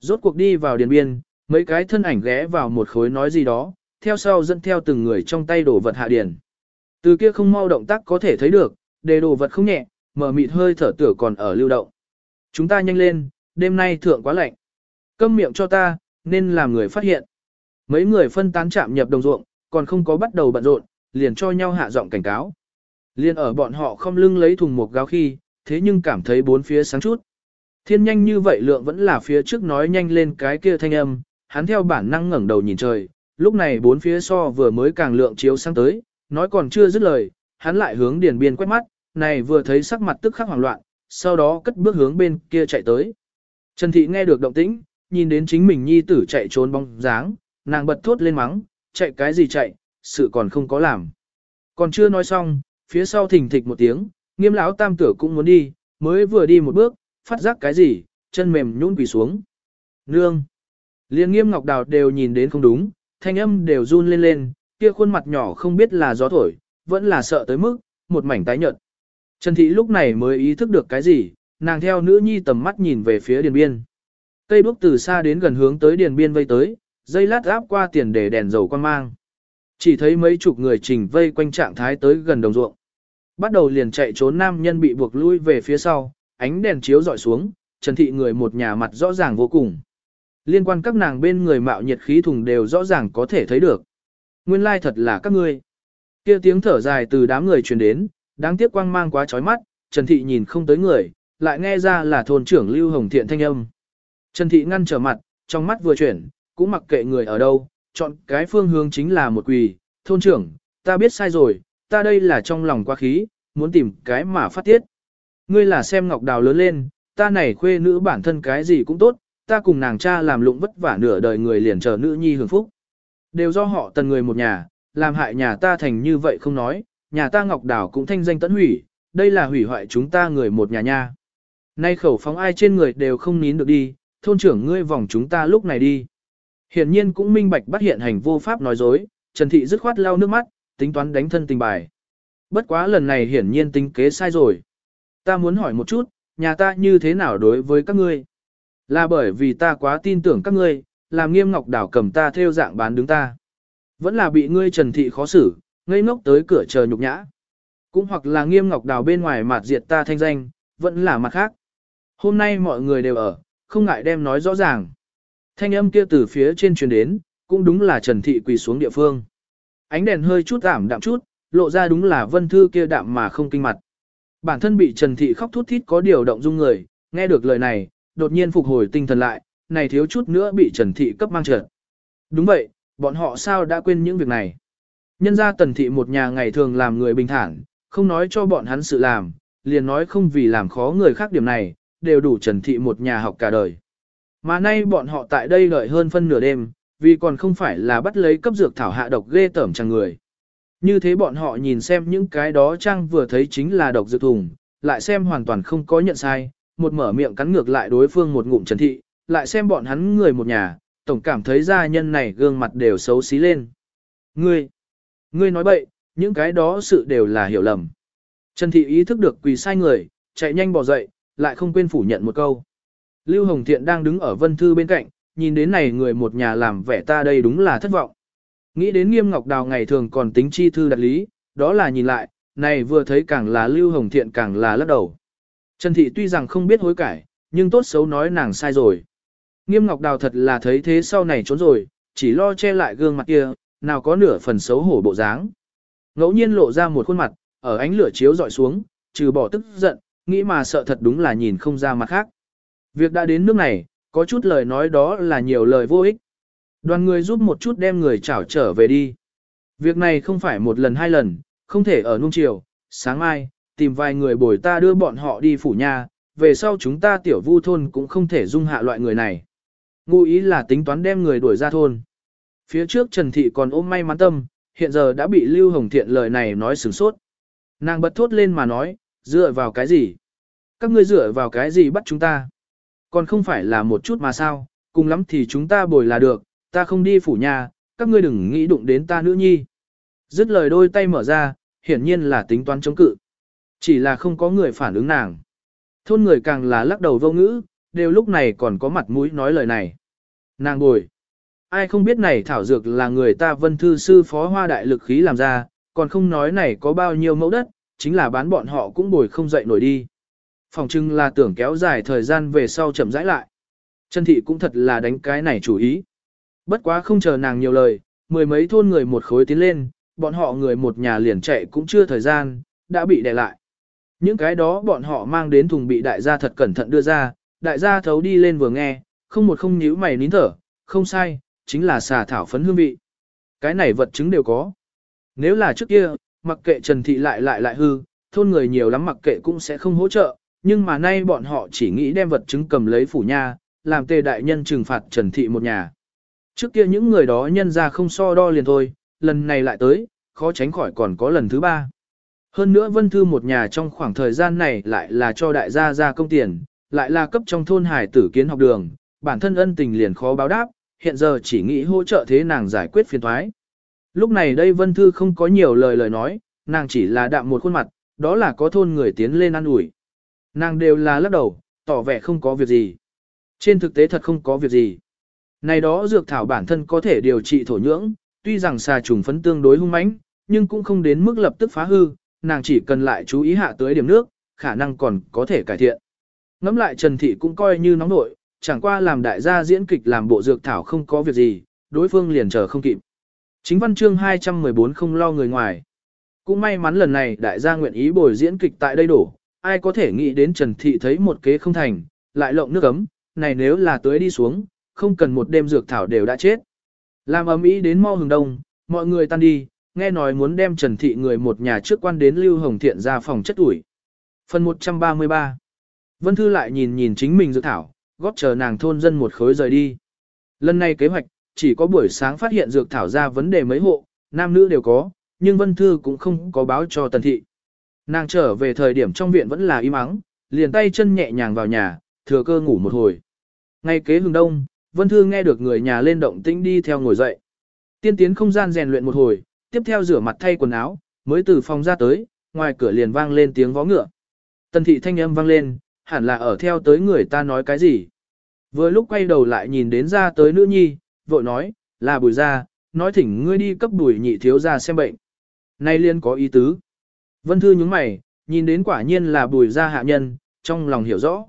Rốt cuộc đi vào điền biên, mấy cái thân ảnh ghé vào một khối nói gì đó, theo sau dẫn theo từng người trong tay đổ vật hạ điền. Từ kia không mau động tác có thể thấy được, đề đồ vật không nhẹ, mở mịt hơi thở tử còn ở lưu động. Chúng ta nhanh lên, đêm nay thượng quá lạnh. Câm miệng cho ta, nên làm người phát hiện. Mấy người phân tán chạm nhập đồng ruộng, còn không có bắt đầu bận rộn, liền cho nhau hạ giọng cảnh cáo. Liên ở bọn họ không lưng lấy thùng một gáo khi, thế nhưng cảm thấy bốn phía sáng chút. Thiên nhanh như vậy lượng vẫn là phía trước nói nhanh lên cái kia thanh âm, hắn theo bản năng ngẩng đầu nhìn trời, lúc này bốn phía so vừa mới càng lượng chiếu sáng tới, nói còn chưa dứt lời, hắn lại hướng điền biên quét mắt, này vừa thấy sắc mặt tức khắc hoảng loạn, sau đó cất bước hướng bên kia chạy tới. Trần Thị nghe được động tĩnh, nhìn đến chính mình nhi tử chạy trốn bóng dáng, nàng bật thốt lên mắng, chạy cái gì chạy, sự còn không có làm. Còn chưa nói xong, phía sau thình thịch một tiếng, nghiêm lão tam tử cũng muốn đi, mới vừa đi một bước, phát giác cái gì, chân mềm nhũn quỳ xuống. Nương! Liên nghiêm ngọc đào đều nhìn đến không đúng, thanh âm đều run lên lên, kia khuôn mặt nhỏ không biết là gió thổi, vẫn là sợ tới mức, một mảnh tái nhợt. Trần Thị lúc này mới ý thức được cái gì, nàng theo nữ nhi tầm mắt nhìn về phía điền biên. Cây đuốc từ xa đến gần hướng tới điền biên vây tới, dây lát áp qua tiền để đèn dầu quan mang. Chỉ thấy mấy chục người trình vây quanh trạng thái tới gần đồng ruộng. Bắt đầu liền chạy trốn nam nhân bị buộc lui về phía sau, ánh đèn chiếu dọi xuống, Trần Thị người một nhà mặt rõ ràng vô cùng. Liên quan các nàng bên người mạo nhiệt khí thùng đều rõ ràng có thể thấy được. Nguyên lai thật là các ngươi. Kia tiếng thở dài từ đám người truyền đến, đáng tiếc quang mang quá chói mắt, Trần Thị nhìn không tới người, lại nghe ra là thôn trưởng Lưu Hồng Thiện thanh âm. Trần Thị ngăn trở mặt, trong mắt vừa chuyển, cũng mặc kệ người ở đâu, chọn cái phương hướng chính là một quỳ, thôn trưởng, ta biết sai rồi, ta đây là trong lòng quá khí, muốn tìm cái mà phát tiết. Ngươi là xem ngọc đào lớn lên, ta này khuê nữ bản thân cái gì cũng tốt, ta cùng nàng cha làm lụng vất vả nửa đời người liền chờ nữ nhi hưởng phúc. Đều do họ tần người một nhà, làm hại nhà ta thành như vậy không nói, nhà ta ngọc đảo cũng thanh danh tẫn hủy, đây là hủy hoại chúng ta người một nhà nha. Nay khẩu phóng ai trên người đều không nín được đi, thôn trưởng ngươi vòng chúng ta lúc này đi. Hiển nhiên cũng minh bạch bắt hiện hành vô pháp nói dối, Trần Thị dứt khoát lau nước mắt, tính toán đánh thân tình bài. Bất quá lần này hiển nhiên tính kế sai rồi. Ta muốn hỏi một chút, nhà ta như thế nào đối với các ngươi? Là bởi vì ta quá tin tưởng các ngươi, làm nghiêm ngọc đảo cầm ta theo dạng bán đứng ta. Vẫn là bị ngươi Trần Thị khó xử, ngây ngốc tới cửa chờ nhục nhã. Cũng hoặc là nghiêm ngọc đào bên ngoài mặt diệt ta thanh danh, vẫn là mặt khác. Hôm nay mọi người đều ở, không ngại đem nói rõ ràng. Thanh âm kia từ phía trên truyền đến, cũng đúng là Trần Thị quỳ xuống địa phương. Ánh đèn hơi chút giảm đạm chút, lộ ra đúng là vân thư kia đạm mà không kinh mặt. Bản thân bị Trần Thị khóc thút thít có điều động dung người, nghe được lời này, đột nhiên phục hồi tinh thần lại, này thiếu chút nữa bị Trần Thị cấp mang trợn. Đúng vậy, bọn họ sao đã quên những việc này. Nhân ra Tần Thị một nhà ngày thường làm người bình thản, không nói cho bọn hắn sự làm, liền nói không vì làm khó người khác điểm này, đều đủ Trần Thị một nhà học cả đời. Mà nay bọn họ tại đây đợi hơn phân nửa đêm, vì còn không phải là bắt lấy cấp dược thảo hạ độc ghê tởm chẳng người. Như thế bọn họ nhìn xem những cái đó trang vừa thấy chính là độc dược thùng, lại xem hoàn toàn không có nhận sai, một mở miệng cắn ngược lại đối phương một ngụm trần thị, lại xem bọn hắn người một nhà, tổng cảm thấy gia nhân này gương mặt đều xấu xí lên. Ngươi, ngươi nói bậy, những cái đó sự đều là hiểu lầm. Trần thị ý thức được quỳ sai người, chạy nhanh bỏ dậy, lại không quên phủ nhận một câu. Lưu Hồng Thiện đang đứng ở vân thư bên cạnh, nhìn đến này người một nhà làm vẻ ta đây đúng là thất vọng. Nghĩ đến nghiêm ngọc đào ngày thường còn tính chi thư đặt lý, đó là nhìn lại, này vừa thấy càng là Lưu Hồng Thiện càng là lắc đầu. Trần Thị tuy rằng không biết hối cải, nhưng tốt xấu nói nàng sai rồi. Nghiêm ngọc đào thật là thấy thế sau này trốn rồi, chỉ lo che lại gương mặt kia, nào có nửa phần xấu hổ bộ dáng. Ngẫu nhiên lộ ra một khuôn mặt, ở ánh lửa chiếu dọi xuống, trừ bỏ tức giận, nghĩ mà sợ thật đúng là nhìn không ra mặt khác. Việc đã đến nước này, có chút lời nói đó là nhiều lời vô ích. Đoàn người giúp một chút đem người chảo trở về đi. Việc này không phải một lần hai lần, không thể ở nung chiều, sáng mai, tìm vài người bồi ta đưa bọn họ đi phủ nhà, về sau chúng ta tiểu vu thôn cũng không thể dung hạ loại người này. Ngụ ý là tính toán đem người đuổi ra thôn. Phía trước Trần Thị còn ôm may mắn tâm, hiện giờ đã bị Lưu Hồng Thiện lời này nói sửng sốt. Nàng bật thốt lên mà nói, dựa vào cái gì? Các ngươi dựa vào cái gì bắt chúng ta? Còn không phải là một chút mà sao, cùng lắm thì chúng ta bồi là được, ta không đi phủ nhà, các ngươi đừng nghĩ đụng đến ta nữ nhi. Dứt lời đôi tay mở ra, hiển nhiên là tính toán chống cự. Chỉ là không có người phản ứng nàng. Thôn người càng là lắc đầu vô ngữ, đều lúc này còn có mặt mũi nói lời này. Nàng bồi. Ai không biết này thảo dược là người ta vân thư sư phó hoa đại lực khí làm ra, còn không nói này có bao nhiêu mẫu đất, chính là bán bọn họ cũng bồi không dậy nổi đi. Phòng trưng là tưởng kéo dài thời gian về sau chậm rãi lại. Trần thị cũng thật là đánh cái này chủ ý. Bất quá không chờ nàng nhiều lời, mười mấy thôn người một khối tiến lên, bọn họ người một nhà liền chạy cũng chưa thời gian, đã bị đè lại. Những cái đó bọn họ mang đến thùng bị đại gia thật cẩn thận đưa ra, đại gia thấu đi lên vừa nghe, không một không nhíu mày nín thở, không sai, chính là xà thảo phấn hương vị. Cái này vật chứng đều có. Nếu là trước kia, mặc kệ Trần Thị lại lại lại hư, thôn người nhiều lắm mặc kệ cũng sẽ không hỗ trợ, nhưng mà nay bọn họ chỉ nghĩ đem vật chứng cầm lấy phủ nha, làm tề đại nhân trừng phạt Trần Thị một nhà. Trước kia những người đó nhân ra không so đo liền thôi, lần này lại tới, khó tránh khỏi còn có lần thứ ba. Hơn nữa Vân Thư một nhà trong khoảng thời gian này lại là cho đại gia ra công tiền, lại là cấp trong thôn hải tử kiến học đường, bản thân ân tình liền khó báo đáp, hiện giờ chỉ nghĩ hỗ trợ thế nàng giải quyết phiền thoái. Lúc này đây Vân Thư không có nhiều lời lời nói, nàng chỉ là đạm một khuôn mặt, đó là có thôn người tiến lên ăn ủi. Nàng đều là lắc đầu, tỏ vẻ không có việc gì. Trên thực tế thật không có việc gì. Này đó dược thảo bản thân có thể điều trị thổ nhưỡng, tuy rằng xà trùng phấn tương đối hung mãnh, nhưng cũng không đến mức lập tức phá hư, nàng chỉ cần lại chú ý hạ tới điểm nước, khả năng còn có thể cải thiện. Ngắm lại Trần Thị cũng coi như nóng nội, chẳng qua làm đại gia diễn kịch làm bộ dược thảo không có việc gì, đối phương liền chờ không kịp. Chính văn chương 214 không lo người ngoài. Cũng may mắn lần này đại gia nguyện ý bồi diễn kịch tại đây đổ, ai có thể nghĩ đến Trần Thị thấy một kế không thành, lại lộng nước ấm, này nếu là tới đi xuống, không cần một đêm dược thảo đều đã chết. Làm ấm ý đến mau hừng đông, mọi người tan đi, nghe nói muốn đem Trần Thị người một nhà trước quan đến Lưu Hồng Thiện ra phòng chất ủi. Phần 133 Vân Thư lại nhìn nhìn chính mình dược thảo, góp chờ nàng thôn dân một khối rời đi. Lần này kế hoạch, chỉ có buổi sáng phát hiện dược thảo ra vấn đề mấy hộ, nam nữ đều có, nhưng Vân Thư cũng không có báo cho Tần Thị. Nàng trở về thời điểm trong viện vẫn là im ắng, liền tay chân nhẹ nhàng vào nhà, thừa cơ ngủ một hồi. Ngay kế hừng đông, Vân Thư nghe được người nhà lên động tĩnh đi theo ngồi dậy. Tiên tiến không gian rèn luyện một hồi, tiếp theo rửa mặt thay quần áo, mới từ phòng ra tới, ngoài cửa liền vang lên tiếng vó ngựa. Tần thị thanh âm vang lên, hẳn là ở theo tới người ta nói cái gì. Vừa lúc quay đầu lại nhìn đến ra tới nữ nhi, vội nói, là bùi ra, nói thỉnh ngươi đi cấp bùi nhị thiếu ra xem bệnh. Nay liên có ý tứ. Vân Thư nhướng mày, nhìn đến quả nhiên là bùi ra hạ nhân, trong lòng hiểu rõ.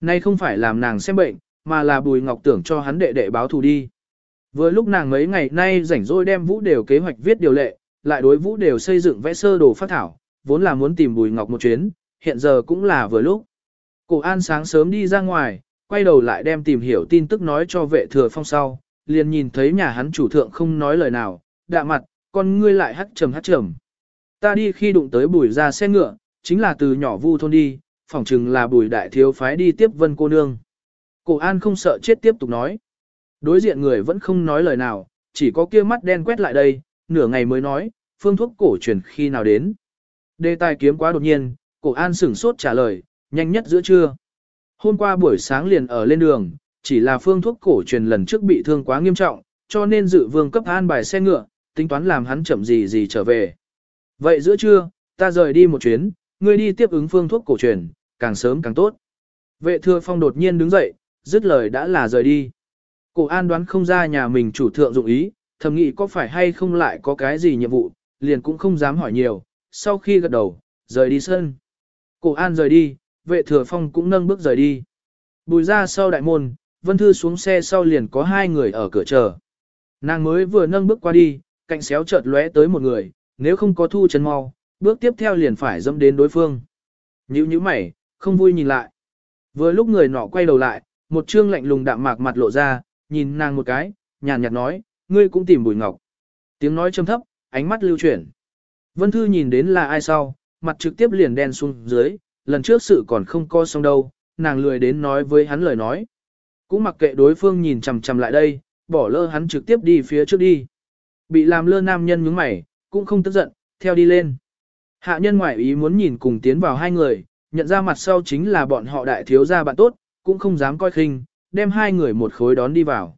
Nay không phải làm nàng xem bệnh, mà là bùi ngọc tưởng cho hắn đệ đệ báo thù đi. Vừa lúc nàng mấy ngày nay rảnh rỗi đem vũ đều kế hoạch viết điều lệ, lại đối vũ đều xây dựng vẽ sơ đồ phát thảo, vốn là muốn tìm bùi ngọc một chuyến, hiện giờ cũng là vừa lúc. Cổ an sáng sớm đi ra ngoài, quay đầu lại đem tìm hiểu tin tức nói cho vệ thừa phong sau, liền nhìn thấy nhà hắn chủ thượng không nói lời nào, đạ mặt, con ngươi lại hắt trầm hắt trầm. Ta đi khi đụng tới bùi ra xe ngựa, chính là từ nhỏ vu thôn đi, phỏng chừng là bùi đại thiếu phái đi tiếp vân cô nương. Cổ an không sợ chết tiếp tục nói. Đối diện người vẫn không nói lời nào, chỉ có kia mắt đen quét lại đây, nửa ngày mới nói, phương thuốc cổ truyền khi nào đến. Đề tài kiếm quá đột nhiên, cổ an sửng sốt trả lời, nhanh nhất giữa trưa. Hôm qua buổi sáng liền ở lên đường, chỉ là phương thuốc cổ truyền lần trước bị thương quá nghiêm trọng, cho nên dự vương cấp an bài xe ngựa, tính toán làm hắn chậm gì gì trở về. Vậy giữa trưa, ta rời đi một chuyến, ngươi đi tiếp ứng phương thuốc cổ truyền, càng sớm càng tốt. Vệ thừa phong đột nhiên đứng dậy, dứt lời đã là rời đi. Cổ an đoán không ra nhà mình chủ thượng dụng ý, thầm nghĩ có phải hay không lại có cái gì nhiệm vụ, liền cũng không dám hỏi nhiều, sau khi gật đầu, rời đi sân. Cổ an rời đi, vệ thừa phong cũng nâng bước rời đi. Bùi ra sau đại môn, Vân Thư xuống xe sau liền có hai người ở cửa chờ. Nàng mới vừa nâng bước qua đi, cạnh xéo chợt lóe tới một người, nếu không có thu chân mau, bước tiếp theo liền phải dâm đến đối phương. Nhữ như mày, không vui nhìn lại. Vừa lúc người nọ quay đầu lại, một trương lạnh lùng đạm mạc mặt lộ ra, nhìn nàng một cái, nhàn nhạt nói, ngươi cũng tìm bùi ngọc. Tiếng nói trầm thấp, ánh mắt lưu chuyển. Vân Thư nhìn đến là ai sau, mặt trực tiếp liền đen xuống dưới, lần trước sự còn không co xong đâu, nàng lười đến nói với hắn lời nói. Cũng mặc kệ đối phương nhìn chằm chằm lại đây, bỏ lơ hắn trực tiếp đi phía trước đi. Bị làm lơ nam nhân nhướng mày, cũng không tức giận, theo đi lên. Hạ nhân ngoại ý muốn nhìn cùng tiến vào hai người, nhận ra mặt sau chính là bọn họ đại thiếu gia bạn tốt, cũng không dám coi khinh, đem hai người một khối đón đi vào.